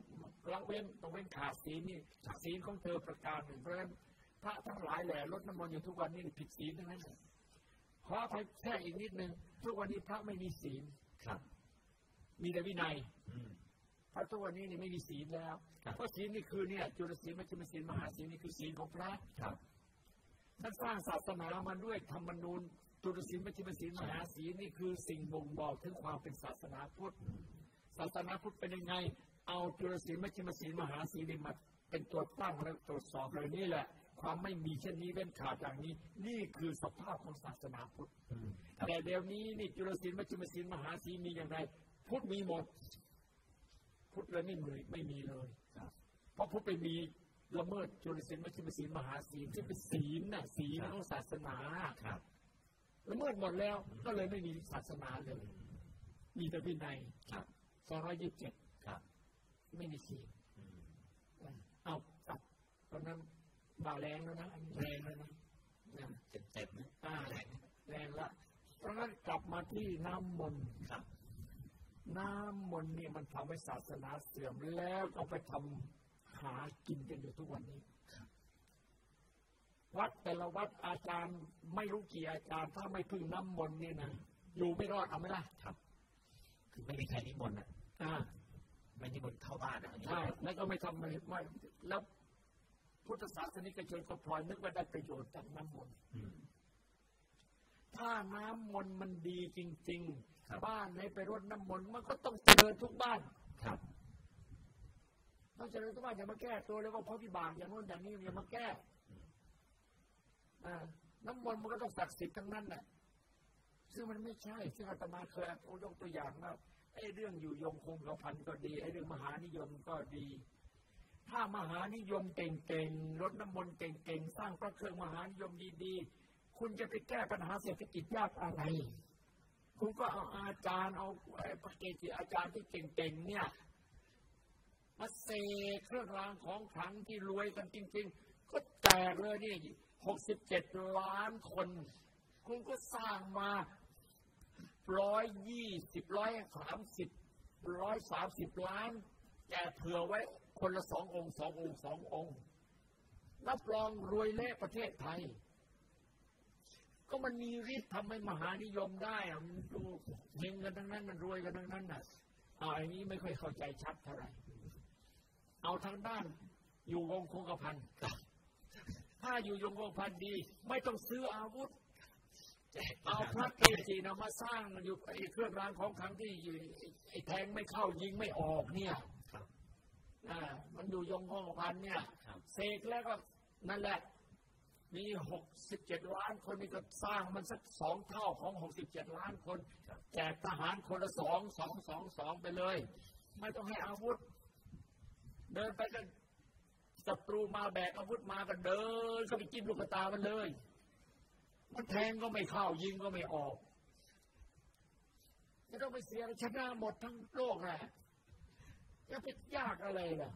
ละเว้นต้องเว้นขาดศีลนี่ศีลของเธอประการหนึ่งเพราะฉะนั้นพระทั้งหลายแหล่รถน้ำมนต์อยู่ทุกวันนี้ผิดศีลทั้งนั้นเลยขออภัยแค่อีกนิดนึงทุกวันนี้พระไม่มีศีลครับ มีแต่วินัยอืมพระทุกวันนี้นี่ไม่มีศีลแล้วครับเพราะศีลนี่คือเนี่ยจุลศีลมัชฌิมศีลมหาศีลนี่คือศีลของพระครับท่านสร้างศาสนามาด้วยธรรมนูญจุลศีลมัชฌิมศีลมหาศีลนี่คือสิ่งบ่งบอกถึงความเป็นศาสนาพุทธศาสนาพุทธเป็นยังไง เอาจุลศีลมัชฌิมศีลมหาศีลนี่มาเป็นตัวตั้งและตรวจสอบเลยนี่แหละ ความไม่มีเช่นนี้เว้นขาดอย่างนี้ นี่คือสภาพของศาสนาพุทธอืมครับแต่เดี๋ยวนี้นี่จุลศีลมัชฌิมศีลมหาศีลมีอย่างไร พุทธมีหมด พุทธเลยไม่มีไม่มีเลยครับเพราะพุทธไปมีละเมิดจุลศีลมัชฌิมศีลมหาศีลที่เป็นศีลน่ะศีลของศาสนาครับละเมิดหมดแล้ว ก็เลยไม่มีศาสนาเลย มีแต่วินัยครับสองร้อยยี่สิบเจ็ดครับ ไม่มีศีลอืมเอากลับตอนนั้นบาแรงแล้วนะอันนี้แรงแล้วนะนะเต็มเต็มๆนะอ่าแรงนะแรงละเพราะงั้นกลับมาที่น้ำมนต์ครับ น้ำมนต์เนี่ยมันทำให้ศาสนาเสื่อมแล้วก็ไปทำหากินกันอยู่ทุกวันนี้วัดแต่ละวัดอาจารย์ไม่รู้กี่อาจารย์ ถ้าไม่พึ่งน้ำมนต์เนี่ยนะอยู่ไม่รอดเอาไหมล่ะครับ คือไม่มีใครนิมนต์อะอ่าไม่นิมนต์เข้าบ้านอะอันนี้ใช่แล้วก็ไม่ทำอะไรไม่แล้วพุทธศาสนิกชนก็พลอยนึกว่าได้ประโยชน์จากน้ำมนต์อืมถ้าน้ำมนต์มันดีจริงครับๆ บ้านไหนไปรดน้ำมนต์มันก็ต้องเจริญทุกบ้านครับต้องเจริญทุกบ้านอย่ามาแก้ตัวเลยว่าเพราะพิบากอย่างโน้นอย่างนี้อย่ามาแก้อ่าน้ำมนต์มันก็ต้องศักดิ์สิทธิ์ทั้งนั้นแหละซึ่งมันไม่ใช่ ซึ่งอาตมาเคยยกตัวอย่างว่าไอ้เรื่องอยู่ยงคงกระพันก็ดีไอ้เรื่องมหานิยมก็ดี ถ้ามหานิยมเก่งๆรดน้ำมนต์เก่งๆ สร้างพระเครื่องมหานิยมดีๆ คุณจะไปแก้ปัญหาเศรษฐกิจยากอะไร คุณก็เอาอาจารย์เอาพระเกจิอาจารย์ที่เก่งๆเนี่ย มาเสกเครื่องรางของขลังที่รวยกันจริง ๆ ก็แจกเลยนี่หกสิบเจ็ดล้านคน คุณก็สร้างมาร้อยยี่สิบร้อยสามสิบร้อยสามสิบล้านแกเผื่อไว้คนละสององค์สององค์สององค์รับรองรวยเละประเทศไทย ก็มันมีฤทธิ์ทำให้มหานิยมได้อะมันดูเฮงกันทั้งนั้นมันรวยกันทั้งนั้นน่ะเอาอันนี้ไม่ค่อยเข้าใจชัดเท่าไหร่เอาทางด้าน อยู่วงคงกระพันถ้าอยู่ยงคงกระพันดี ไม่ต้องซื้ออาวุธแจกเอาพระเกจินะมาสร้างอยู่ไอ้เครื่องรางของขลังที่อยู่ไอ้แทงไม่เข้ายิงไม่ออกเนี่ยครับอ่ามันอยู่ยงคงกระพันเนี่ยครับเสกแล้วก็นั่นแหละ มีหกสิบเจ็ดล้านคนนี่ก็สร้างมันสักสองเท่าของหกสิบเจ็ดล้านคนแจกทหารคนละสองสองสองสองไปเลย ไม่ต้องให้อาวุธ เดินไปกันศัตรูมาแบกอาวุธมาก็เดินเข้าไปจิ้มลูกตามันเลย มันแทงก็ไม่เข้ายิงก็ไม่ออกไม่ต้องไปเสียชนะหมดทั้งโลกแหละจะไปยากอะไรล่ะ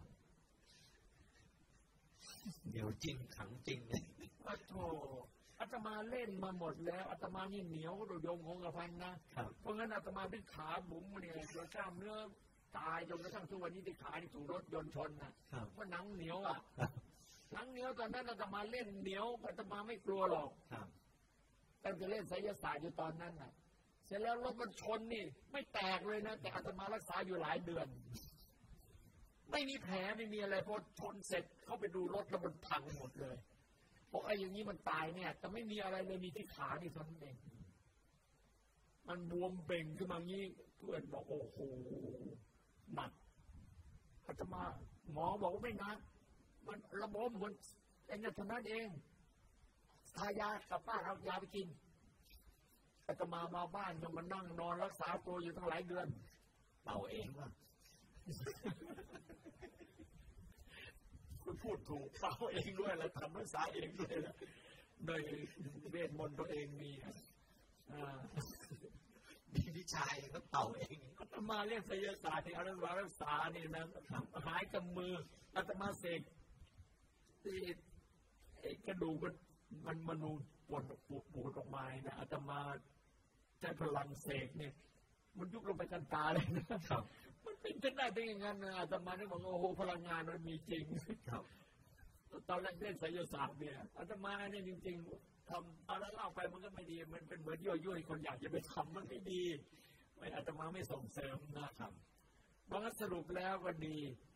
เดี๋ยวจริงขังจริงเลย อ้โธอาตมาเล่นมาหมดแล้วอาตมานี่เหนียวโดยงคงกระพันนะครับเพราะงั้นอาตมาเป็นขาบุ๋มเนี่ยจนกล้ามเนื้อตายจนกระทั่งทุกวันนี้ที่ขาที่ถูกรถยนต์ชนนะครับเพราะหนังเหนียวอะครับหนังเหนียวตอนนั้นอาตมาเล่นเหนียวอาตมาไม่กลัวหรอกครับตั้งแต่เล่นไสยศาสตร์อยู่ตอนนั้นน่ะ เสร็จแล้วรถมันชนนี่ ไม่แตกเลยนะแต่อาตมารักษาอยู่หลายเดือน ไม่มีแผลไม่มีอะไรพอชนเสร็จเข้าไปดูรถแล้วมันพังหมดเลย บอกไอ้อย่างนี้มันตายเนี่ยแต่ไม่มีอะไรเลยมีที่ขานี่เท่านั้นเองมันบวมเป่งขึ้นมางี้เพื่อนบอกโอ้โหหนักอาตมาหมอบอกว่าไม่นักมันระบมเหมือนไอ้เนี่ยเท่านั้นเองทายากลับบ้านเอายาไปกินอาตมามาบ้านยังมานั่งนอนรักษาตัวอยู่ตั้งหลายเดือนเป่าเองว่าคุณ พูดถูกเป่าเองด้วยแล้วทำรักษาเองด้วยนะโดยเวทมนต์ตัวเองมีอ่ามีวิชายก็เป่าเองอาตมาเรียกไสยศาสตร์ที่อารักษารักษานี่นะหายกับมืออาตมาเสกที่ไอ้กระดูกมันมันมนูปวดปวดปวดออกมาเนี่ยอาตมาใช้พลังเสกเนี่ย มันยุบลงไปกันตาเลยนะครับ มันเป็นขึ้นได้เป็นอย่างนั้นนะอาตมาเนี่ยบอกว่าโอ้โหพลังงานมันมีจริงครับตอนแรกเล่นไสยศาสตร์เนี่ยอาตมาเนี่ยจริง ๆทำตอนนั้นเล่าไปมันก็ไม่ดี มันเป็นเหมือนยั่วยุให้คนอยากจะไปทำมันไม่ดีไม่อาตมาไม่ส่งเสริมนะครับบางสรุปแล้วก็ดีเออ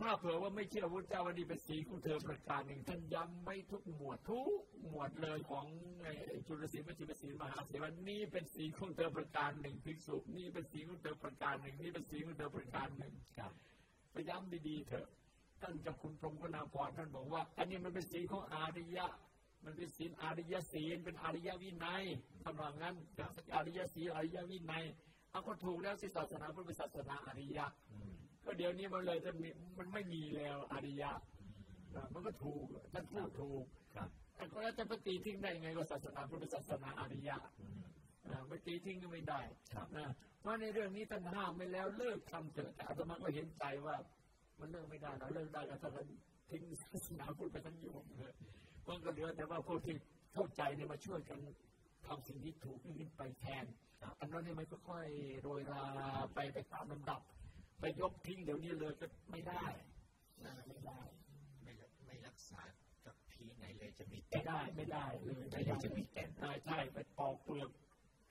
ถ้าเผื่อว่าไม่เชื่อพระเจ้าวันนี้เป็นสีของเธอประการหนึ่งท่านย้ำไม่ทุกหมวดทุกหมวดเลยของจุลศีลมจจุลศีลมหาศีลวันนี้เป็นสีของเธอประการหนึ่งภิกษุนี่เป็นสีของเธอประการหนึ่งนี่เป็นสีของเธอประการหนึ่งครับไปย้ำดีๆเถอะท่านเจ้าคุณพรหมกนาพรท่านบอกว่า อันนี้มันเป็นศีลของอาริยะ มันเป็นศีลอาริยศีลเป็นอาริยวินัยท่านว่างั้นอาริยศีลอาริยวินัยเอาก็ถูกแล้วสิศาสนาเป็นศาสนาอาริยะ ก็เดี๋ยวนี้มันเลยจะมีมันไม่มีแล้วอาริยะอะมันก็ถูกท่านพูดถูกครับแต่ก็แล้วจะไปตีทิ้งได้ไงว่าศาสนาพุทธเป็นศาสนาอาริยะอืมอ่าไม่ตีทิ้งก็ไม่ได้ครับนะเพราะในเรื่องนี้ท่านห้ามไปแล้วเลิกทำเถอะแต่อาตมาก็เห็นใจว่า มันเลิกไม่ได้นะเลิกได้ก็ต้องทิ้งศาสนาพุทธไปทั้งยวงเลยมันก็เหลือแต่ว่าพวกที่เข้าใจเนี่ยมาช่วยกันทำสิ่งที่ถูกนี่ไปแทนครับอันนั้นเนี่ยมันก็ค่อยโรยราไปไปตามลำดับ ไปยกทิ้งเดี๋ยวนี้เลยก็ไม่ได้นะไม่ได้ ไม่รักไม่รักษากับพีไหนเลยจะมีไม่แต่ได้ไม่ได้เลยไม่ไม่ได้ได้จะมีแต่ใช่ใช่ไปปอกเปลือก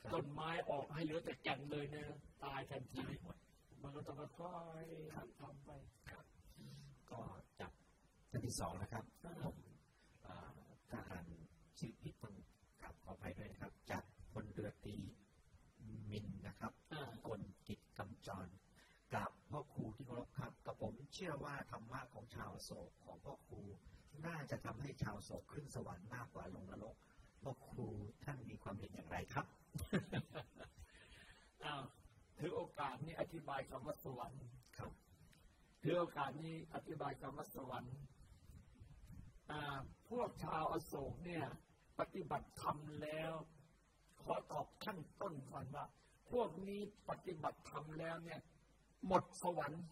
ครับต้นไม้ออกให้เหลือแต่แก่นเลยเนี่ยตายทันทีตายหมดมันก็ต้องค่อยๆทำไปก็จับท่านที่สองนะครับอ่าผมอ่าถ้าอ่านชื่อผิดต้องกลับขออภัยด้วยนะครับ จากพลเรือตรีมินนะครับอ่ากลกิจกำจร กับพ่อครูที่เคารพครับกับผมเชื่อว่าธรรมะของชาวโศกของพ่อครู น่าจะทำให้ชาวโศกขึ้นสวรรค์มากกว่าลงนรกพ่อครูท่านมีความเห็นอย่างไรครับอ้าวถือโอกาสนี้อธิบายคำว่าสวรรค์ครับถือโอกาสนี้อธิบายคำว่าสวรรค์อ่าพวกชาวอโศกเนี่ย ปฏิบัติธรรมแล้ว ขอตอบขั้นต้นก่อนว่า พวกนี้ปฏิบัติธรรมแล้วเนี่ย หมดสวรรค์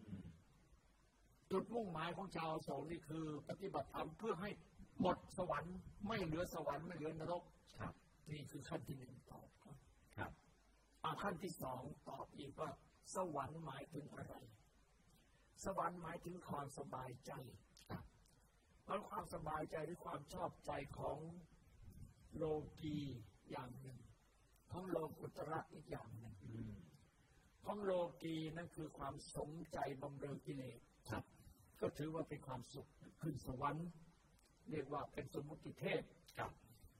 อืมจุดมุ่งหมายของชาวอโศกนี่คือ ปฏิบัติธรรมเพื่อให้หมดสวรรค์ไม่เหลือสวรรค์ไม่เหลือนรกครับนี่คือขั้นที่หนึ่งตอบครับครับอ่าขั้นที่สองตอบอีกว่า สวรรค์หมายถึงอะไร สวรรค์หมายถึงความสบายใจครับเพราะความสบายใจหรือความชอบใจของโลกีอย่างหนึ่ง ของโลกุตระอีกอย่างหนึ่งอืม ของโลกีนั่นคือความสมใจบำเรอกิเลสครับ ก็ถือว่าเป็นความสุขขึ้นสวรรค์เรียกว่าเป็นสมุติเทพครับ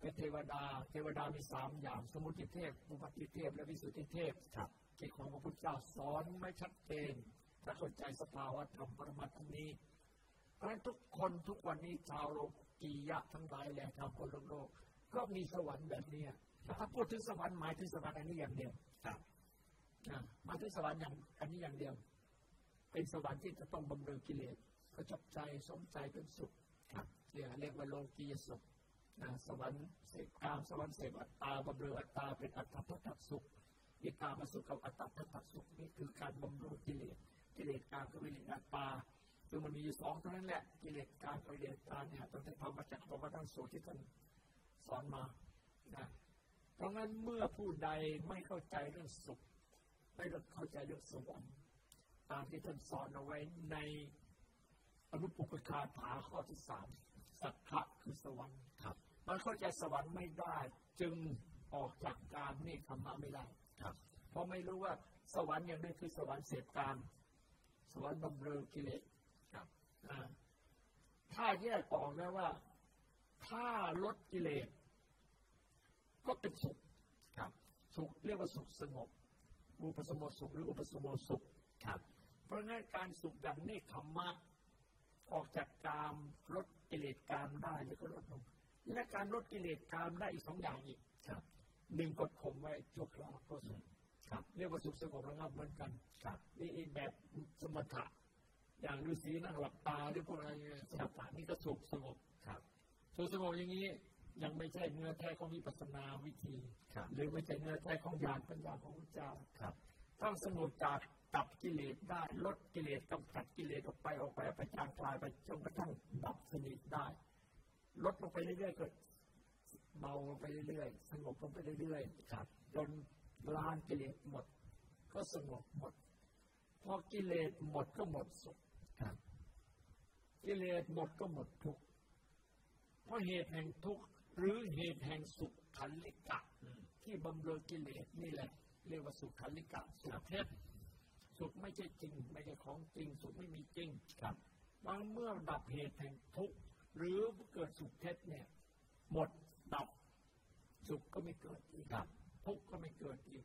เป็นเทวดา เทวดามีสามอย่างสมุติเทพอุปติเทพ และวิสุทธิเทพครับที่ของพระพุทธเจ้าสอนไม่ชัดเจนถ้าเข้าใจสภาวะธรรมปรมัตถ์อันนี้เพราะฉะนั้นทุกคนทุกวันนี้ชาวโลกียะทั้งหลายแหละชาวคนโลกโลก ก็มีสวรรค์แบบเนี้ยถ้าพูดถึงสวรรค์หมายถึงสวรรค์อันนี้อย่างเดียวครับนะห มายถึงสวรรค์อย่างอันนี้อย่างเดียว เป็นสวรรค์ที่จะต้องบำเรอกิเลสก็จับใจสมใจเป็นสุขเรียกเรียกว่าโลกียสุขนะสวรรค์เสพกามสวรรค์เสพอัตตาบำเรออัตตาเป็นอัตตทัตสุขวิกามาสุขกับอัตตทัตสุขนี่คือการบำเรอกิเลสกิเลสกามกับกิเลสอัตตาคือมันมีอยู่สองเท่านั้นแหละกิเลสกามกับกิเลสอัตตาเนี่ยตั้งแต่ธรรมจักรพรรดิสูตรที่ท่านสอนมานะเพราะงั้นเมื่อผู้ใดไม่เข้าใจเรื่องสุข ไม่เข้าใจเรื่องสวรรค์ตามที่ท่านสอนเอาไว้ในอนุปุกคาถาข้อที่สามสักขะคือสวรรค์ครับ มันเข้าใจสวรรค์ไม่ได้ จึงออกจากการนี่ธรรมะไม่ได้ครับ เพราะไม่รู้ว่าสวรรค์อย่างนี้คือสวรรค์เสพการ สวรรค์บำเรอกิเลสครับอ่าถ้าแยกออกนะว่า ถ้าลดกิเลสก็เป็นสุขครับ สุขเรียกว่าสุขสงบ อุปสมบทสุขหรืออุปสมบทสุขครับ เพราะงั้นการสุขอย่างเนคขมมะออกจากกามลดกิเลสกามได้แล้วก็ลดลงและการลดกิเลสกามได้อีกสองอย่างอีกครับหนึ่งกดข่มไว้ชั่วคราวก็สุขครับเรียกว่าสุขสงบระงับเหมือนกันครับนี่อีกแบบสมถะอย่างฤาษีนั่งหลับตาหรือพวกอะไรเงี้ยสมถะนี่ก็สุขสงบครับสุขสงบอย่างนี้ ยังไม่ใช่เนื้อแท้ของวิปัสสนาวิธีครับหรือไม่ใช่เนื้อแท้ของญาณปัญญาของพระเจ้าครับต้องสงบจากดับกิเลสได้ลดกิเลสกำจัดกิเลสออกไปออกไปไปจางคลายไปจนกระทั่งดับสนิทได้ ลดลงไปเรื่อยๆก็เบาลงไปเรื่อยๆสงบลงไปเรื่อยๆครับจนล้างกิเลสหมด ก็สงบหมดพอกิเลสหมดก็หมดสุขครับกิเลสหมดก็หมดทุกข์เพราะเหตุแห่งทุกข์ หรือเหตุแห่งสุขขันลิกะอืมที่บำเรอกิเลสนี่แหละ เรียกว่าสุขขันลิกะสุขเท็จสุขไม่ใช่จริง ไม่ใช่ของจริง สุขไม่มีจริงครับบางเมื่อดับเหตุแห่งทุกข์หรือเกิดสุขเท็จเนี่ย หมดดับ สุขก็ไม่เกิดอีกครับทุกข์ก็ไม่เกิดอีก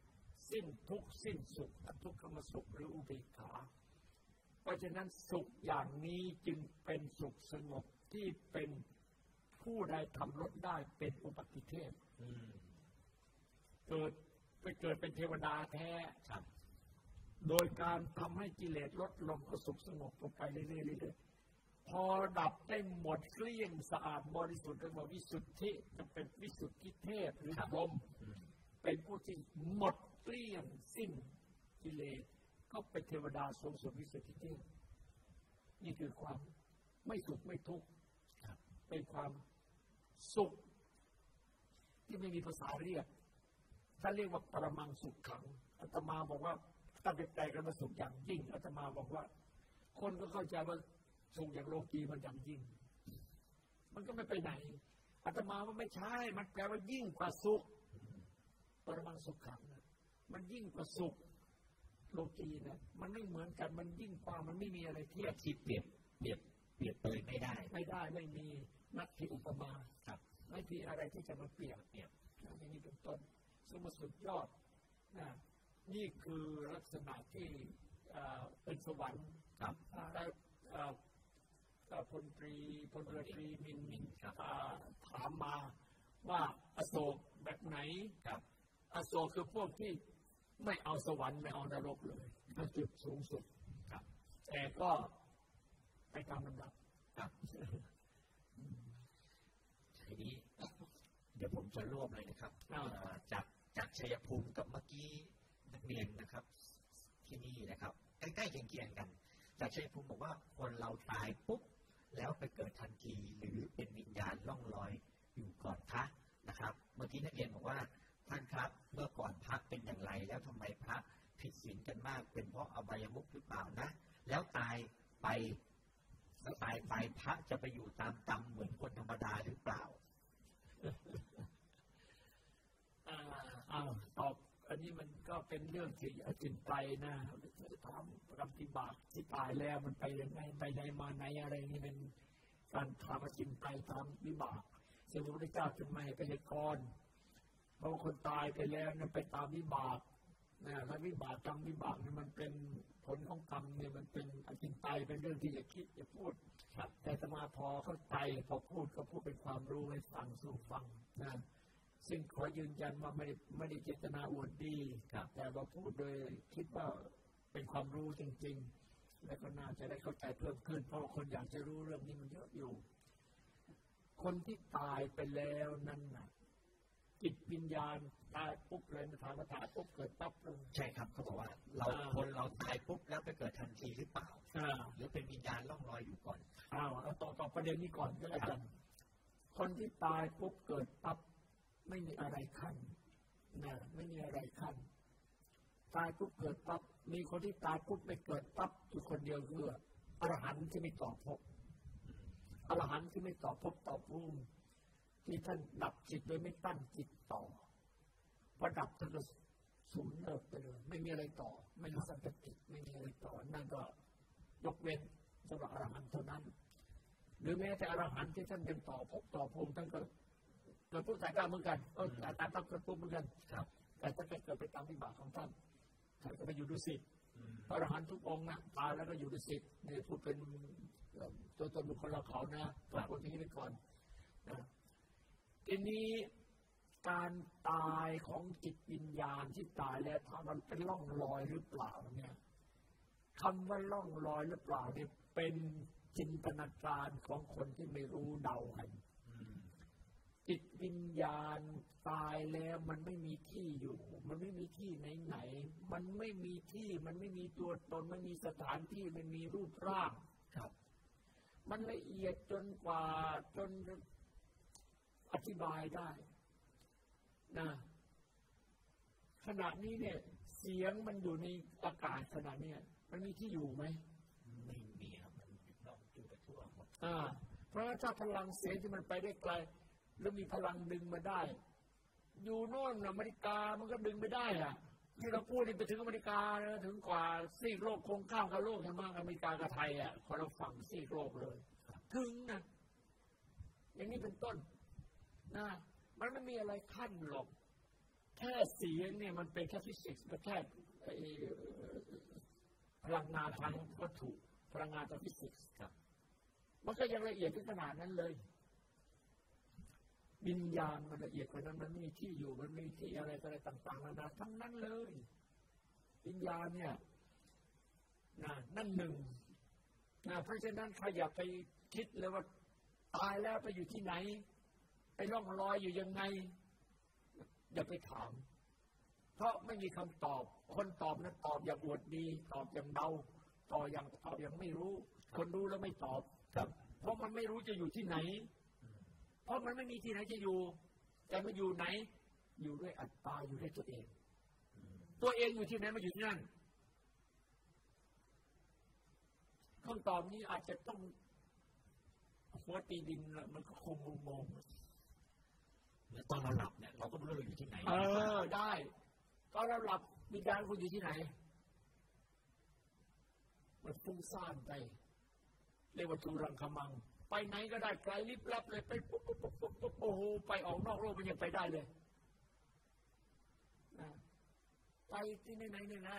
สิ้นทุกข์สิ้นสุขอทุกขมสุขหรืออุเบกขา เพราะฉะนั้นสุขอย่างนี้จึงเป็นสุขสงบที่เป็น ผู้ใดทำลดได้เป็นอุปติเทพอืมเกิดไปเกิดเป็นเทวดาแท้ครับโดยการทำให้กิเลสลดลงก็สุขสงบลงไปเรื่อยๆเรื่อยๆพอดับได้หมดเกลี้ยงสะอาดบริสุทธิ์เรียกว่าวิสุทธิจะเป็นวิสุทธิเทพหรือครับพรหมอืมเป็นผู้ที่หมดเกลี้ยงสิ้นกิเลสก็เป็นเทวดาทรงสุดวิสุทธิเทพนี่คือความไม่สุขไม่ทุกข์ครับเป็นความ สุข ที่ไม่มีภาษาเรียกถ้าเรียกว่าปรมังสุขขังอาตมาบอกว่าถ้าเป็นใจกันมาสุขอย่างยิ่งอาตมาบอกว่า คนก็เข้าใจว่าสุขอย่างโลกีมันอย่างยิ่ง มันก็ไม่ไปไหนอาตมาว่าไม่ใช่ มันแปลว่ายิ่งกว่าสุข ปรมังสุขขังนะมันยิ่งกว่าสุขโลกีนะมันไม่เหมือนกันมันยิ่งกว่ามันไม่มีอะไรเทียบที่เปรียบเปรียบเปรียบเปยไม่ได้ ไม่ได้ไม่มี นักที่อุปมาครับไม่มีอะไรที่จะมาเปรียบเทียบอย่างนี้เป็นต้นซึ่งมันสุดยอดนะนี่คือลักษณะที่เอ่อเป็นสวรรค์ครับอ่าและเอ่อเอ่อพลตรีพลเรือตรีมินมินครับอ่าถามมาว่าอโศกแบบไหนครับอโศกคือพวกที่ไม่เอาสวรรค์ไม่เอานรกเลยนั่นจุดสูงสุดครับแต่ก็ไปตามลำดับครับทีนี้ เดี๋ยวผมจะรวบเลยนะครับจากจากชัยภูมิกับเมื่อกี้นักเรียนนะครับ ที่นี่นะครับ ใกล้ๆเคียงๆกัน จากชัยภูมิบอกว่าคนเราตายปุ๊บแล้วไปเกิดทันทีหรือเป็นวิญญาณล่องลอยอยู่ก่อนพระนะครับ เมื่อกี้นักเรียนบอกว่าท่านครับ เมื่อก่อนพระเป็นอย่างไร แล้วทำไมพระผิดศีลกันมาก เป็นเพราะอบายมุขหรือเปล่านะ แล้วตายไปแล้วตายไปพระจะไปอยู่ตามกรรมเหมือนคนธรรมดาหรือเปล่า อ้าวตอบอันนี้มันก็เป็นเรื่องที่อจินไปนะถามกรรมที่บากที่ตายแล้วมันไปยังไงไปไหนมาไหนอะไรนี่เป็นการถามอจินไปตามวิบากซึ่งพระพุทธเจ้าจึงไม่ไปในกรเพราะคนตายไปแล้วนั้นไปตามวิบากนะแล้ววิบากกรรมวิบากนี่มันเป็นผลของกรรมเนี่ยมันเป็นอจินไตเป็นเรื่องที่อย่าคิดอย่าพูด ครับแต่สมาพอเข้าใจพอพูดก็พูดเป็นความรู้ให้ฟังสู่ฟังนะซึ่งขอยืนยันว่าไม่ได้ไม่ได้เจตนาอวดดีครับแต่ว่าพูดโดยคิดว่าเป็นความรู้จริง ๆ และก็น่าจะได้เข้าใจเพิ่มขึ้น เพราะว่าคนอยากจะรู้เรื่องนี้มันเยอะอยู่ คนที่ตายไปแล้วนั่นน่ะจิตวิญญาณตายปุ๊บเลยนะถามว่าตายปุ๊บเกิดปั๊บเลยใช่ครับเขาบอกว่า เราอ่าคนเราตายปุ๊บแล้วไป เอาต่อต่อประเด็นนี้ก่อนก็แล้วกันคนที่ตายปุ๊บเกิดปั๊บไม่มีอะไรขั้นนะไม่มีอะไรขั้นตายปุ๊บเกิดปั๊บมีคนที่ตายปุ๊บไม่เกิดปั๊บอยู่คนเดียวคืออรหันต์ที่ไม่ต่อภพอรหันต์ที่ไม่ต่อภพต่อภูมิที่ท่านดับจิตโดยไม่ตั้งจิตต่อพอดับท่านก็สูญเลิกไปเลยไม่มีอะไรต่อ ไม่มีสันติไม่มีอะไรต่อนั่นก็ยกเว้นสำหรับอรหันต์เท่านั้น หรือแม้แต่อรหันต์ที่ท่านเป็นต่อภพต่อภูมิท่านก็เกิดพุทธสายกล้าเหมือนกันเออตามตามเกิดภูมิเหมือนกันครับแต่ท่านก็เกิดไปตามวิบากของท่านท่านก็ไปอยู่ดุสิตอืมพระอรหันต์ทุกองค์นะตายแล้วก็อยู่ดุสิตนี่พูดเป็นเอ่อตัวตนบุคคลเราเขานะต้องพูดอย่างนี้ไปก่อนนะทีนี้การตายของจิตวิญญาณที่ตายแล้วถ้ามันเป็นร่องรอยหรือเปล่าเนี่ยคำว่าร่องรอยหรือเปล่าเนี่ยเป็น จินตนาการของคนที่ไม่รู้เดากันอืมจิตวิญญาณตายแล้วมันไม่มีที่อยู่ มันไม่มีที่ไหนไหนๆมันไม่มีที่มันไม่มีตัวตนไม่มีสถานที่มันมีรูปร่างครับ มันละเอียดจนกว่าจนอธิบายได้นะขณะนี้เนี่ย เสียงมันอยู่ในอากาศขณะเนี้ยมันมีที่อยู่ไหมไม่มีครับมันเราอยู่ไปทั่วหมด อ่า เพราะถ้าพลังเสียงที่มันไปได้ไกล แล้วมีพลังดึงมาได้ อยู่โน่นอเมริกามันก็ดึงไม่ได้อะที่เราพูดนี่ไปถึงอเมริกานะถึงกว่าซีกโลกคงข้ามกับโลกใช่ไหมอเมริกากับไทยอะคนเราฝั่งซีกโลกเลย ถึงนะอย่างนี้เป็นต้นนะมันไม่มีอะไรขั้นหรอก แค่เสียงเนี่ยมันเป็นแค่ฟิสิกส์มันแค่พลังงานทางวัตถุพลังงานทางฟิสิกส์ครับ มันก็ยังละเอียดถึงขนาดนั้นเลยวิญญาณมันละเอียดกว่านั้นมันมีที่อยู่มันมีที่อะไรอะไรต่างๆนานาทั้งนั้นเลยวิญญาณเนี่ยนะนั่นหนึ่งนะเพราะฉะนั้นใครอย่าไปคิดเลยว่าตายแล้วไปอยู่ที่ไหน ไปล่องลอยอยู่ยังไง อย่าไปถาม เพราะไม่มีคำตอบ คนตอบนั้นตอบอย่างอวดดี ตอบอย่างเดาตอบอย่างตอบอย่างไม่รู้ คนรู้แล้วไม่ตอบ ครับ เพราะมันไม่รู้จะอยู่ที่ไหน เพราะมันไม่มีที่ไหนจะอยู่จะมาอยู่ไหน อยู่ด้วยอัตตาอยู่ด้วยตัวเอง ตัวเองอยู่ที่ไหนมาอยู่ที่นั่นคำตอบนี้อาจจะต้องหัวตีดินละมันก็คงงงเหมือนตอนเราหลับเนี่ยเราก็ไม่รู้เราอยู่ที่ไหนๆเออได้ ตอนเราหลับวิญญาณคุณอยู่ที่ไหน มันฟุ้งซ่านไป เรียกว่าทูรังคมัง ไปไหนก็ได้ไกลลิบลับเลยไปปุ๊บปุ๊บปุ๊บปุ๊บปุ๊บโอ้โหไปออกนอกโลกมันยังไปได้เลยนะไปที่ไหนไหนเนี่ยนะ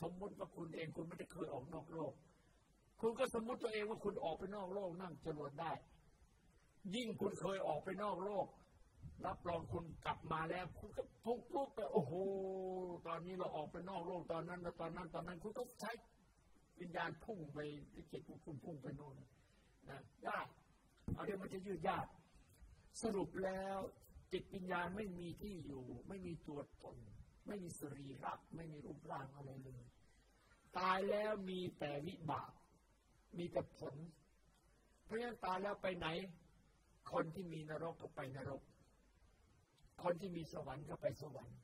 สมมติว่าคุณเองคุณไม่ได้เคยออกนอกโลก คุณก็สมมติตัวเองว่าคุณออกไปนอกโลกนั่งจรวดได้ ยิ่งคุณเคยออกไปนอกโลก รับรองคุณกลับมาแล้ว คุณก็พุ่งปุ๊บไปโอ้โห ตอนนี้เราออกไปนอกโลกตอนนั้นตอนนั้นตอนนั้นคุณก็ใช้ วิญญาณพุ่งไปที่จิตของคุณพุ่งไปโน่นนะได้เอาเดี๋ยวมันจะยืดยากสรุปแล้วจิตวิญญาณไม่มีที่อยู่ ไม่มีตัวตน ไม่มีสรีระไม่มีรูปร่างอะไรเลย ตายแล้วมีแต่วิบาก มีแต่ผล เพราะฉะนั้นตายแล้วไปไหน คนที่มีนรกก็ไปนรก คนที่มีสวรรค์ก็ไปสวรรค์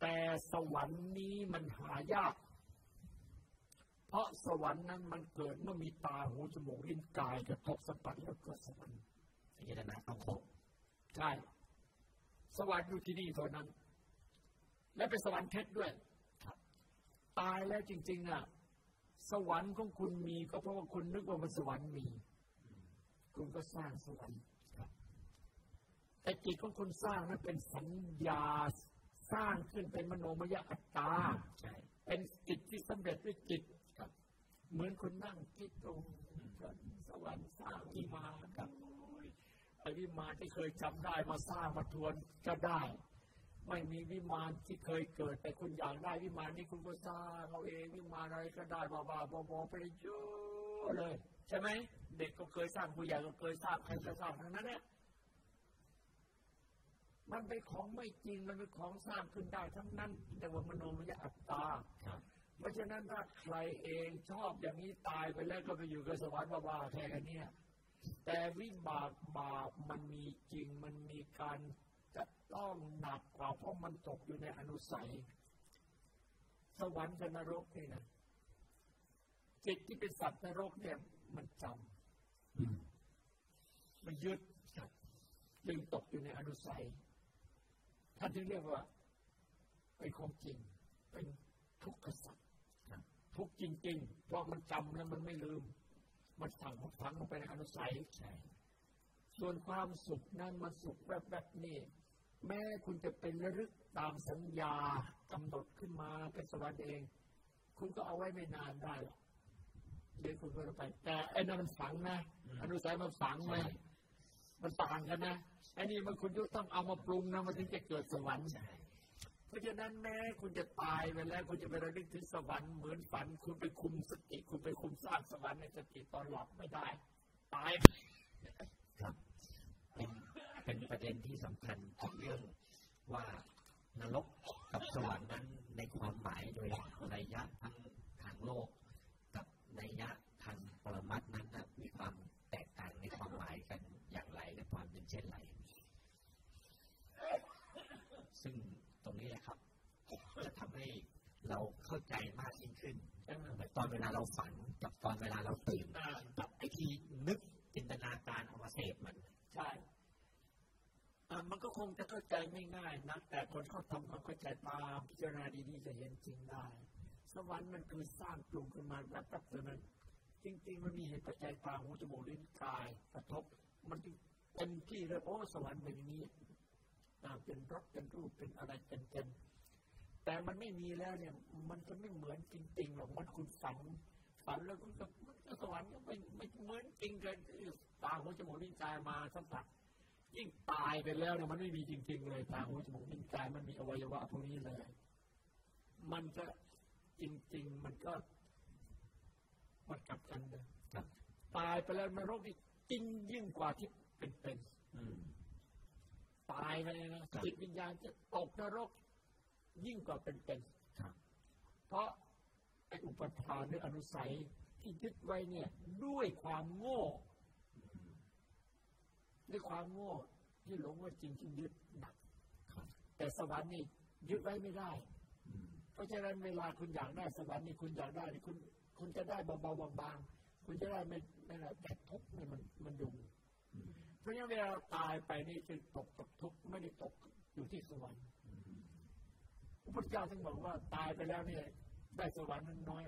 แต่สวรรค์นี้มันหายาก เพราะสวรรค์นั้นมันเกิดเมื่อมีตาหูจมูกลิ้นกายกระทบสัมผัสแล้วเกิดสวรรค์อายตนะต้องครบใช่สวรรค์อยู่ที่นี่เท่านั้น และเป็นสวรรค์เพชรด้วยครับตายแล้วจริงๆอะสวรรค์ของคุณมีก็เพราะว่าคุณนึกว่ามันสวรรค์มี คุณก็สร้างสวรรค์ครับแต่จิตของคุณสร้างนั้นเป็นสัญญาสร้างขึ้นเป็นมโนมยอัตตาใช่เป็นจิตที่สำเร็จด้วยจิตครับ เหมือนคุณนั่งคิดตรงสวรรค์สร้างวิมากับไอ้วิมานที่เคยจำได้มาสร้างมาทวนก็ได้ ไม่มีวิมานที่เคยเกิด แต่คุณอยากได้วิมานนี้คุณก็สร้างเอาเองวิมานอะไรก็ได้บ้าๆบอๆไปเยอะเลย ใช่ไหมเด็กก็เคยสร้างผู้ใหญ่ก็เคยสร้างใครก็สร้างทั้งนั้นแหละมันเป็นของไม่จริงมันเป็นของสร้างขึ้นได้ทั้งนั้น แต่ว่ามโนมยอัตตาครับ เพราะฉะนั้นถ้าใครเองชอบอย่างนี้ตายไปแล้วก็ไปอยู่กับสวรรค์บ้าๆแค่กันเนี่ยแต่วิบากบาปมันมีจริงมันมีการจะต้องหนักกว่าเพราะมันตกอยู่ในอนุสัย สวรรค์กับนรกนี่นะจิตที่เป็นสัตว์นรกเนี่ยมันจำมันยึดจึงตกอยู่ในอนุสัยท่านถึงเรียกว่าเป็นของจริงเป็นทุกข์กษัตริย์ครับ ทุกข์จริง ๆ เพราะมันจำแล้วมันไม่ลืม มันฝังฝังลงไปในอนุสัยใช่ส่วนความสุขนั้นมันสุขแบบแบบนี้แม้คุณจะเป็นระลึกตามสัญญากำหนดขึ้นมาเป็นสวรรค์เอง คุณก็เอาไว้ไม่นานได้หรอกเดี๋ยวคุณก็ไป แต่ไอ้นั่นมันฝังนะ อนุสัยมันฝังไหมมันต่างกันนะไอ้นี่มันคุณจะต้องเอามาปรุงนะมันถึงจะเกิดสวรรค์ใช่ เพราะฉะนั้นแม้คุณจะตายไปแล้ว คุณจะไประลึกถึงสวรรค์เหมือนฝัน คุณไปคุมสติ คุณไปคุมสร้างสวรรค์ในสติตอนหลับไม่ได้ ตายครับเป็นเป็นประเด็นที่สำคัญของเรื่องว่านรกกับสวรรค์นั้นในความหมายโดยระยะทั้งทางโลก กับระยะทางปรมัตถ์นั้นนะมีความแตกต่างในความหมายกันอย่างไรและความเป็นเช่นไร ซึ่ง รงนี้แหละครับจะทำให้เราเข้าใจมากยิ่งขึ้นเหมือนตอนเวลาเราฝันกับตอนเวลาเราตื่นกับไอ้ที่นึกจินตนาการเอามาเสพมัน ใช่มันก็คงจะเข้าใจไม่ง่ายนะแต่คนเขาทำความเข้าใจตามพิจารณาดีๆจะเห็นจริงได้ สวรรค์มันคือสร้างปรุงขึ้นมาแบบแบบนั้นจริงๆ มันมีเหตุปัจจัยตาหูจมูกลิ้นกายกระทบ มันเต็มที่เลยโอ้สวรรค์เป็นอย่างนี้ เป็นรสเป็นรูปเป็นอะไรเป็นเป็นแต่มันไม่มีแล้วเนี่ย มันจะไม่เหมือนจริงๆหรอกมันคุณฝันฝันแล้วคุณก็มันก็สวรรค์ก็ไม่ไม่เหมือนจริงเลยตาหูจมูกลิ้นกายมาสัมผัสยิ่งตายไปแล้วเนี่ยมันไม่มีจริง ๆ เลยตาหูจมูกลิ้นกายมันมีอวัยวะพวกนี้เลย มันจะจริง ๆ มันก็มันกลับกันเลยครับตายไปแล้วนรกนี่จริงยิ่งกว่าที่เป็นอืมๆ ตายไปเลยนะครับจิตวิญญาณจะตกนรกยิ่งกว่าเป็นครับๆเพราะไอ้อุปทานหรืออนุสัยที่ยึดไว้เนี่ย ด้วยความโง่ ด้วยความโง่ที่หลงว่าจริงที่ยึดหนักครับแต่สวรรค์นี่ยึดไว้ไม่ได้อืมเพราะฉะนั้นเวลาคุณอยากได้สวรรค์นี่คุณอยากได้นี่คุณคุณจะได้เบาๆบางๆคุณจะได้ไม่ไม่อะไรแต่ทุกข์เนี่ยมันมันดุอืมเพ ราะฉะนั้นเวลาตายไปนี่จึงตกกับทุกข์ไม่ได้ตกอยู่ที่สวรรค์อืมพระพุทธเจ้าจึงบอกว่าตายไปแล้วเนี่ยได้สวรรค์นั้นน้อย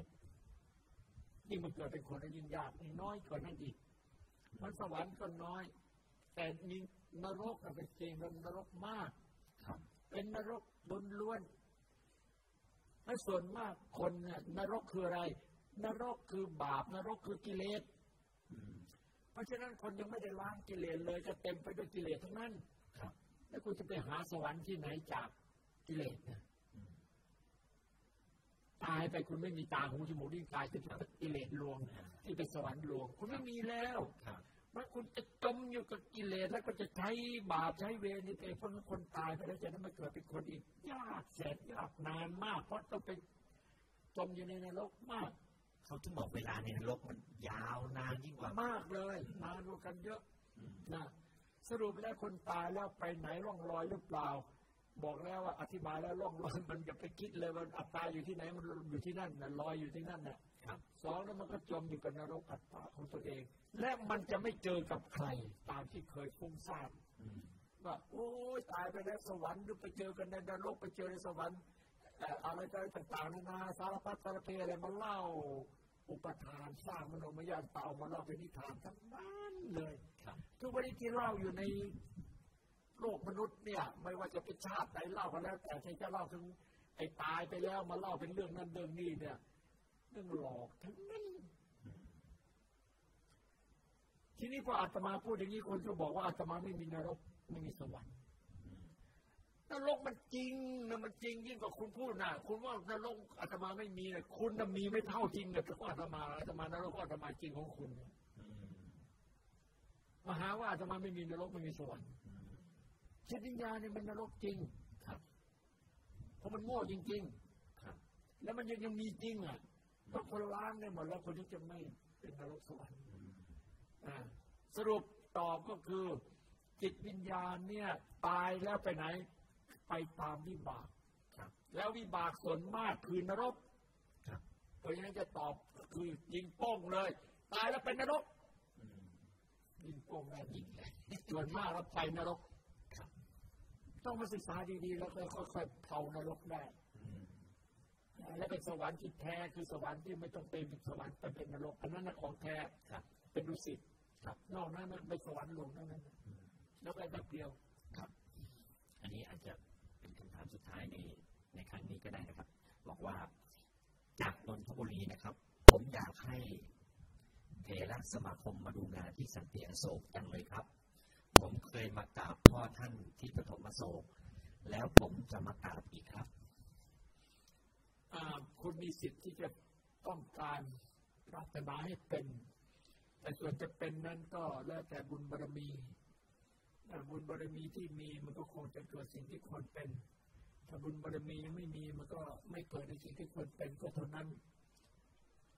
ยิ่งมันเกิดเป็นคนแล้วยิ่งยากนี่น้อยกว่านั้นอีกมันสวรรค์ก็น้อย แต่มีนรกน่ะเป็นจริงเป็นนรกมากครับเป็นนรกล้วนๆและส่วนมากคนเนี่ยนรกคืออะไร นรกคือบาปนรกคือกิเลสอืม เพราะฉะนั้นคนยังไม่ได้ล้างกิเลสเลยจะเต็มไปด้วยกิเลสทั้งนั้นครับแล้วคุณจะไปหาสวรรค์ที่ไหนจากกิเลสเนี่ยอืมตายไปคุณไม่มีตาหูจมูกลิ้นกายที่เป็นกิเลสลวง ที่เป็นสวรรค์ลวง คุณไม่มีแล้วครับมันคุณจะจมอยู่กับกิเลสแล้วก็จะใช้บาปใช้เวรนี่เองเพราะงั้นคนตายไปแล้วจะได้มาเกิดเป็นคนอีกยากแสนยากนานมาก เพราะต้องไปจมอยู่ในนรกมาก เขาถึงบอกเวลาในนรกมันยาวนานยิ่งกว่ามากเลยนานกว่ากันเยอะอืมนะสรุปแล้วคนตายแล้วไปไหนร่องรอยหรือเปล่า บอกแล้วว่าอธิบายแล้วร่องรอยมันอย่าไปคิดเลยว่าอัตตาอยู่ที่ไหนมันอยู่ที่นั่นนะลอยอยู่ที่นั่นน่ะครับสองแล้วมันก็จมอยู่กับนรกอัตตาของตัวเอง และมันจะไม่เจอกับใครตามที่เคยฟุ้งซ่านอืมว่าโอ้ยตายไปแล้วสวรรค์หรือไปเจอกันในนรกไปเจอในสวรรค์เอ่ออะไรต่างๆนานาสารพัดสารเพอะไรมาเล่า อุปทานสร้างมโนมยานเต่ามาเล่าเป็นนิทานทั้งนั้นเลยครับทุกวันนี้ที่เล่าอยู่ในโลกมนุษย์เนี่ย ไม่ว่าจะเป็นชาติไหนเล่ากันแล้ว แต่ที่จะเล่าถึงไอ้ตายไปแล้วมาเล่าเป็นเรื่องนั้นเรื่องนี้เนี่ยเรื่องหลอกทั้งนั้นทีนี้พออาตมาพูดอย่างนี้คนก็บอกว่าอาตมาไม่มีนรกไม่มีสวรรค์ นรกมันจริงนะมันจริงยิ่งกว่าคุณพูดนะคุณว่านรกอาตมาไม่มีนะคุณน่ะมีไม่เท่าจริงกับอาตมาอาตมานรกก็อาตมาจริงของคุณเนี่ยอืมมาหาว่าอาตมาไม่มีนรกไม่มีสวรรค์อืมจิตวิญญาณเนี่ยมันนรกจริงครับเพราะมันโง่จริงครับๆแล้วมันยังยังมีจริงอะถ้าคนล้างเนี่ยหมดแล้วคนที่จะไม่เป็นนรกสวรรค์อืมอ่าสรุปตอบก็คือ จิตวิญญาณเนี่ย ตายแล้วไปไหน ไปตามวิบากครับแล้ววิบากส่วนมากคือนรกครับเพราะฉะนั้นจะตอบคือยิงโป้งเลย ตายแล้วเป็นนรกอืมยิงโป้งได้ยิงเลยส่วนมากแล้วไปนรกคต้องมาศึกษาดีๆ แล้วค่อยๆเผานรกได้อืมและเป็นสวรรค์ที่แท้คือสวรรค์ที่ไม่ต้องเป็นสวรรค์ไปเป็นนรกอันนั้นนะของแท้ครับเป็นดุสิตครับนอกนั้นมันเป็นสวรรค์ลงทั้งนั้นแล้วไปแบบเดียวครับ อันนี้อาจจะเป็นคำถามสุดท้ายในในครั้งนี้ก็ได้นะครับ บอกว่าจากนนทบุรีนะครับ ผมอยากให้เทระสมาคมมาดูงานที่สันติอโศกจังเลยครับ ผมเคยมากราบพ่อท่านที่ปฐมอโศก แล้วผมจะมากราบอีกครับคุณมีสิทธิ์ที่จะต้องการรารถนาให้เป็น แต่ส่วนจะเป็นนั้นก็แล้วแต่บุญบารมีบุญบารมีที่มีมันก็คงจะเกิดสิ่งที่ควรเป็น ถ้าบุญบารมียังไม่มีมันก็ไม่เกิดในสิ่งที่ควรเป็นก็เท่านั้น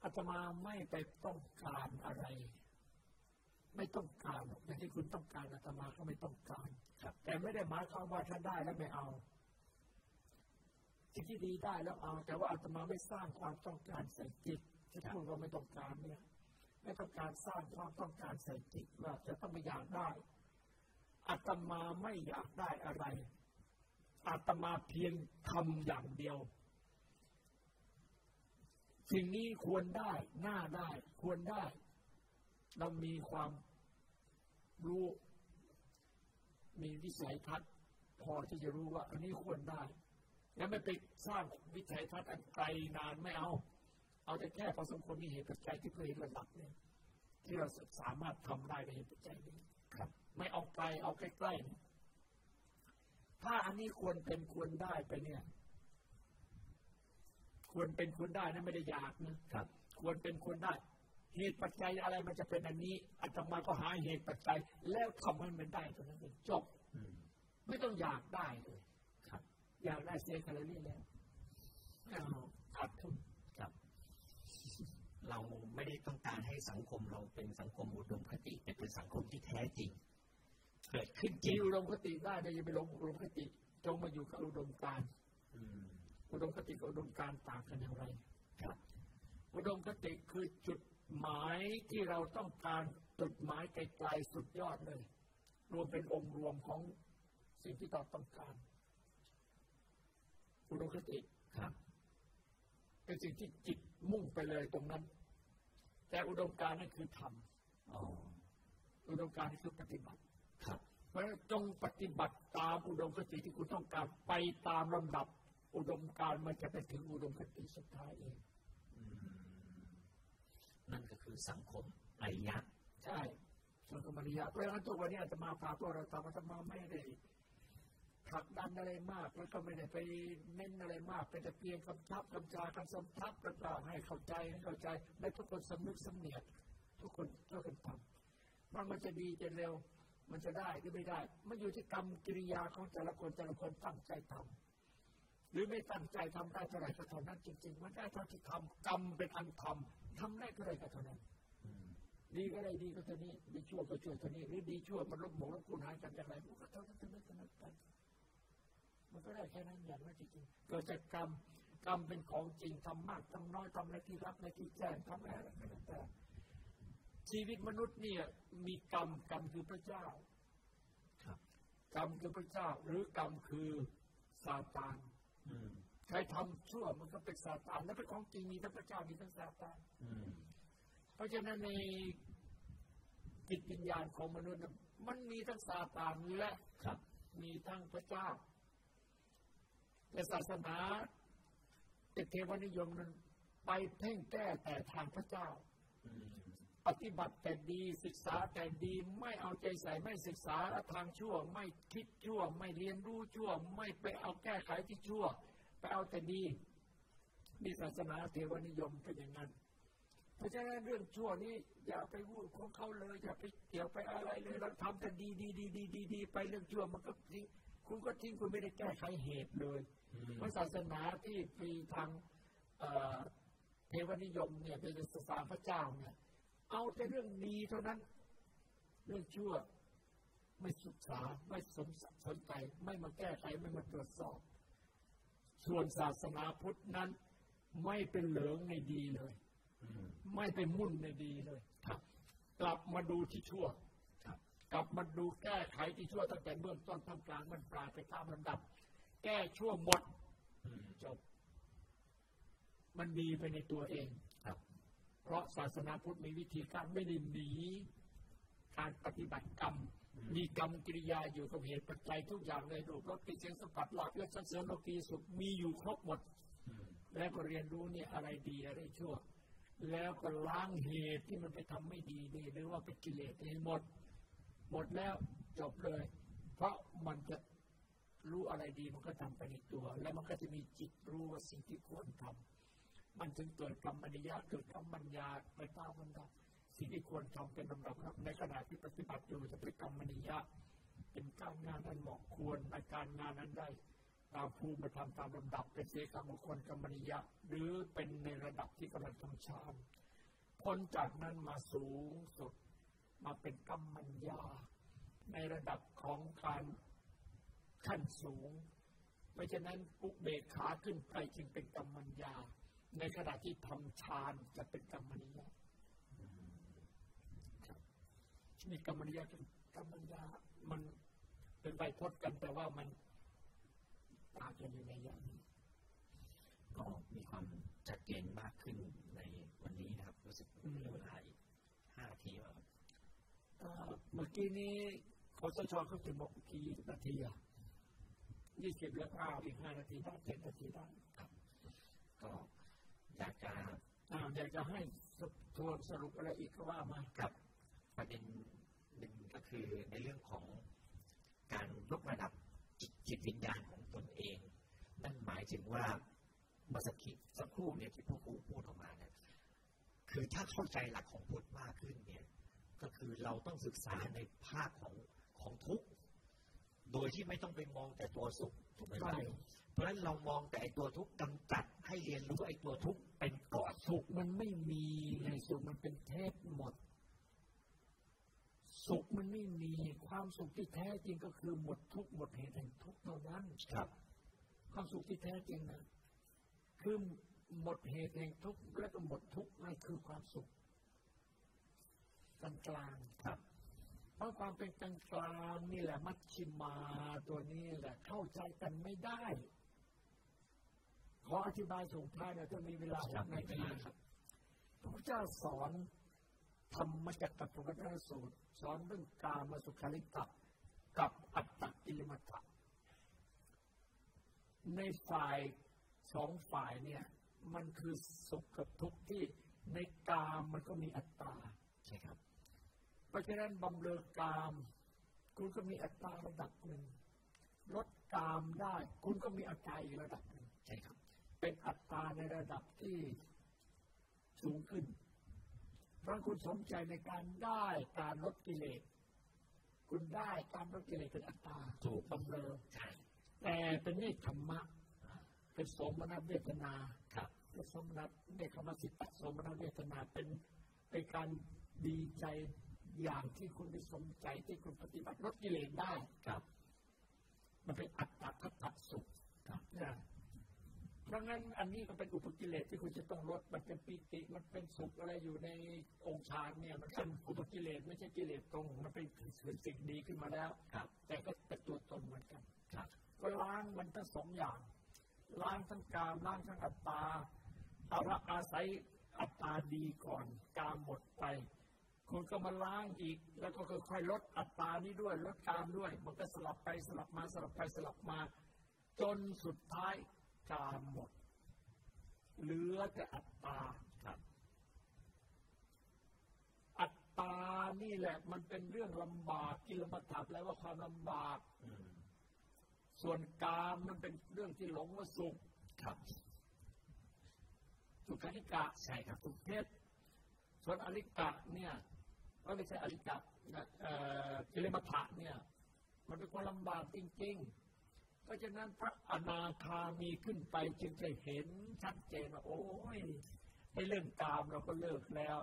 อาตมาไม่ไปต้องการอะไร ไม่ต้องการหรอกอย่างที่คุณต้องการอาตมาก็ไม่ต้องการครับแต่ไม่ได้หมายความว่าถ้าได้แล้วไม่เอาสิ่งที่ดีได้แล้วเอา แต่ว่าอาตมาไม่สร้างความต้องการใส่จิตที่พูดว่าไม่ต้องการเนี่ยไม่ต้องการสร้างความต้องการใส่จิตว่าจะต้องไม่อยากได้อาตมาไม่อยากได้อะไร อาตมาเพียงทำอย่างเดียว สิ่งนี้ควรได้น่าได้ ควรได้ เรามีความรู้ มีวิสัยทัศน์ พอที่จะรู้ว่า อันนี้ควรได้ แล้วไม่ไปสร้างวิสัยทัศน์อันไกลนานไม่เอา เอาแต่แค่พอสมควรมีเหตุปัจจัยที่เคยระดับเนี่ยที่เราสามารถทำได้ในเหตุปัจจัยนี้ครับ ไม่เอาไกลเอาใกล้ๆเนี่ย ถ้าอันนี้ควรเป็นควรได้ไปเนี่ย ควรเป็นควรได้นะไม่ได้อยากนะครับ ควรเป็นควรได้ เหตุปัจจัยอะไรมันจะเป็นอันนี้อาตมาก็หาเหตุปัจจัย แล้วทำให้มันได้เท่านั้นเองจบอืมไม่ต้องอยากได้เลยครับ อยากได้เสียแคลอรี่แล้วไม่เอาขาดทุนครับ เราไม่ได้ต้องการให้สังคมเราเป็นสังคมอุดมคติแต่เป็นสังคมที่แท้จริง เกิดขึ้นจริมีงอุดมคติได้แต่อย่าไปหลงอุดมคติจงมาอยู่กับอุดมการณ์อืมอุดมคติกับอุดมการณ์ต่างกันอย่างไรครับ อุดมคติคือจุดหมายที่เราต้องการจุดหมายไกลๆสุดยอดเลย รวมเป็นองค์รวมของสิ่งที่เราต้องการ อุดมคติครับเป็นสิ่งที่จิตมุ่งไปเลยตรงนั้น แต่อุดมการณ์นั่นคือธรรมอ๋ออุดมการณ์นี่คือปฏิบัติครับ เพราะฉะนั้นจงปฏิบัติตามอุดมคติที่คุณต้องการไปตามลำดับ อุดมการณ์มันจะไปถึงอุดมคติสุดท้ายเองอืมนั่นก็คือสังคมอริยะ ใช่ส่วนกรรมริยะเพราะฉะนั้นทุกวันนี้อาตมาพาพวกเราทำอาตมาไม่ได้ผลักดันอะไรมาก แล้วก็ไม่ได้ไปเน้นอะไรมากเป็นแต่เพียงคำทับคำจาคำสมทับแล้วก็ให้เข้าใจให้เข้าใจและทุกคนสำนึกสำเนียกทุกคนช่วยกันทำว่ามันจะดีจะเร็ว มันจะได้หรือไม่ได้ มันอยู่ที่กรรมกิริยาของแต่ละคนแต่ละคนตั้งใจทำหรือไม่ตั้งใจทำได้เท่าไหร่ก็เท่านั้นจริง ๆ มันได้เท่าที่ทำกรรมเป็นอันทำทำได้เท่าไหร่ก็เท่านั้นดีก็ได้ดีก็เท่านี้ดีชั่วก็ชั่วเท่านี้หรือดีชั่วมันลบหมกลบคูณหารกันอย่างไรมันก็เท่านั้นเท่านั้นเท่านั้นไปมันก็ได้แค่นั้นอย่างนั้นจริงๆเกิดจากกรรมกรรมเป็นของจริงทำมากทำน้อยทำในที่รับในที่แจ้งทำอะไรก็แล้วแต่ ชีวิตมนุษย์เนี่ยมีกรรมกรรมคือพระเจ้าครับกรรมคือพระเจ้า หรือกรรมคือซาตานอืมใครทำชั่วมันก็เป็นซาตานและเป็นของจริงมีทั้งพระเจ้ามีทั้งซาตานอืมเพราะฉะนั้นในจิตวิญญาณของมนุษย์น่ะมันมีทั้งซาตานและครับมีทั้งพระเจ้าแต่ศาสนาเทวนิยมนั้นไปเพ่งแก้แต่ทางพระเจ้าอืม ปฏิบัติแต่ดีศึกษาแต่ดีไม่เอาใจใส่ไม่ศึกษาทางชั่ว ไม่คิดชั่ว ไม่เรียนรู้ชั่ว ไม่ไปเอาแก้ไขที่ชั่ว ไปเอาแต่ดีนี่ศาสนาเทวนิยมเป็นอย่างนั้น เพราะฉะนั้นเรื่องชั่วนี้อย่าไปพูดของเขาเลย อย่าไปเกี่ยวไปอะไรเลยเราทำแต่ดีดีดีดีดีดีไปเรื่องชั่วมันก็ทิ้งคุณก็ทิ้งคุณไม่ได้แก้ไขเหตุเลยมเพราะศาสนาที่มีทางเทวนิยมเนี่ยเป็นศาสนาพระเจ้าเนี่ย เอาแต่เรื่องดีเท่านั้น เรื่องชั่ว ไม่ศึกษาไม่สนสนใจไม่มาแก้ไขไม่มาตรวจสอบ ส่วนศาสนาพุทธนั้น ไม่เป็นเหลืองในดีเลยมไม่เป็นมุ่นในดีเลยครับกลับมาดูที่ชั่วกลับมาดูแก้ไขที่ชั่วตั้งแต่เบื้องต้นท่ามกลางมันปลายไปตามลำดับ แก้ชั่วหมดจบ มันดีไปในตัวเอง รับเพราะศาสนาพุทธมีวิธีการไม่ได้หนีการปฏิบัติกรรม มีกรรมกิริยาอยู่กับเหตุปัจจัยทุกอย่างในรูปรสกลิ่นเสียงสัมผัสหลักเลือดสังเสริญโลกีสุขมีอยู่ครบหมดอืมแล้วก็เรียนรู้เนี่ยอะไรดีอะไรชั่ว แล้วก็ล้างเหตุที่มันไปทำไม่ดีนี่หรือว่าเป็นกิเลสให้หมด หมดแล้วจบเลย เพราะมันจะรู้อะไรดีมันก็ทำไปในตัว แล้วมันก็จะมีจิตรู้ว่าสิ่งที่ควรทำ มันจึงเกิดกรรมนิยาเกิดกรรมปัญญาไปตามลำดับสิ่งที่ควรทำเป็นลำดับครับ ในขณะที่ปฏิบัติอยู่จะเป็นกรรมนิยาเป็นการงานอันเหมาะควรในการงานนั้นได้ตามภูมิธรรมตามลำดับเป็นเสกรรมคนกรรมนิยะ หรือเป็นในระดับที่กำลังทำฌานพ้นจากนั้นมาสูงสุดมาเป็นกรรมัญญา ในระดับของการขั้นสูง เพราะฉะนั้นอุเบกขาขึ้นไปจึงเป็นกรรมัญญา ในขณะที่ทำฌานจะเป็นกรรมนิยะครับนี่กรรมนิยะกับกรรมัญญามันเป็นไปพจน์กันแต่ว่ามันต่างกันอยู่ในอย่างนี้ก็มีความชัดเจนมากขึ้นในวันนี้นะครับ รู้สึกเหลือเวลาอีกห้านาทีแล้วครับเอ่อเมื่อกี้นี้คอสชเขาจะบอกกี่นาทีอะยี่สิบแล้วอ้าวอีกห้านาทีได้เจ็ดนาทีได้ก็ อยากจะอ้าวอยากจะให้ทวนสรุปอะไรอีกก็ว่ามากับประเด็นหนึ่งก็คือในเรื่องของการยกระดับจิตจิตวิญญาณของตนเอง นั่นหมายถึงว่าเมื่อสักครู่สักครู่เนี่ยที่พ่อครูพูดออกมาเนี่ยคือถ้าเข้าใจหลักของพุทธมากขึ้นเนี่ยก็คือเราต้องศึกษาในภาคของของทุกข์โดยที่ไม่ต้องไปมองแต่ตัวสุขถูกไหมครับใช่เพ ราะฉะนั้นเรามองแต่ไอ้ตัวทุกข์กำจัดให้เรียนรู้ไอ้ตัวทุกข์เป็นก่อนสุขมันไม่มีไงสุขมันเป็นเทพหมด สุขมันไม่มีความสุขที่แท้จริงก็คือหมดทุกข์หมดเหตุแห่งทุกข์เท่านั้นครับ ความสุขที่แท้จริงนะคือหมดเหตุแห่งทุกข์และก็หมดทุกข์นั่นคือความสุขกลางกลางๆครับ เพราะความเป็นกลางกลางๆนี่แหละมัชชิมาตัวนี้แหละเข้าใจกันไม่ได้ ขออธิบายส่งท้ายหน่อยถ้ามีเวลาหกนาทีครับพระพุทธเจ้าสอนธรรมจักรพรรดิสูตร สอนเรื่องกามสุขาริกะกับอัตตกิลมัตถะในฝ่ายสองฝ่ายเนี่ย มันคือสุขกับทุกข์ที่ในกามมันก็มีอัตตาใช่ครับ เพราะฉะนั้นบำเรอกาม คุณก็มีอัตราระดับหนึ่งลดกามได้ คุณก็มีอัตราอีกระดับหนึ่งใช่ครับ เป็นอัตราในระดับที่สูงขึ้น เพราะคุณสนใจในการได้การลดกิเลส คุณได้การลดกิเลสเป็นอัตราถูกบำเรอใช่แต่เป็นเนคขมมะ เป็นสมนัตเวทนาครับเป็นสมนัตเนคขมสิตะสมนัตเวทนาเป็นเป็นการดีใจอย่างที่คุณได้สมใจที่คุณปฏิบัติลดกิเลสได้ครับ มันเป็นอัตตาทัตตสุขครับ เพราะงั้นอันนี้ก็เป็นอุปกิเลสที่คุณจะต้องลด มันเป็นปีติ มันเป็นสุขอะไรอยู่ในองค์ฌานเนี่ย มันเป็นอุปกิเลสไม่ใช่กิเลสตรง มันเป็นสิ่งดีขึ้นมาแล้วครับแต่ก็เป็นตัวตนเหมือนกันครับก็ล้างมันทั้งสองอย่าง ล้างทั้งกามล้างทั้งอัตตาเอาละอาศัยอัตตาดีก่อนกามหมดไปคุณก็มาล้างอีก แล้วก็ค่อยๆลดอัตตานี้ด้วย ลดกามด้วย มันก็สลับไปสลับมาสลับไปสลับมา จนสุดท้าย กามหมด เหลือแต่อัตตาครับ อัตตานี่แหละ มันเป็นเรื่องลำบากกิลมัฏฐับแล้วว่าความลำบากอืมส่วนกามมันเป็นเรื่องที่หลงว่าสุขครับ สุขานิกะใช่ครับสุขเพชรส่วนอริกะเนี่ยก็ไม่ใช่อริกะนะเอ่อกิเลมัฏฐะเนี่ย มันเป็นความลำบากจริง ๆ เพราะฉะนั้นพระอนาคามีขึ้นไปจึงจะเห็นชัดเจนว่าโอ้ยไอ้เรื่องกามเราก็เลิกแล้ว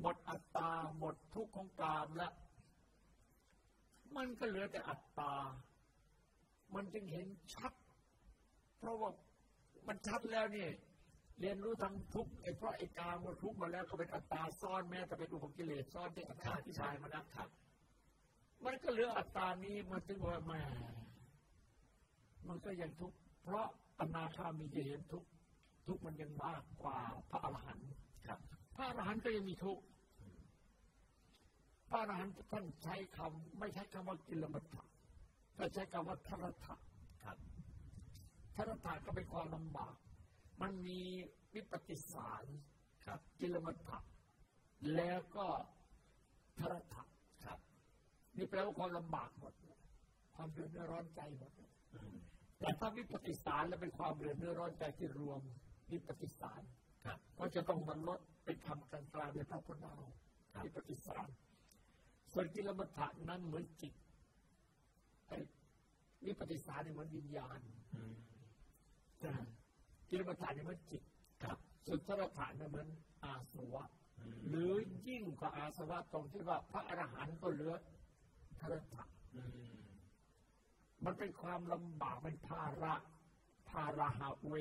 หมดอัตตาหมดทุกข์ของกามแล้วมันก็เหลือแต่อัตตา มันจึงเห็นชัด เพราะว่ามันชัดแล้วนี่เรียนรู้ทั้งทุกข์ไอ้เพราะไอ้กามมันทุกข์มาแล้วก็เป็นอัตตาซ่อนแม้แต่เป็นอุปกิเลสซ่อนที่อัตตาที่ชายมานะครับมันก็เหลืออัตตานี้มันถึงว่าแหม่ มันก็ยังทุกข์เพราะอนาคามีจะเห็นทุกข์ทุกข์มันยังมากกว่าพระอรหันต์ครับพระอรหันต์ก็ยังมีทุกข์พระอรหันต์ท่านใช้คำไม่ใช้คำว่ากิลมัฏฐะแต่ใช้คำว่าทรัตถะครับทรัตถะก็เป็นความลำบาก มันมีวิปฏิสารครับกิลมัฏฐะแล้วก็ทรัตถะครับนี่แปลว่าความลำบากหมด ความเดือดร้อนใจหมดอืม แต่ถ้าวิปฏิสารแล้วเป็นความเดือดร้อนใจที่รวมวิปฏิสารครับก็จะต้องมันลดเป็นคำกลางๆในพระพุทธเราครับวิปฏิสารส่วนกิลมัฏฐะนั้นเหมือนจิตไอ้วิปฏิสารเนี่ยเหมือนวิญญาณอืมนะกิลมัฏฐะเนี่ยเหมือนจิตครับส่วนทรฐานเนี่ยเหมือนอาสวะอืมหรือยิ่งกว่าอาสวะตรงที่ว่าพระอรหันต์ก็เหลือทรฐะอื มมันเป็นความลำบากเป็นภาระภาระหาเว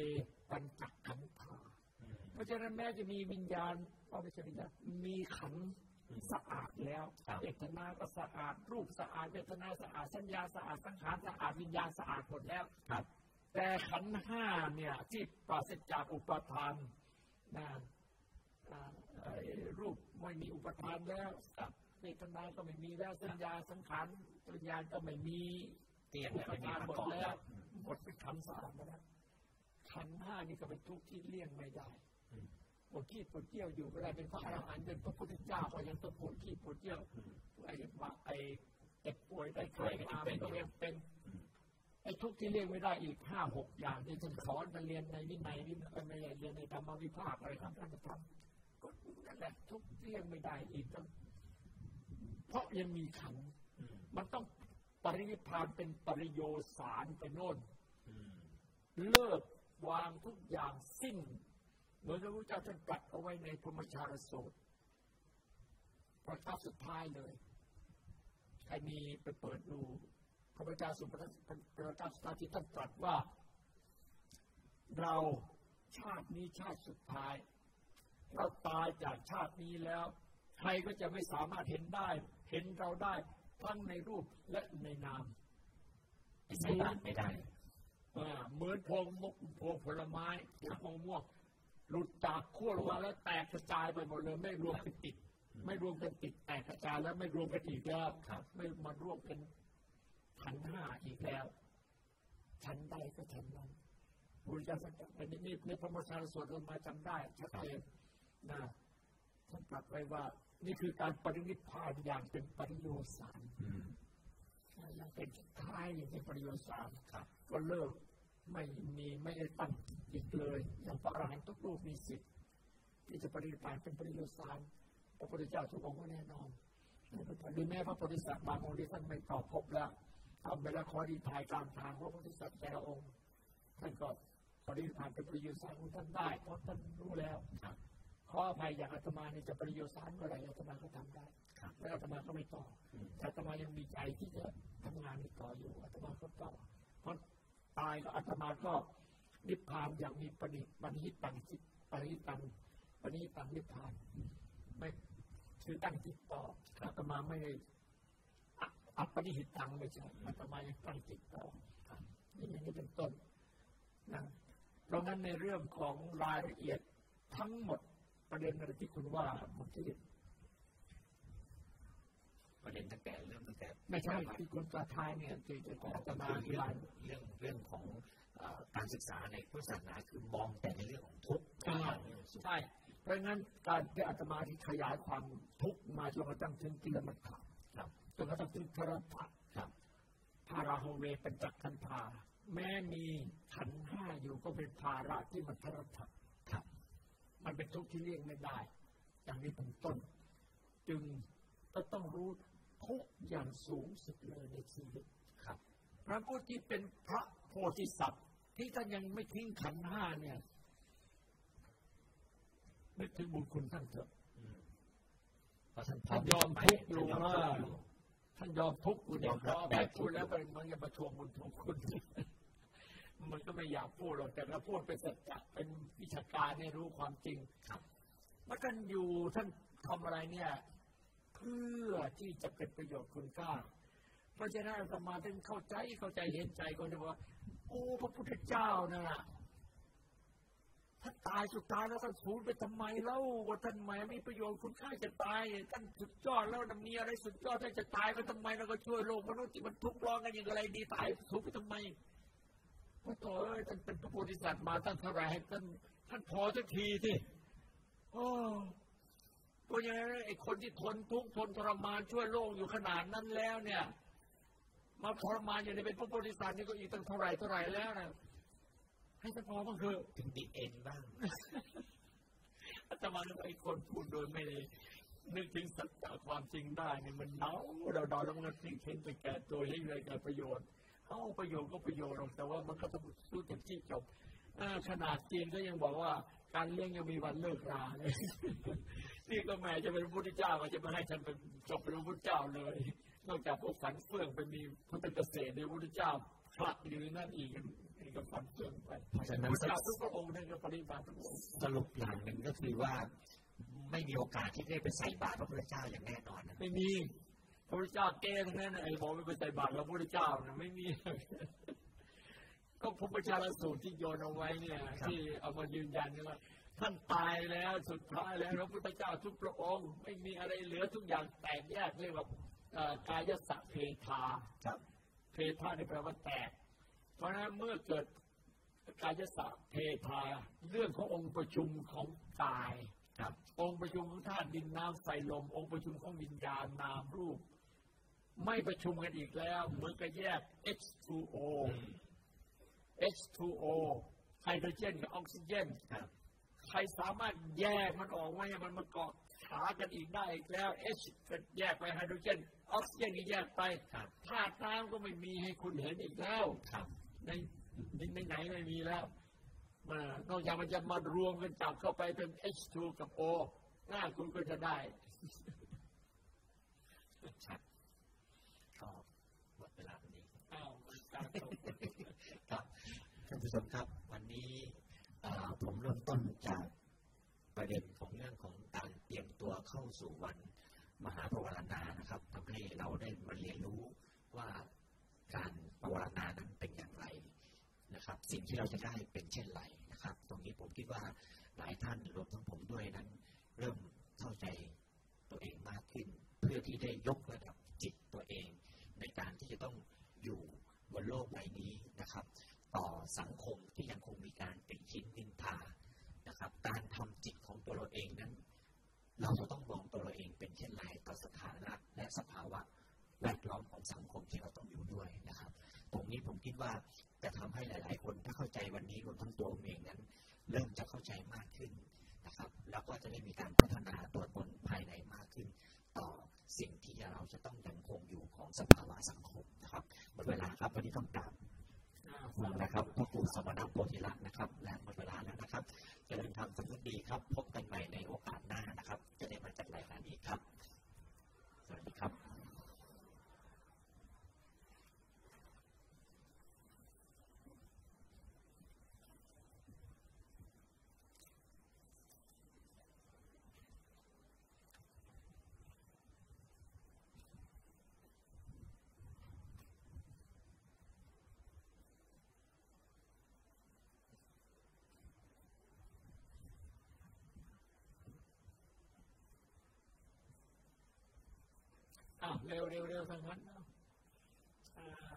ปัญจขันธาอืมเพราะฉะนั้นแม้จะมีวิญญาณก็ไม่ใช่วิญญาณมีขันธ์สะอาดแล้วครับเจตนาก็สะอาด รูปสะอาดเจตนาสะอาดสัญญาสะอาดสังขารสะอาดวิญญาณสะอาดหมดแล้วครับ แต่ขันธ์ห้าเนี่ยที่ปราศจากอุปทานนะอ่าไอ้รูปไม่มีอุปทานแล้วครับเจตนาก็ไม่มีแล้วสัญญาสังขารวิญญาณก็ไม่มีเตี้ยอุเนี่ยปไม่มีทานประหมดกอบแล้แล้ววหมดเป็นขันธ์สะอาดหมดแล้วขันธ์ห้านี่ก็เป็นทุกข์ที่เลี่ยงไม่ได้อืมปวดขี้ปวดเยี่ยวอยู่ก็ได้เป็นพระอรหันต์เป็นพระพุทธเจ้าก็ยังต้องปวดขี้ปวดเยี่ยวอืมไอ้มาไอ้เจ็บป่วยได้ไข้มาไม่ต้องเรียนเป็นไอ้ทุกข์ที่เรียกไม่ได้อีกห้าหกอย่างที่ฉันสอนมาเรียนในวินัยวินัยไม่ใช่เรียนในธรรมวิภาคอะไรทั้งนั้นทำก็นั่นแหละทุกข์ที่เรียกไม่ได้อีกต้องเพราะยังมีขันธ์อืมมันต้องป รินิพพานเป็นปริโยสารไปโน่นอืมเลิกวางทุกอย่างสิ้น เหมือนพระพุทธเจ้าท่านตรัสเอาไว้ในพรหมชารสูตรประทับสุดท้ายเลยใครมีไปเปิดดูพระพุทธเจ้าสุภาษิตประทับสุดท้ายที่ท่านตรัสว่า เราชาตินี้ชาติสุดท้าย เราตายจากชาตินี้แล้ว ใครก็จะไม่สามารถเห็นได้ เห็นเราได้ ทั้งในรูปและในนามไม่ใช่บ้านไม่ได้อ่าเหมือนพวงมุกพวงผลไม้หรือพวงม่วงหลุดจากขั้วลงมาแล้วแตกกระจายไปหมดเลยไม่รวมกันติด ไม่รวมกันติดแตกกระจายแล้วไม่รวมกันอีกแล้วครับไม่มารวมกันขันธ์ห้าอีกแล้วฉันใดก็ฉันนั้นพุทธเจ้าสัจจะในนี้ในพระมชาสวดเรามาจำได้ชัดเจนนะท่านตรัสไว้ว่า นี่คือการปรินิพพานอย่างเป็นปริโยสารอืมยังเป็นสุดท้ายอย่างเป็นปริโยสารครับก็เลิกไม่มีไม่ได้ตั้งอีกเลย อย่างพระอรหันต์ทุกรูปมีสิทธิ์ที่จะปฏิบัติเป็นปริโยสารพระพุทธเจ้าทุกองค์ก็แน่นอนหรือแม้พระโพธิสัตว์บางองค์ที่ท่านไม่ตอบพบแล้วทำไปแล้วขอดีภายกลางทางพระโพธิสัตว์แต่ละองค์ท่านก็ปฏิบัติเป็นปริโยสารของท่านได้เพราะท่านรู้แล้วครับ ขออภัยอย่างอาตมานี่จะปริโยสารเมื่อไหร่อาตมาก็ทำได้ครับแล้วอาตมาก็ไม่ต่ออืมแต่อาตมายังมีใจที่จะทำงานนี้ต่ออยู่อาตมาก็ต่อเพราะตายก็อาตมาก็นิพพานอย่างมีปณิปณิตังจิตปณิตังปณิตังนิพพานไม่คือตั้งจิตต่ออาตมาไม่ได้อะอัปปณิหิตังไม่ใช่อาตมายังตั้งจิตต่อครับนี่อย่างนี้เป็นต้นนะเพราะงั้นในเรื่องของรายละเอียดทั้งหมด ประเด็นอะไรที่คุณว่าเมื่อกี้ประเด็นตั้งแต่เริ่มตั้งแต่ไม่ใช่ที่คุณประทายเนี่ยที่จะอาตมาอธิเรื่บายเรื่องเรื่องของเอ่อการศึกษาในพุทธศาสนาคือมองแต่ในเรื่องของทุกข์ใช่ใช่เพราะงั้นการที่อาตมาที่ขยายความทุกข์มาจนกระทั่งถึงกิลมัฏฐะครับจนกระทั่งถึงทรัตถะครับภาราโฮเวเป็นจักขันธาแม้มีขันธ์ห้าอยู่ก็เป็นภาระที่มันทรัตถะครับ มันเป็นทุกข์ที่เลี่ยงไม่ได้ อย่างนี้เป็นต้น จึงก็ต้องรู้ทุกข์อย่างสูงสุดเลยในชีวิตครับ พระผู้ที่เป็นพระโพธิสัตว์ ที่ท่านยังไม่ทิ้งขันธ์ห้าเนี่ยนึกถึงบุญคุณท่านเถอะอืมเพราะท่านท่านยอมทุกข์อยู่ท่านว่าทุกข์อยู่ท่านยอมทุกข์อยู่เนี่ยยอมรับแต่พูดแล้วมันมันจะมาทวงบุญทวงคุณ มันก็ไม่อยากพูดหรอกแต่ถ้าพูดเป็นสัจจะเป็นวิชาการเนี่ยรู้ความจริงครับว่าท่านอยู่ท่านทำอะไรเนี่ย เพื่อที่จะเป็นประโยชน์คุณค่าเพราะฉะนั้นอาตมาถึงเข้าใจเข้าใจเห็นใจคนที่ว่าโอ้พระพุทธเจ้าน่ะท่านตายสุดท้ายแล้วท่านสูญไปทำไมเล่าว่าท่านแหมมีประโยชน์คุณค่าจะตายท่านสุดยอดแล้วนะมีอะไรสุดยอดท่านจะตายก็ทำไมแล้วก็ช่วยโลกมนุษย์ที่มันทุกข์ร้อนกันอย่างไรดีตายสูญไปทำไม พระโตเอ้ยท่านเป็นพระโพธิสัตว์มาตั้งเท่าไหร่ให้ท่านท่านพอสักทีสิโอ้เพราะฉะนั้นไอ้คนที่ทนทุกข์ทนทรมานช่วยโลกอยู่ขนาดนั้นแล้วเนี่ย มาทรมานอยู่ในเป็นพระโพธิสัตว์นี่ก็อีกตั้งเท่าไรเท่าไรแล้วนะให้ท่านพอบ้างเถอะถึงดีเอ็นบ้างอาตมาไอ้คนพูดโดยไม่ได้นึกถึงสัจจะความจริงได้เนี่ยมันเดาเราดาแล้วมันก็ทิ้งเข็นไปแก่ตัวให้เลยเกิดประโยชน์ เอาประโยชน์ก็ประโยชน์หรอกแต่ว่ามันก็ต้องสู้เต็มที่จบอ่าขนาดจีนก็ยังบอกว่าการเลี้ยงยังมีวันเลิกราเลยนี่ก็แม่จะเป็นพระพุทธเจ้าก็จะไม่ให้ฉันเป็นจบเป็นพระพุทธเจ้าเลย นอกจากพวกฝันเฟื่องไปมีพุทธเกษตรในพระพุทธเจ้าพระอยู่ในนั่นอีกนี่ก็ฝันเฟื่องไปเพราะฉะนั้นพระเจ้าทุกพระองค์ท่านก็ปฏิบัติทุกองค์สรุปอย่างหนึ่งก็คือว่า ไม่มีโอกาสที่ได้ไปใส่บาตรพระพุทธเจ้าอย่างแน่นอนนะไม่มี พระพุทธเจ้าแก้ทั้งนั้นน่ะไอ้บอกไม่ไปใส่บาตรพระพุทธเจ้านะไม่มี ก็พระพุทธเจ้าสูตรที่โยนเอาไว้เนี่ยที่เอามายืนยันเนี่ยว่าท่านตายแล้วสุดท้ายแล้วพระพุทธเจ้าทุกพระองค์ไม่มีอะไรเหลือทุกอย่างแตกแยกเรียกว่าเอ่อกายสัพเพทาครับเพทานี่แปลว่าแตก เพราะฉะนั้นเมื่อเกิดกายสัพเพทาเรื่องขององค์ประชุมของกายครับองค์ประชุมของธาตุดินน้ำไฟลม องค์ประชุมของวิญญาณนามรูป ไม่ประชุมกันอีกแล้วเหมือนกับแยก H2O H2O ไฮโดรเจนกับออกซิเจนครับใครสามารถแยกมันออกไม่ให้มันมาเกาะขากันอีกได้อีกแล้ว H ก็แยกไปไฮโดรเจนออกซิเจนก็แยกไปครับธาตุน้ำก็ไม่มีให้คุณเห็นอีกแล้วครับในดินในไหนไม่มีแล้วมานอกจากมันจะมารวมกันจับเข้าไปเป็น H2 กับ O หน้าคุณก็จะได้ครับก็หมดเวลาพอดี อ้าวมันกลายเป็น ครับ ท่านผู้ชมครับ วันนี้ผมเริ่มต้นจากประเด็นของเรื่องของการเตรียมตัวเข้าสู่วันมหาปวารณานะครับทำให้เราได้มาเรียนรู้ว่าการปวารณานั้นเป็นอย่างไรนะครับ สิ่งที่เราจะได้เป็นเช่นไรนะครับ ตรงนี้ผมคิดว่าหลายท่านรวมทั้งผมด้วยนั้น เริ่มเข้าใจตัวเองมากขึ้น เพื่อที่ได้ยกระดับจิตตัวเอง ในการที่จะต้องอยู่บนโลกใบนี้นะครับ ต่อสังคมที่ยังคงมีการติชินนินทานะครับ การทำจิตของตัวเราเองนั้น เราจะต้องมองตัวเราเองเป็นเช่นไรต่อสถานะและสภาวะแวดล้อมของสังคมที่เราต้องอยู่ด้วยนะครับ ตรงนี้ผมคิดว่าจะทำให้หลาย ๆ คนถ้าเข้าใจวันนี้รวมทั้งตัวเองนั้น เริ่มจะเข้าใจมากขึ้นนะครับ แล้วก็จะได้มีการพัฒนาตัวตนภายในมากขึ้น ต่อสิ่งที่เราจะต้องยังคงอยู่ของสภาวะสังคมนะครับหมดเวลาครับวันนี้ต้องกราบ คุณนะครับพระครูสมณโพธิลักษณ์นะครับและหมดเวลาแล้วนะครับเจริญธรรมสำนึกดีครับ พบกันใหม่ในโอกาสหน้านะครับ จะได้มาจัดรายการอีกครับ สวัสดีครับ อ้าวเร็วเร็วเร็วทั้งนั้นเอาอ่าอ้าวเดี๋ยวนาน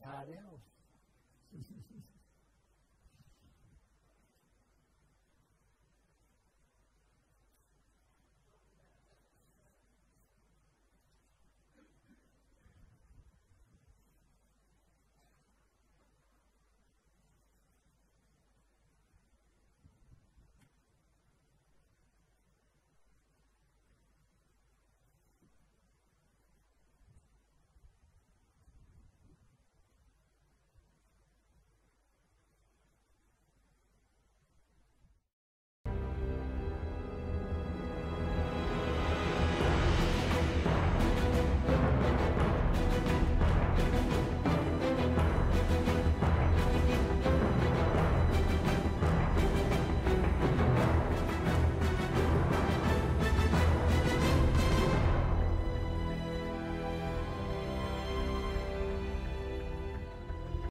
ชาแล้ว